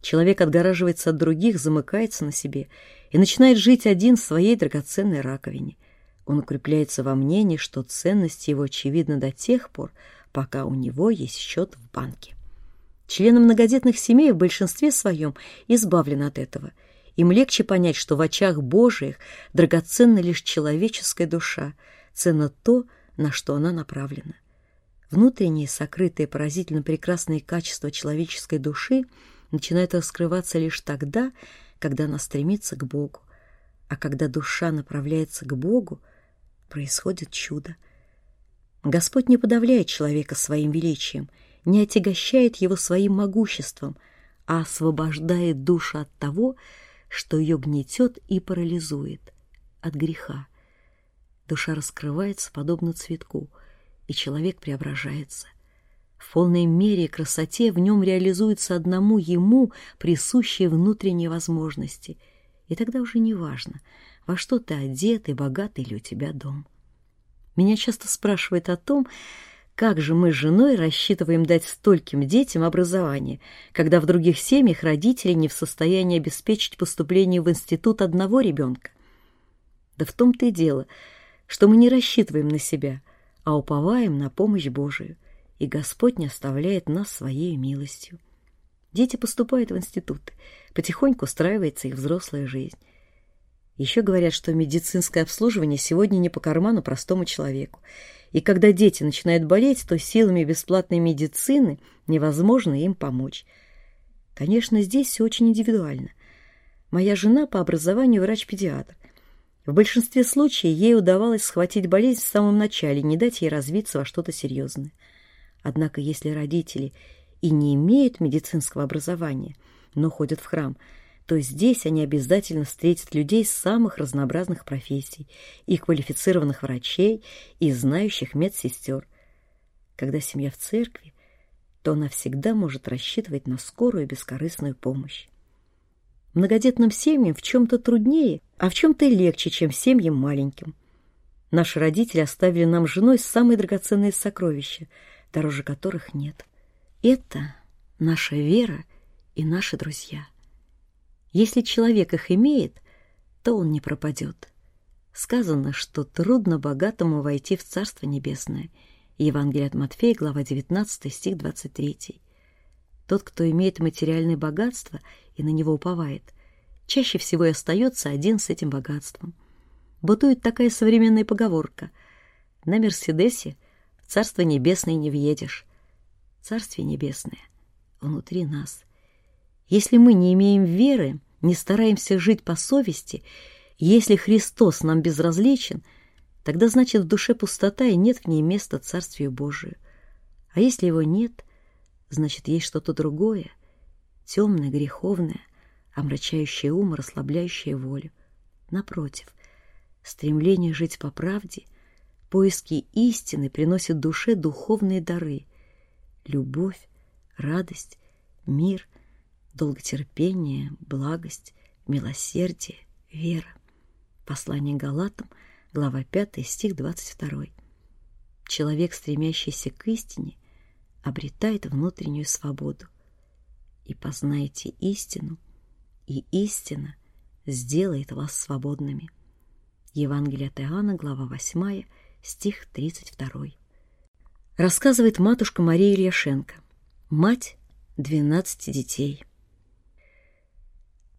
Человек отгораживается от других, замыкается на себе и начинает жить один в своей драгоценной раковине. Он укрепляется во мнении, что ценность его очевидна до тех пор, пока у него есть счет в банке. Члены многодетных семей в большинстве своем избавлены от этого. Им легче понять, что в очах Божиих драгоценна лишь человеческая душа, ценно то, на что она направлена. Внутренние, сокрытые, поразительно прекрасные качества человеческой души начинают раскрываться лишь тогда, когда она стремится к Богу. А когда душа направляется к Богу, происходит чудо — Господь не подавляет человека своим величием, не отягощает его своим могуществом, а освобождает душу от того, что ее гнетет и парализует, от греха. Душа раскрывается подобно цветку, и человек преображается. В полной мере красоте в нем реализуются одному ему присущие внутренние возможности, и тогда уже не важно, во что ты одет и богатый ли у тебя дом. Меня часто спрашивают о том, как же мы с женой рассчитываем дать стольким детям образование, когда в других семьях родители не в состоянии обеспечить поступление в институт одного ребенка? Да в том-то и дело, что мы не рассчитываем на себя, а уповаем на помощь Божию, и Господь не оставляет нас своей милостью. Дети поступают в институты, потихоньку устраивается их взрослая жизнь. Еще говорят, что медицинское обслуживание сегодня не по карману простому человеку. И когда дети начинают болеть, то силами бесплатной медицины невозможно им помочь. Конечно, здесь все очень индивидуально. Моя жена по образованию врач-педиатр. В большинстве случаев ей удавалось схватить болезнь в самом начале, не дать ей развиться во что-то серьезное. Однако если родители и не имеют медицинского образования, но ходят в храм – то здесь они обязательно встретят людей самых разнообразных профессий, и квалифицированных врачей, и знающих медсестер. Когда семья в церкви, то она всегда может рассчитывать на скорую и бескорыстную помощь. Многодетным семьям в чем-то труднее, а в чем-то легче, чем семьям маленьким. Наши родители оставили нам с женой самые драгоценные сокровища, дороже которых нет. Это наша вера и наши друзья. Если человек их имеет, то он не пропадет. Сказано, что трудно богатому войти в Царство Небесное. Евангелие от Матфея, глава 19, стих 23. Тот, кто имеет материальное богатство и на него уповает, чаще всего и остается один с этим богатством. Бытует такая современная поговорка «На Мерседесе в Царство Небесное не въедешь». Царствие Небесное внутри нас. Если мы не имеем веры, не стараемся жить по совести, если Христос нам безразличен, тогда значит в душе пустота и нет в ней места Царствию Божию. А если его нет, значит есть что-то другое, темное, греховное, омрачающее ум, расслабляющее волю. Напротив, стремление жить по правде, поиски истины приносят душе духовные дары — любовь, радость, мир — долготерпение, благость, милосердие, вера. Послание Галатам, глава 5, стих 22. Человек, стремящийся к истине, обретает внутреннюю свободу. И познайте истину, и истина сделает вас свободными. Евангелие от Иоанна, глава 8, стих 32. Рассказывает матушка Мария Ильяшенко, мать 12 детей.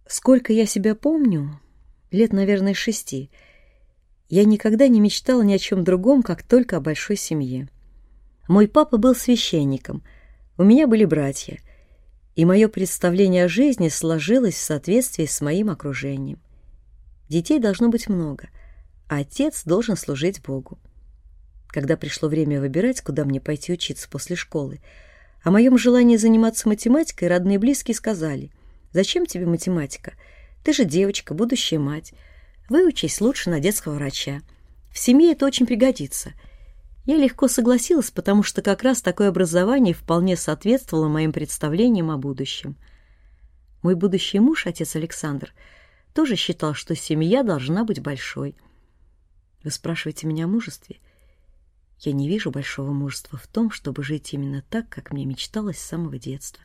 Сколько я себя помню, лет, наверное, шести, я никогда не мечтала ни о чем другом, как только о большой семье. Мой папа был священником, у меня были братья, и мое представление о жизни сложилось в соответствии с моим окружением. Детей должно быть много, а отец должен служить Богу. Когда пришло время выбирать, куда мне пойти учиться после школы, о моем желании заниматься математикой родные и близкие сказали, «Зачем тебе математика? Ты же девочка, будущая мать. Выучись лучше на детского врача. В семье это очень пригодится». Я легко согласилась, потому что как раз такое образование вполне соответствовало моим представлениям о будущем. Мой будущий муж, отец Александр, тоже считал, что семья должна быть большой. Вы спрашиваете меня о мужестве? Я не вижу большого мужества в том, чтобы жить именно так, как мне мечталось с самого детства.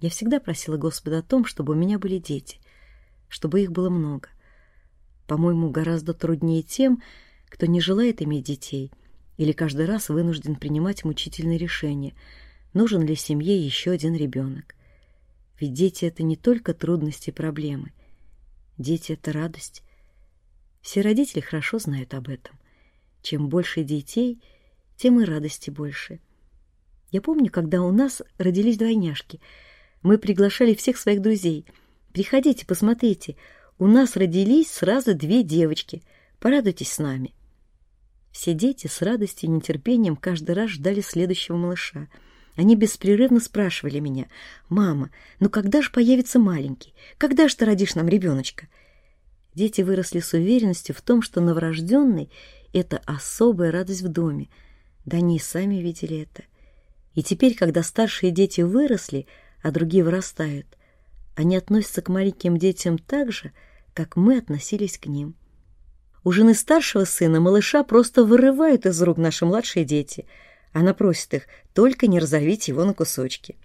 Я всегда просила Господа о том, чтобы у меня были дети, чтобы их было много. По-моему, гораздо труднее тем, кто не желает иметь детей — или каждый раз вынужден принимать мучительные решения, нужен ли семье еще один ребенок. Ведь дети — это не только трудности и проблемы. Дети — это радость. Все родители хорошо знают об этом. Чем больше детей, тем и радости больше. Я помню, когда у нас родились двойняшки, мы приглашали всех своих друзей. «Приходите, посмотрите, у нас родились сразу две девочки, порадуйтесь с нами». Все дети с радостью и нетерпением каждый раз ждали следующего малыша. Они беспрерывно спрашивали меня, «Мама, ну когда же появится маленький? Когда же ты родишь нам ребеночка?» Дети выросли с уверенностью в том, что новорожденный — это особая радость в доме. Да они и сами видели это. И теперь, когда старшие дети выросли, а другие вырастают, они относятся к маленьким детям так же, как мы относились к ним. У жены старшего сына малыша просто вырывают из рук наши младшие дети. Она просит их только не разорвите его на кусочки.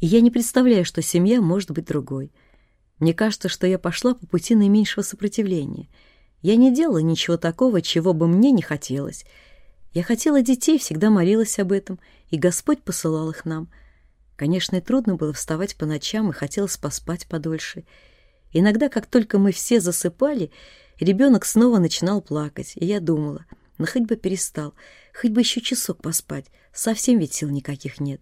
И я не представляю, что семья может быть другой. Мне кажется, что я пошла по пути наименьшего сопротивления. Я не делала ничего такого, чего бы мне не хотелось. Я хотела детей, всегда молилась об этом, и Господь посылал их нам. Конечно, и трудно было вставать по ночам, и хотелось поспать подольше. Иногда, как только мы все засыпали, Ребенок снова начинал плакать, и я думала, ну хоть бы перестал, хоть бы еще часок поспать, совсем ведь сил никаких нет.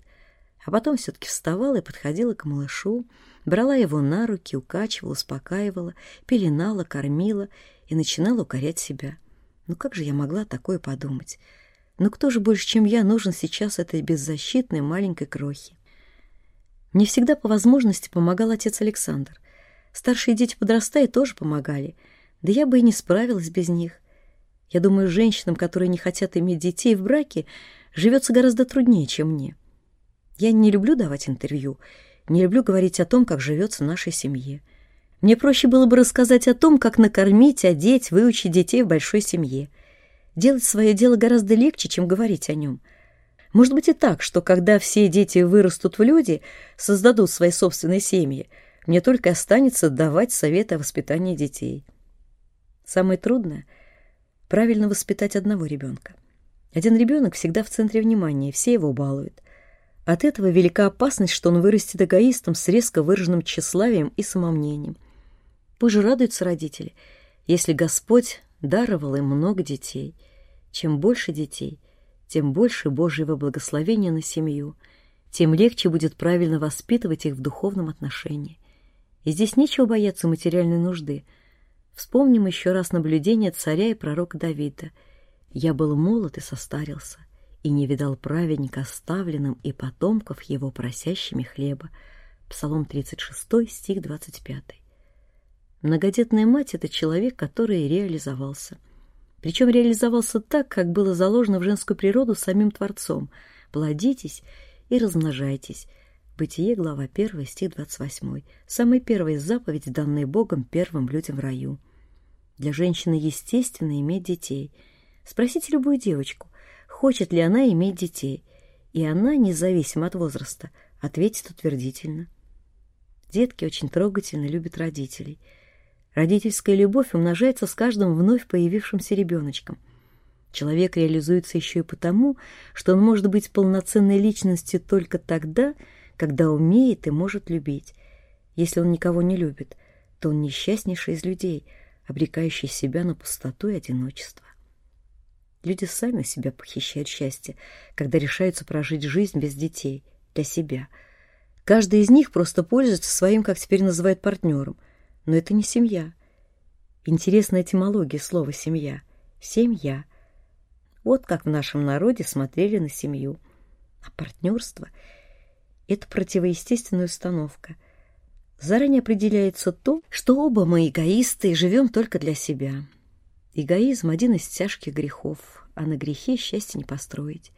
А потом все-таки вставала и подходила к малышу, брала его на руки, укачивала, успокаивала, пеленала, кормила и начинала укорять себя. Ну как же я могла такое подумать? Ну кто же больше, чем я, нужен сейчас этой беззащитной маленькой крохе? Мне всегда по возможности помогал отец Александр. Старшие дети подрастая тоже помогали — да я бы и не справилась без них. Я думаю, женщинам, которые не хотят иметь детей в браке, живется гораздо труднее, чем мне. Я не люблю давать интервью, не люблю говорить о том, как живется нашей семье. Мне проще было бы рассказать о том, как накормить, одеть, выучить детей в большой семье. Делать свое дело гораздо легче, чем говорить о нем. Может быть и так, что когда все дети вырастут в люди, создадут свои собственные семьи, мне только останется давать советы о воспитании детей. Самое трудное — правильно воспитать одного ребенка. Один ребенок всегда в центре внимания, все его балуют. От этого велика опасность, что он вырастет эгоистом с резко выраженным тщеславием и самомнением. Пусть радуются родители, если Господь даровал им много детей. Чем больше детей, тем больше Божьего благословения на семью, тем легче будет правильно воспитывать их в духовном отношении. И здесь нечего бояться материальной нужды — Вспомним еще раз наблюдение царя и пророка Давида. «Я был молод и состарился, и не видал праведника оставленным и потомков его просящими хлеба». Псалом 36, стих 25. Многодетная мать — это человек, который реализовался. Причем реализовался так, как было заложено в женскую природу самим Творцом. Плодитесь и размножайтесь, Бытие, глава 1, стих 28. Самая первая заповедь, данная Богом первым людям в раю. Для женщины естественно иметь детей. Спросите любую девочку, хочет ли она иметь детей, и она, независимо от возраста, ответит утвердительно. Детки очень трогательно любят родителей. Родительская любовь умножается с каждым вновь появившимся ребеночком – Человек реализуется еще и потому, что он может быть полноценной личностью только тогда, когда умеет и может любить. Если он никого не любит, то он несчастнейший из людей, обрекающий себя на пустоту и одиночество. Люди сами себя похищают счастье, когда решаются прожить жизнь без детей, для себя. Каждый из них просто пользуется своим, как теперь называют, партнером. Но это не семья. Интересна этимология слова «семья». Семья — вот как в нашем народе смотрели на семью. А партнерство — это противоестественная установка. Заранее определяется то, что оба мы эгоисты и живем только для себя. Эгоизм — один из тяжких грехов, а на грехе счастье не построить.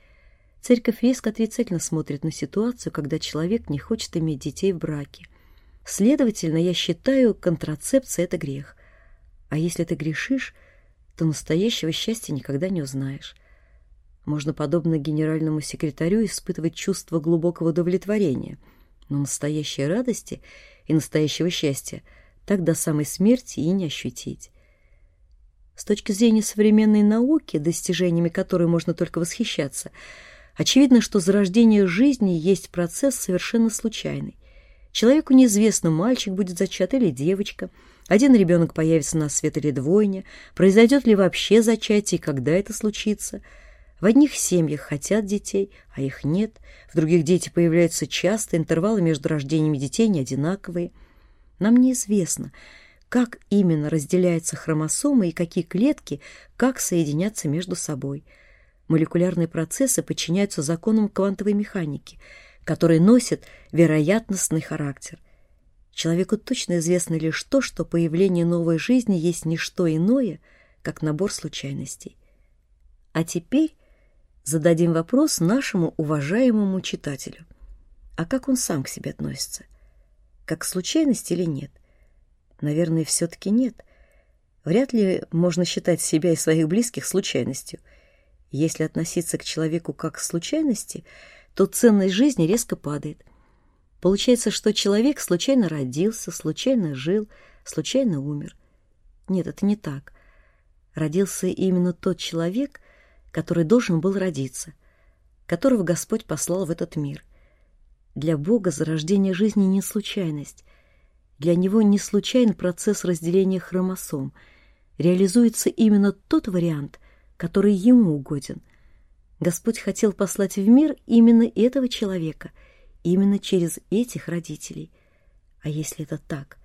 Церковь резко отрицательно смотрит на ситуацию, когда человек не хочет иметь детей в браке. Следовательно, я считаю, контрацепция — это грех. А если ты грешишь, то настоящего счастья никогда не узнаешь. Можно, подобно генеральному секретарю, испытывать чувство глубокого удовлетворения, но настоящей радости и настоящего счастья так до самой смерти и не ощутить. С точки зрения современной науки, достижениями которой можно только восхищаться, очевидно, что зарождение жизни есть процесс совершенно случайный. Человеку неизвестно, мальчик будет зачат или девочка – один ребенок появится на свет или двойня, произойдет ли вообще зачатие и когда это случится. В одних семьях хотят детей, а их нет, в других дети появляются часто, интервалы между рождениями детей не одинаковые. Нам неизвестно, как именно разделяются хромосомы и какие клетки как соединятся между собой. Молекулярные процессы подчиняются законам квантовой механики, которые носят вероятностный характер – Человеку точно известно лишь то, что появление новой жизни есть не что иное, как набор случайностей. А теперь зададим вопрос нашему уважаемому читателю. А как он сам к себе относится? Как к случайности или нет? Наверное, все-таки нет. Вряд ли можно считать себя и своих близких случайностью. Если относиться к человеку как к случайности, то ценность жизни резко падает – Получается, что человек случайно родился, случайно жил, случайно умер. Нет, это не так. Родился именно тот человек, который должен был родиться, которого Господь послал в этот мир. Для Бога зарождение жизни не случайность. Для Него не случайный процесс разделения хромосом. Реализуется именно тот вариант, который Ему угоден. Господь хотел послать в мир именно этого человека — именно через этих родителей. А если это так,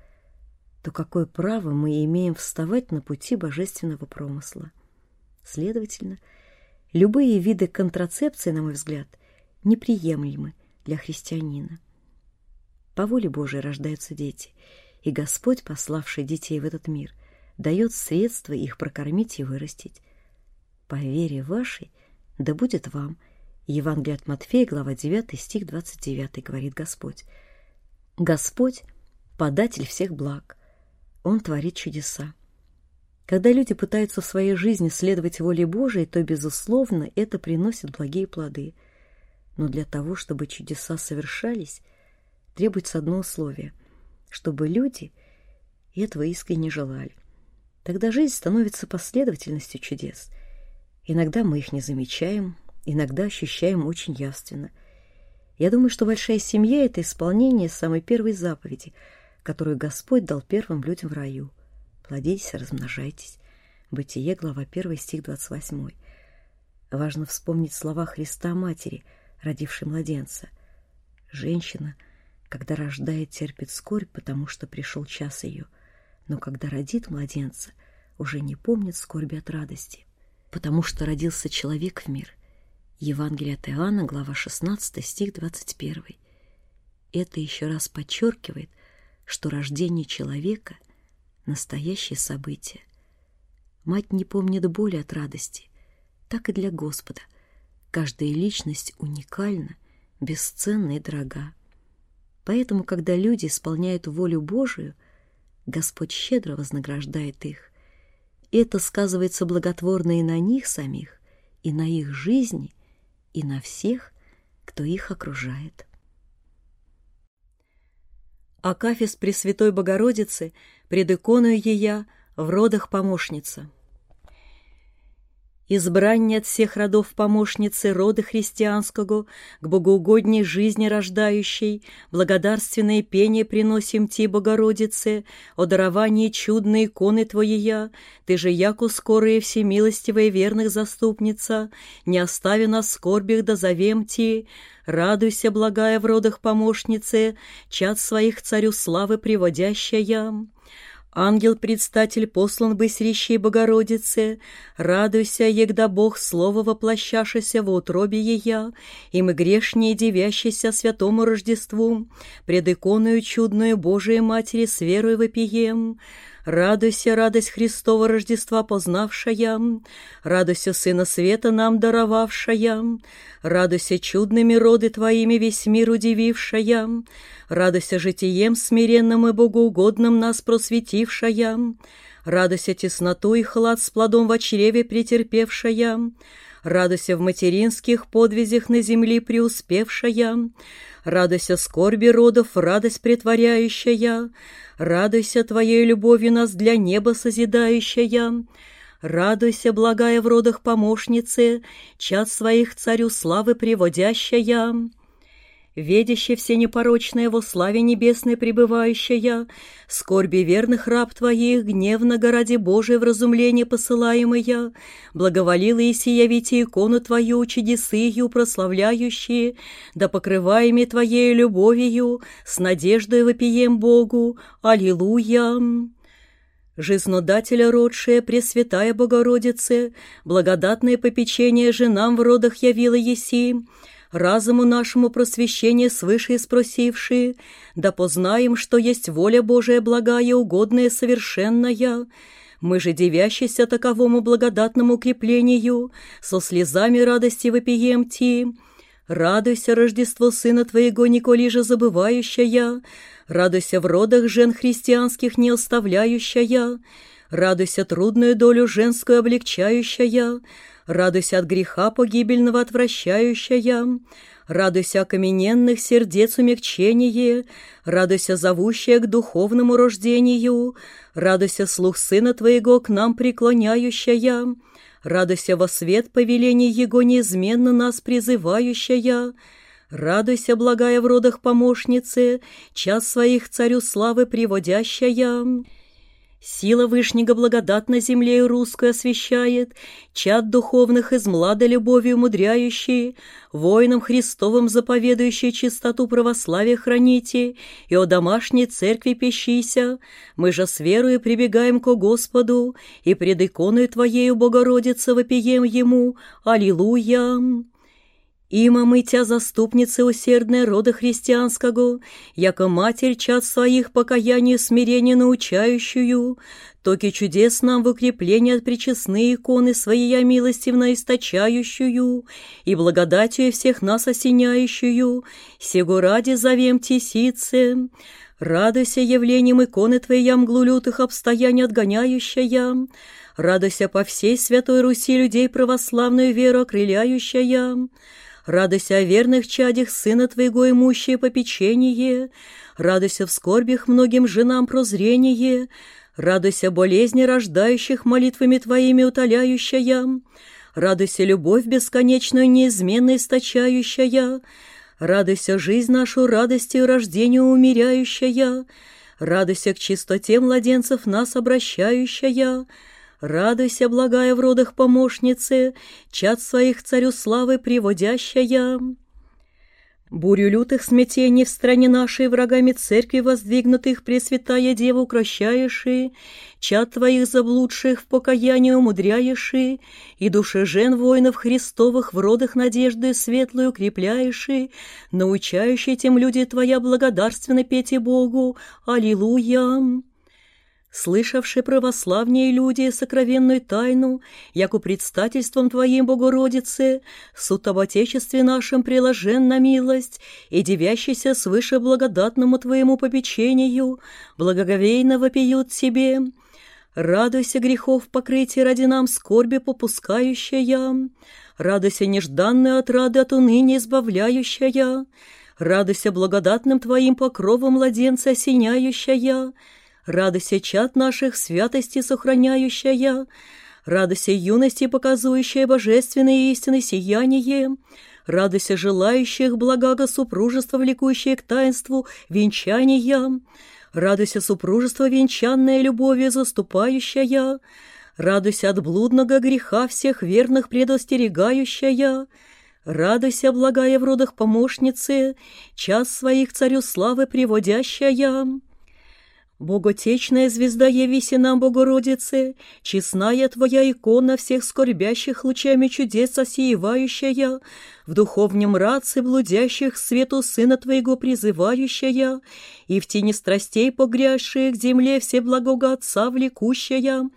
то какое право мы имеем вставать на пути божественного промысла? Следовательно, любые виды контрацепции, на мой взгляд, неприемлемы для христианина. По воле Божией рождаются дети, и Господь, пославший детей в этот мир, дает средства их прокормить и вырастить. По вере вашей да будет вам – Евангелие от Матфея, глава 9, стих 29, говорит Господь. Господь — податель всех благ. Он творит чудеса. Когда люди пытаются в своей жизни следовать воле Божией, то, безусловно, это приносит благие плоды. Но для того, чтобы чудеса совершались, требуется одно условие — чтобы люди этого искренне желали. Тогда жизнь становится последовательностью чудес. Иногда мы их не замечаем, иногда ощущаем очень явственно. Я думаю, что большая семья — это исполнение самой первой заповеди, которую Господь дал первым людям в раю. Плодитесь, размножайтесь. Бытие, глава 1, стих 28. Важно вспомнить слова Христа Матери, родившей младенца. Женщина, когда рождает, терпит скорбь, потому что пришел час ее, но когда родит младенца, уже не помнит скорби от радости, потому что родился человек в мир, Евангелие от Иоанна, глава 16, стих 21. Это еще раз подчеркивает, что рождение человека — настоящее событие. Мать не помнит боли от радости. Так и для Господа. Каждая личность уникальна, бесценна и дорога. Поэтому, когда люди исполняют волю Божию, Господь щедро вознаграждает их. И это сказывается благотворно и на них самих, и на их жизни, и на всех, кто их окружает. Акафис Пресвятой Богородицы пред иконою ея в родах помощница. Избрание от всех родов помощницы рода христианского, к богоугодней жизни рождающей, благодарственное пение приносим Ти, Богородице, о даровании чудной иконы Твоея, Ты же, яку скорая всемилостивая верных заступница, не остави нас в скорбях да зовем Ти, радуйся, благая в родах помощнице, чад своих царю славы приводящая. Ангел-предстатель послан бы срещей Богородице, радуйся, егда Бог слово воплощашися в утробе ея, и мы грешнее девящийся святому Рождеству, пред иконою чудную Божией Матери с верой вопием. Радуйся, радость Христова Рождества познавшая, радуйся Сына Света нам даровавшая, радуйся чудными роды Твоими весь мир удивившая, радуйся житием смиренным и богоугодным нас просветившая, радуйся тесноту и хлад с плодом в чреве претерпевшая, радуйся в материнских подвизях на земле преуспевшая, радуйся скорби родов, радость притворяющая, радуйся Твоей любовью нас для неба созидающая, радуйся, благая в родах помощнице, чад своих царю славы приводящая, Ведяще все непорочное во славе небесной пребывающая, скорби верных раб твоих, гневно горади Божие вразумление посылаемая, благоволила и сиявите икону твою, чудесы ее прославляющие, да покрываеми твоей любовью, с надеждой вопием Богу. Аллилуйя! Жизнодателя родшая, Пресвятая Богородице, благодатное попечение женам в родах явила еси, разуму нашему просвещение свыше спросившие, да познаем, что есть воля Божия благая, угодная, совершенная. Мы же, девящиеся таковому благодатному укреплению, со слезами радости вопием ти. Радуйся, Рождество Сына Твоего, николи же забывающая, радуйся в родах жен христианских не оставляющая, радуйся трудную долю женскую облегчающая, радуйся от греха погибельного отвращающая, радуйся окамененных сердец умягчение, радуйся зовущая к духовному рождению, радуйся слух Сына Твоего к нам преклоняющая, радуйся во свет повелений Его неизменно нас призывающая, радуйся, благая в родах помощницы, час своих царю славы приводящая». Сила Вышнего благодатно землею русскую освещает, чад духовных из млада любовью умудряющие, воинам Христовым заповедующие чистоту православия храните, и о домашней церкви пищися. Мы же с верою прибегаем ко Господу, и пред иконой Твоею, Богородица, вопием Ему. Аллилуйя! Има мытя заступницы усердной рода христианского, яко матерь чад своих покаянию смирения научающую, токи чудес нам в укреплении от причестные иконы своей милостивно источающую и благодатью всех нас осеняющую, сего ради зовем тесице. Радуйся явлением иконы Твоей мглу лютых обстояний отгоняющая, радуйся по всей Святой Руси людей православную веру окрыляющая, Радуйся о верных чадях сына твоего имущее попечение, радуйся в скорбях многим женам прозрение, радуйся болезни рождающих молитвами твоими утоляющая, радуйся любовь бесконечную неизменно источающая, радуйся жизнь нашу радостью рождению умеряющая, радуйся к чистоте младенцев нас обращающая, Радуйся, благая в родах помощнице, чад своих царю славы приводящая. Бурю лютых смятений в стране нашей врагами церкви воздвигнутых Пресвятая Дева укращаеши, чад твоих заблудших в покаянии умудряеши, и души жен воинов Христовых в родах надежды светлую укрепляеши, научающий тем люди Твоя благодарственно петь и Богу. Аллилуйя! Слышавшие православнее люди сокровенную тайну, яку предстательством Твоим, Богородице, суд об Отечестве нашем приложен на милость и девящийся свыше благодатному Твоему попечению, благоговейно вопиют Тебе. Радуйся грехов покрытия ради нам скорби попускающая, радуйся нежданной отрады от уныния избавляющая, радуйся благодатным Твоим покровом младенца осеняющая, радуйся чад наших святости сохраняющая, радуйся юности показующая божественные истины сияние, радуйся желающих благого супружества, влекущее к таинству венчания, Радуйся, супружество венчанное любовью заступающая, Радуйся от блудного греха всех верных предостерегающая, Радуйся, благая в родах помощницы, час своих царю славы приводящая. Боготечная звезда явиси нам, Богородице, честная Твоя икона всех скорбящих лучами чудес осеивающая, в духовнем раце блудящих свету Сына Твоего призывающая, и в тени страстей погрязших к земле все благого Отца влекущая,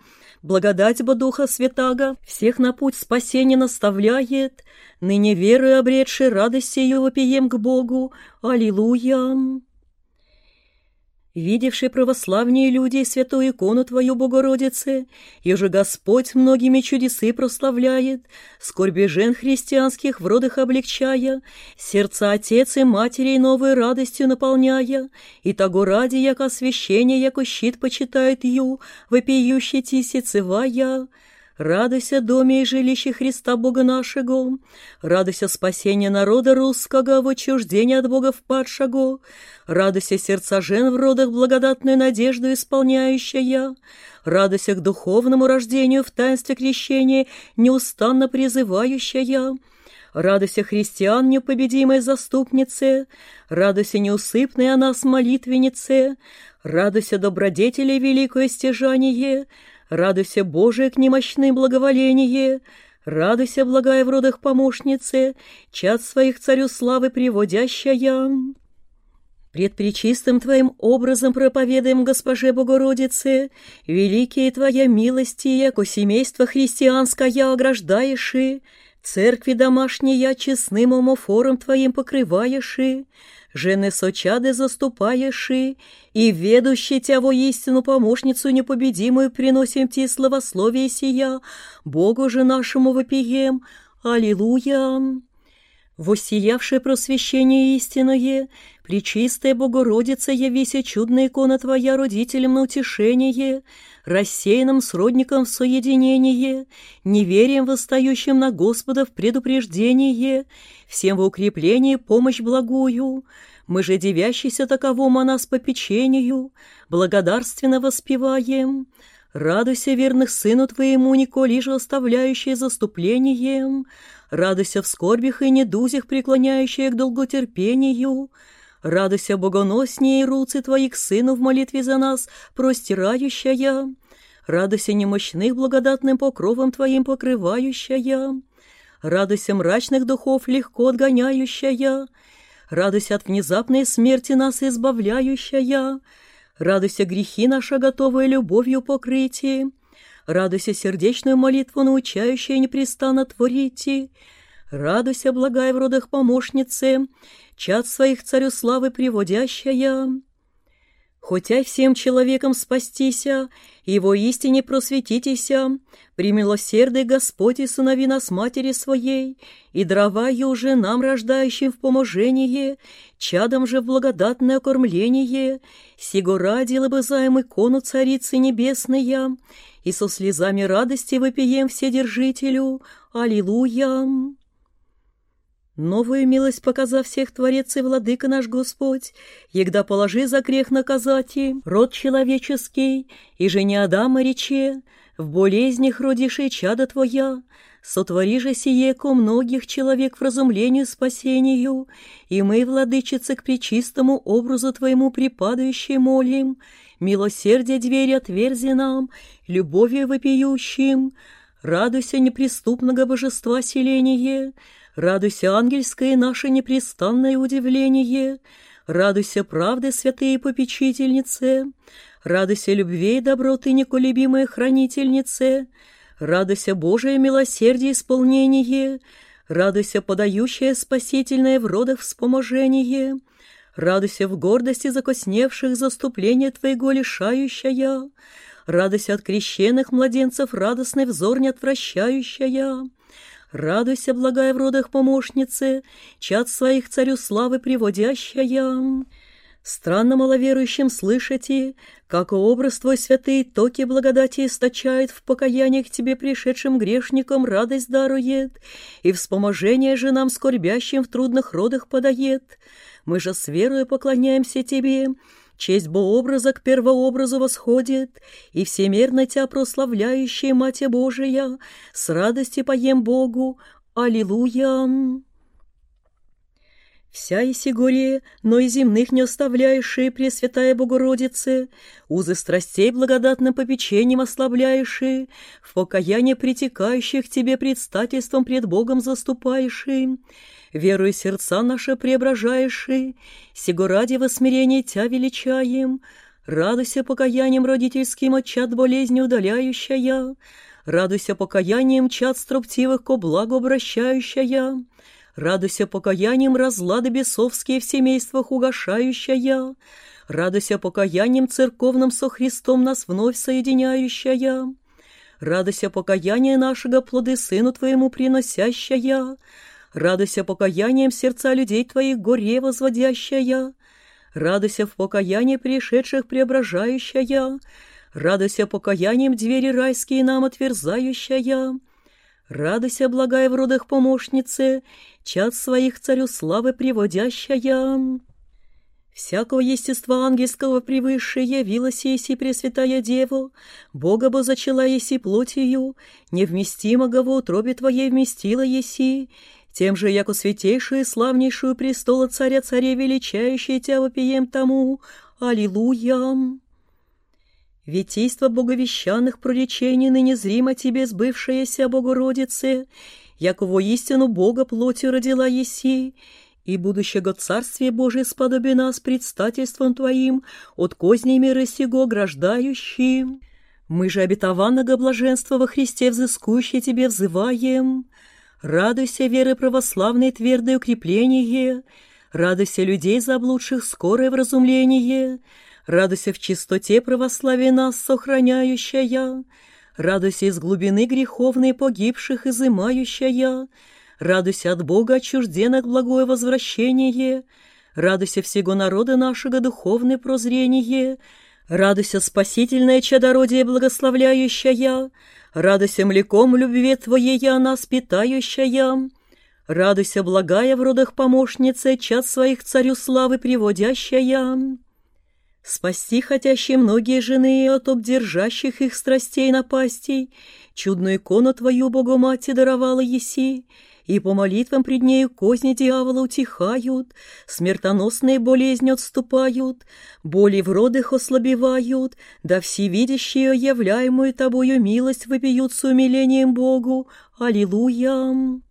благодать бы Духа Святаго всех на путь спасения наставляет, ныне веры обретшей радость сию вопием к Богу. Аллилуйя! Видевший православнее люди святую икону Твою, Богородице, и же Господь многими чудесы прославляет, скорби жен христианских в родах облегчая, сердца отец и матерей новой радостью наполняя, и того ради, яко освящение, яко щит почитает ю, вопиющий тисицевая, Радуйся, доме и жилище Христа Бога нашего, радуйся спасение народа русского в отчуждении от Бога впадшего, радуйся сердца жен в родах благодатную надежду исполняющая, радуйся к духовному рождению в таинстве крещения неустанно призывающая, радуйся христиан непобедимой заступнице, радуйся неусыпной о нас молитвеннице, радуйся добродетели великое стяжание, Радуйся, Божие, к немощным благоволение, Радуйся, благая в родах помощнице, Чад своих царю славы приводящая. Пред пречистым Твоим образом проповедаем, Госпоже Богородице, Великие Твоя милости, яко семейство христианское ограждаешь, Церкви домашние честным умофором Твоим покрываешь, жены сочады заступаеши, и ведущий тя во истину помощницу непобедимую приносим ти славословие сия, Богу же нашему вопием. Аллилуйя! Воссиявшее просвещение истинное, Пречистая Богородица, явися чудная икона Твоя родителям на утешение, рассеянным сродникам в соединение, неверием восстающим на Господа в предупреждение, всем во укреплении помощь благую, мы же девящийся таковому о нас попечению, благодарственно воспеваем. Радуйся, верных сыну твоему, Николи же оставляющие заступлением, радуйся в скорбях и недузях, преклоняющие к долготерпению, радуйся богоноснее руцы твои к сыну в молитве за нас, простирающая, радуйся немощных благодатным покровом твоим покрывающая, радуйся мрачных духов легко отгоняющая, радуйся от внезапной смерти нас избавляющая, радуйся грехи наши готовые любовью покрытие, радуйся сердечную молитву научающая непрестанно творите, радуйся, благая в родах помощнице, чад своих царю славы приводящая. Хотя всем человеком спастися, его истине просветитеся, примилосердый Господь и сынови нас матери своей, и дрова уже нам, рождающим в поможение, чадом же в благодатное кормление, сего ради лобызаем икону Царицы Небесная, и со слезами радости вопием Вседержителю. Аллилуйя! Новую милость показав всех Творец и Владыка наш Господь, егда положи за грех наказати, род человеческий, и жене Адама рече, в болезнях родишь чада Твоя, сотвори же сие ко многих человек в разумлению спасению, и мы, владычицы, к причистому образу Твоему припадающие молим, милосердие двери отверзи нам, любовью вопиющим, радуйся неприступного божества селение, Радуйся, ангельское наше непрестанное удивление, Радуйся, правды святые попечительницы, Радуйся любви и доброты, неколебимая хранительнице, Радуйся Божие милосердие исполнение, Радуйся подающее спасительное в родах вспоможение, Радуйся в гордости закосневших заступления Твоего лишающая, Радуйся от крещенных младенцев радостный взор неотвращающая, Радуйся, благая в родах помощнице, чад своих царю славы приводящая. Странно маловерующим слышите, как образ твой святый токи благодати источает в покаянии к тебе пришедшим грешникам радость дарует, и вспоможение же нам скорбящим в трудных родах подает. Мы же с верою поклоняемся тебе, честь Бообраза к первообразу восходит, и всемерно Тя прославляющая Мать Божия, с радости поем Богу. Аллилуйя! Вся и сигурия, но и земных не оставляющие, Пресвятая Богородице, узы страстей благодатным попечением ослабляющие, в покаяние притекающих Тебе предстательством пред Богом заступающие, веруя сердца наши преображающие, сего ради во смирении Тя величаем, радуйся покаянием родительским от чад болезни удаляющая, радуйся покаянием чад строптивых ко благу обращающая, Радуйся покаянием разлады бесовские в семействах угошающая, Радуйся покаянием церковным со Христом нас вновь соединяющая, Радуйся покаяние нашего плоды Сыну Твоему приносящая, Радуйся покаянием сердца людей Твоих горе возводящая, Радуйся в покаянии пришедших преображающая, Радуйся покаянием двери райские нам отверзающая, Радуйся, благая в родах помощнице, чад своих царю славы приводящая. Всякого естества ангельского превыше явилась еси Пресвятая Дева, Бога бы зачала еси плотью, невместимого в утробе Твоей вместила еси, тем же, яко святейшую и славнейшую престола царя царя величающая Тя вопием тому. Аллилуйя! Витийство боговещанных проречений ныне зримо тебе сбывшееся Богородице, яко истину Бога плотью родила еси, и будущего Царствие Божие сподоби нас предстательством Твоим от козней мира сего ограждающим. Мы же обетованного блаженства во Христе взыскующие Тебе взываем. Радуйся веры православной твердое укрепление, радуйся людей заблудших скорое вразумление, Радуйся в чистоте православия нас сохраняющая, Радуйся из глубины греховной погибших изымающая, Радуйся от Бога отчужденных благое возвращение, Радуйся всего народа нашего духовное прозрение, Радуйся спасительное чадородие благословляющая, Радуйся млеком любви Твоей я нас питающая, Радуйся, благая в родах помощница, час своих царю славы приводящая. Спасти хотящие многие жены от обдержащих их страстей напастей, чудную икону твою, Богомати, даровала еси, и по молитвам пред нею козни дьявола утихают, смертоносные болезни отступают, боли в родах ослабевают, да всевидящие являемую тобою милость вопиют с умилением Богу. Аллилуйя!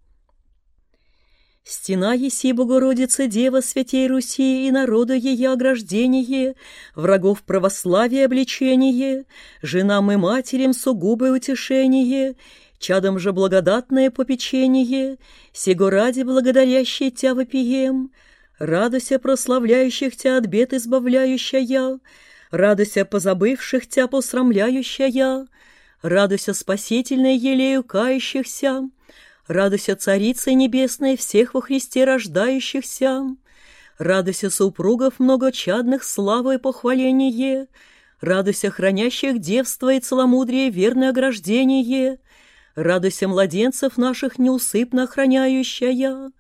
Стена еси, Богородица, Дева Святей Руси и народу ее ограждение, врагов православия обличение, женам и матерям сугубое утешение, чадом же благодатное попечение, сего ради благодарящий Тя вопием, радуйся прославляющих Тя от бед избавляющая, радуйся позабывших Тя посрамляющая, радуйся спасительной елею кающихся, Радуйся, Царица Небесная, всех во Христе рождающихся. Радуйся, супругов многочадных, славы и похваление. Радуйся, хранящих девство и целомудрие, верное ограждение. Радуйся, младенцев наших неусыпно охраняющая.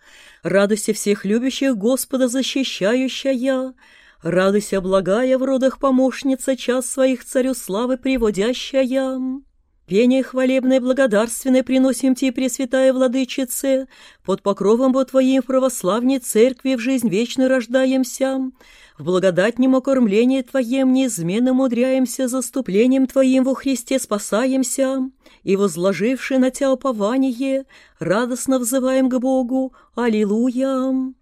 Радуйся, всех любящих Господа защищающая. Радуйся, благая в родах помощница, час своих царю славы приводящая. Пение хвалебное благодарственное приносим Тебе, Пресвятая Владычице, под покровом во Твоим в православней церкви в жизнь вечную рождаемся, в благодатнем окормлении Твоем неизменно мудряемся, заступлением Твоим во Христе спасаемся, и, возложивши на Тя упование, радостно взываем к Богу. Аллилуйя!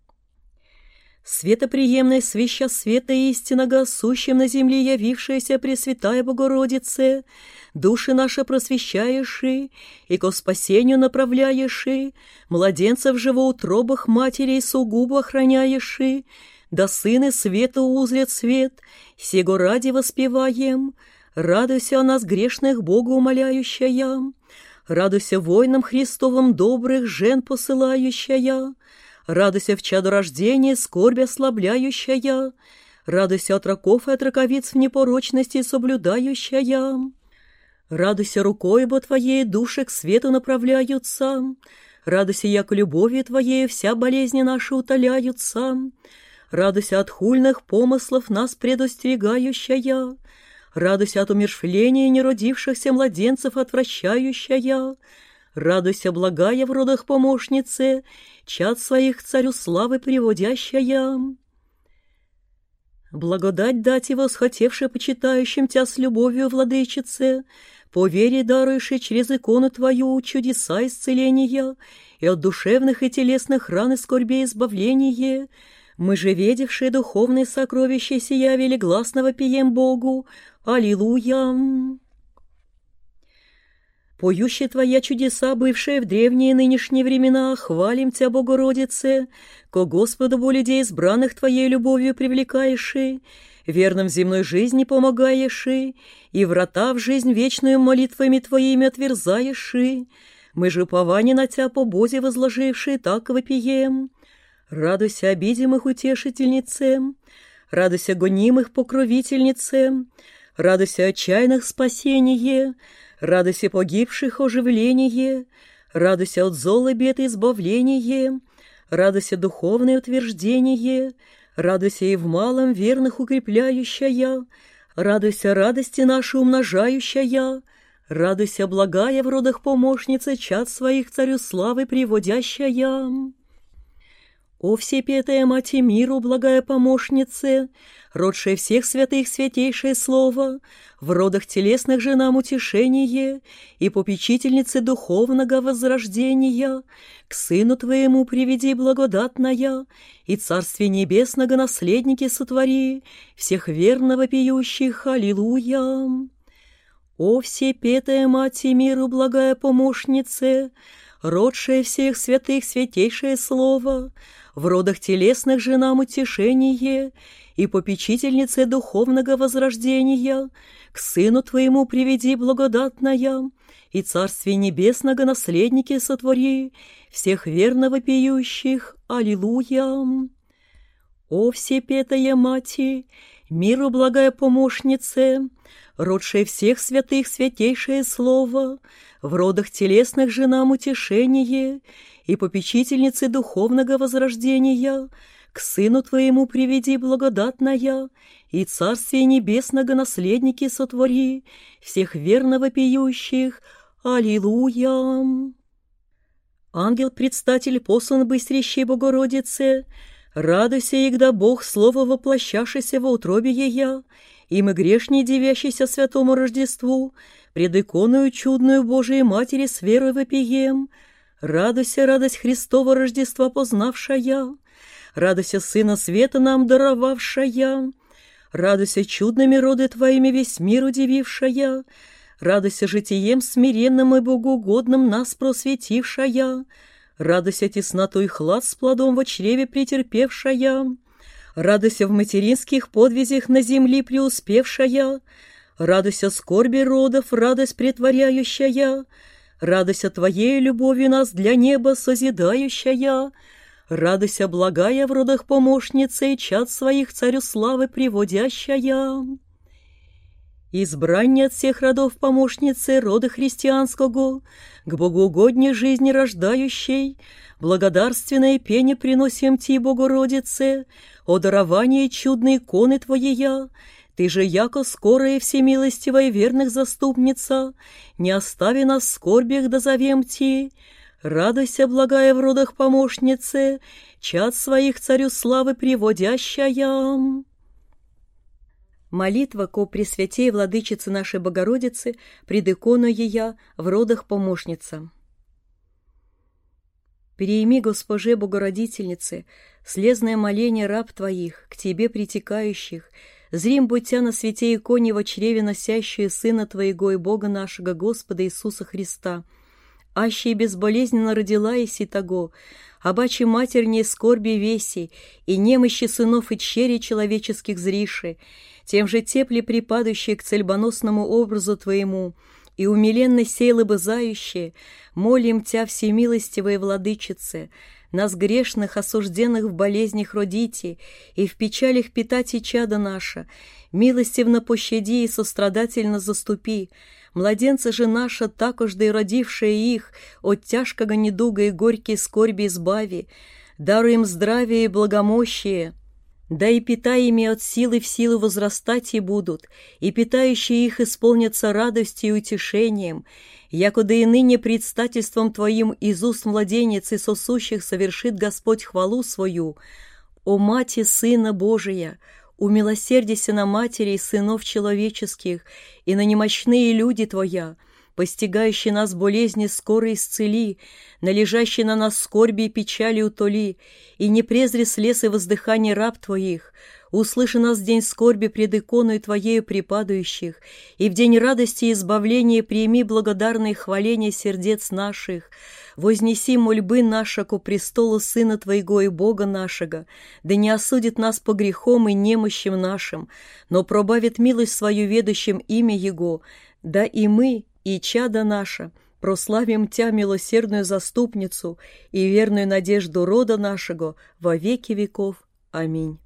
Светоприемной свеща света истинного, сущим на земле явившаяся Пресвятая Богородице, души наши просвещаеши, и ко спасению направляеши, младенцев в живоутробах матерей сугубо охраняеши, да сыны света узрят свет, сего ради воспеваем, радуйся о нас грешных Богу умоляющая, радуйся воинам Христовым добрых жен посылающая, Радуйся в чаду рождения, скорбь ослабляющая, Радуйся от раков и от раковиц в непорочности соблюдающая. Радуйся рукой бо Твоей души к свету направляются, Радуйся, яко любовью Твоей вся болезни наши утоляются, Радуйся от хульных помыслов нас предостерегающая, Радуйся от умершвления неродившихся младенцев отвращающая, Радуйся, благая в родах помощнице, чад своих царю славы приводящая. Благодать дать его, схотевши почитающим тебя с любовью, владычице, по вере дарующей через икону твою чудеса исцеления и от душевных и телесных ран и скорбей избавление, мы же, видевшие духовные сокровища, сия велигласного пием Богу. Аллилуйя! Поющие Твоя чудеса, бывшие в древние и нынешние времена, хвалим Тебя, Богородице, ко Господу бо людей избранных Твоей любовью привлекаешь, верным земной жизни помогаешь, и врата в жизнь вечную молитвами Твоими отверзаешь. Мы же упование на Тебя по Бозе возложившие, так вопием. Радуйся обидимых утешительницем, радуйся гонимых покровительницем, радуйся отчаянных спасение, радуйся погибших оживление, радуйся от зола бед избавление, радуйся духовное утверждение, радуйся и в малом верных укрепляющая, радуйся радости нашей умножающая, радуйся благая в родах помощница, чад своих царю славы приводящая. О всепетая Мать миру, благая помощнице, родшая всех святых святейшее слово, в родах телесных же нам утешение и попечительнице духовного возрождения, к Сыну Твоему приведи благодатная, и Царствие Небесного наследники сотвори, всех верно вопиющих, Аллилуйя! О всепетая Мать миру, благая помощнице, родшая всех святых святейшее слово, в родах телесных же нам утешение и попечительнице духовного возрождения, к Сыну Твоему приведи благодатная, и Царствие Небесного наследники сотвори, всех верно пьющих, Аллилуйя! О всепетая Мати, миру благая помощнице, родшая всех святых святейшее слово, в родах телесных же нам утешение и попечительницы духовного возрождения, к Сыну Твоему приведи благодатная, и Царствие Небесного наследники сотвори, всех верно вопиющих. Аллилуйя! Ангел-предстатель послан быстрящей Богородице, радуйся, егда Бог слово воплощавшийся во утробе ея, и мы грешней девящийся святому Рождеству, пред иконою чудную Божией Матери с верой вопием, Радуйся, радость Христова Рождества познавшая, Радуйся, Сына Света нам даровавшая, Радуйся чудными роды Твоими весь мир удивившая, Радуйся житием смиренным и богоугодным нас просветившая, Радуйся теснотой хлад с плодом во чреве претерпевшая, Радуйся в материнских подвизях на земле преуспевшая, Радуйся скорби родов, радость претворяющая, Радуйся Твоей любовью нас для неба созидающая, Радуйся, благая в родах помощница и чад своих царю славы приводящая. Избрание от всех родов помощницы рода христианского, к богоугодней жизни рождающей, благодарственное пение приносим Ти, Богородице, о даровании чудной иконы Твоея, ты же, яко скорая всемилостивая верных заступница, не остави нас в скорбях да зовем ти. Радуйся, благая в родах помощнице, чад своих царю славы приводящая. Молитва ко Пресвятей Владычице нашей Богородицы пред иконой Ея в родах помощница. Перейми, Госпоже Богородительнице, слезное моление раб Твоих, к Тебе притекающих, зрим будьте на святе иконе во чреве носящие Сына Твоего и Бога нашего Господа Иисуса Христа, аще и безболезненно родила иси того, обаче матернее скорби веси, и немощи сынов и чери человеческих зриши, тем же тепли припадающие к цельбоносному образу Твоему, и умиленно сей лобызающие, молим Тя всемилостивой владычице, нас грешных, осужденных в болезнях родите, и в печалях питати чада наша, милостивно пощади и сострадательно заступи, младенца же наша, такожды и родившая их, от тяжкого недуга и горькие скорби избави, даруем здравие и благомощие, да и питаеми от силы в силы возрастать и будут, и питающие их исполнятся радостью и утешением, якуда и ныне предстательством Твоим из уст младенец и сосущих совершит Господь хвалу свою. О Мати Сына Божия, умилосердися на матери и сынов человеческих, и на немощные люди Твоя, постигающий нас болезни скоро исцели, на лежащий на нас скорби и печали утоли, и не презри слез и воздыхание раб Твоих, услыши нас в день скорби пред иконой Твоею припадающих, и в день радости и избавления прими благодарные хваления сердец наших, вознеси мольбы наша ко престолу Сына Твоего и Бога нашего, да не осудит нас по грехам и немощам нашим, но пробавит милость свою ведущим имя Его, да и мы, и чада наша, прославим Тя, милосердную заступницу и верную надежду рода нашего во веки веков. Аминь.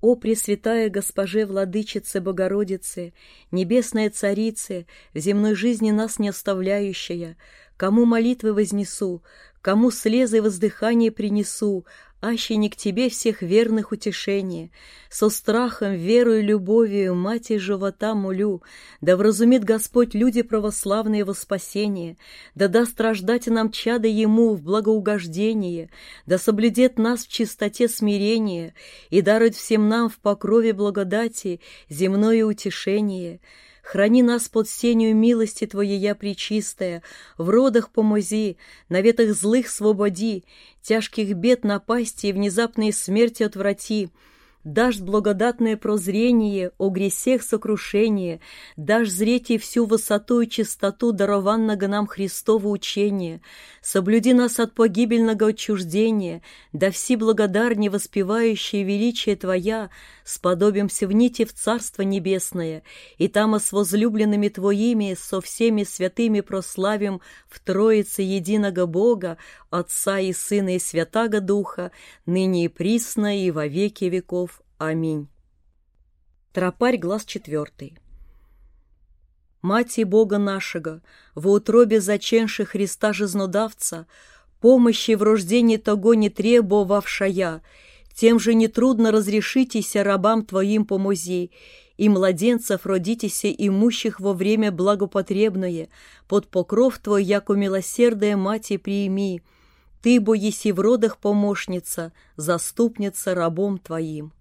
О Пресвятая Госпоже Владычице Богородице, Небесная Царице, в земной жизни нас не оставляющая, кому молитвы вознесу, кому слезы и воздыхание принесу, аще не к тебе всех верных утешение. Со страхом, верою, любовью, мать и живота молю, да вразумит Господь люди православные во спасение, да даст рождать нам чадо Ему в благоугождение, да соблюдет нас в чистоте смирения и дарует всем нам в покрове благодати земное утешение. Храни нас под сенью милости Твоей, я причистая, в родах помози, на ветах злых свободи, тяжких бед напасти и внезапные смерти отврати, Дашь благодатное прозрение, о гресех сокрушение, Дашь зреть и всю высоту и чистоту дарованного нам Христово учение, Соблюди нас от погибельного отчуждения, Да все благодарни воспевающие величие Твоя, Сподобимся в нити в Царство Небесное, И там с возлюбленными Твоими со всеми святыми прославим в Троице единого Бога, Отца и Сына и Святаго Духа, ныне и присно и во веки веков. Аминь. Тропарь, глаз четвертый. Мати Бога нашего, во утробе заченши Христа жизнодавца, помощи в рождении того не требовавшая, тем же нетрудно разрешитеся рабам Твоим помози, и младенцев родитеся имущих во время благопотребное, под покров Твой, яко милосердая мати приими, Ты, бо еси в родах помощница, заступница рабом Твоим.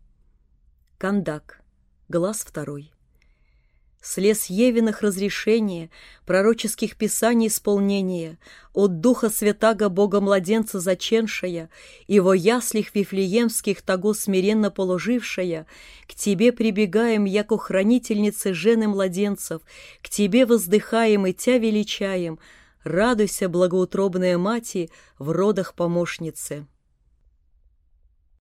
Кандак. Глаз второй. Слез Евиных разрешения, пророческих писаний исполнения, от Духа Святаго Бога-младенца заченшая, во яслих вифлеемских того смиренно положившая, к Тебе прибегаем, яко хранительницы жены младенцев, к Тебе воздыхаем и Тя величаем, радуйся, благоутробная Мати, в родах помощницы.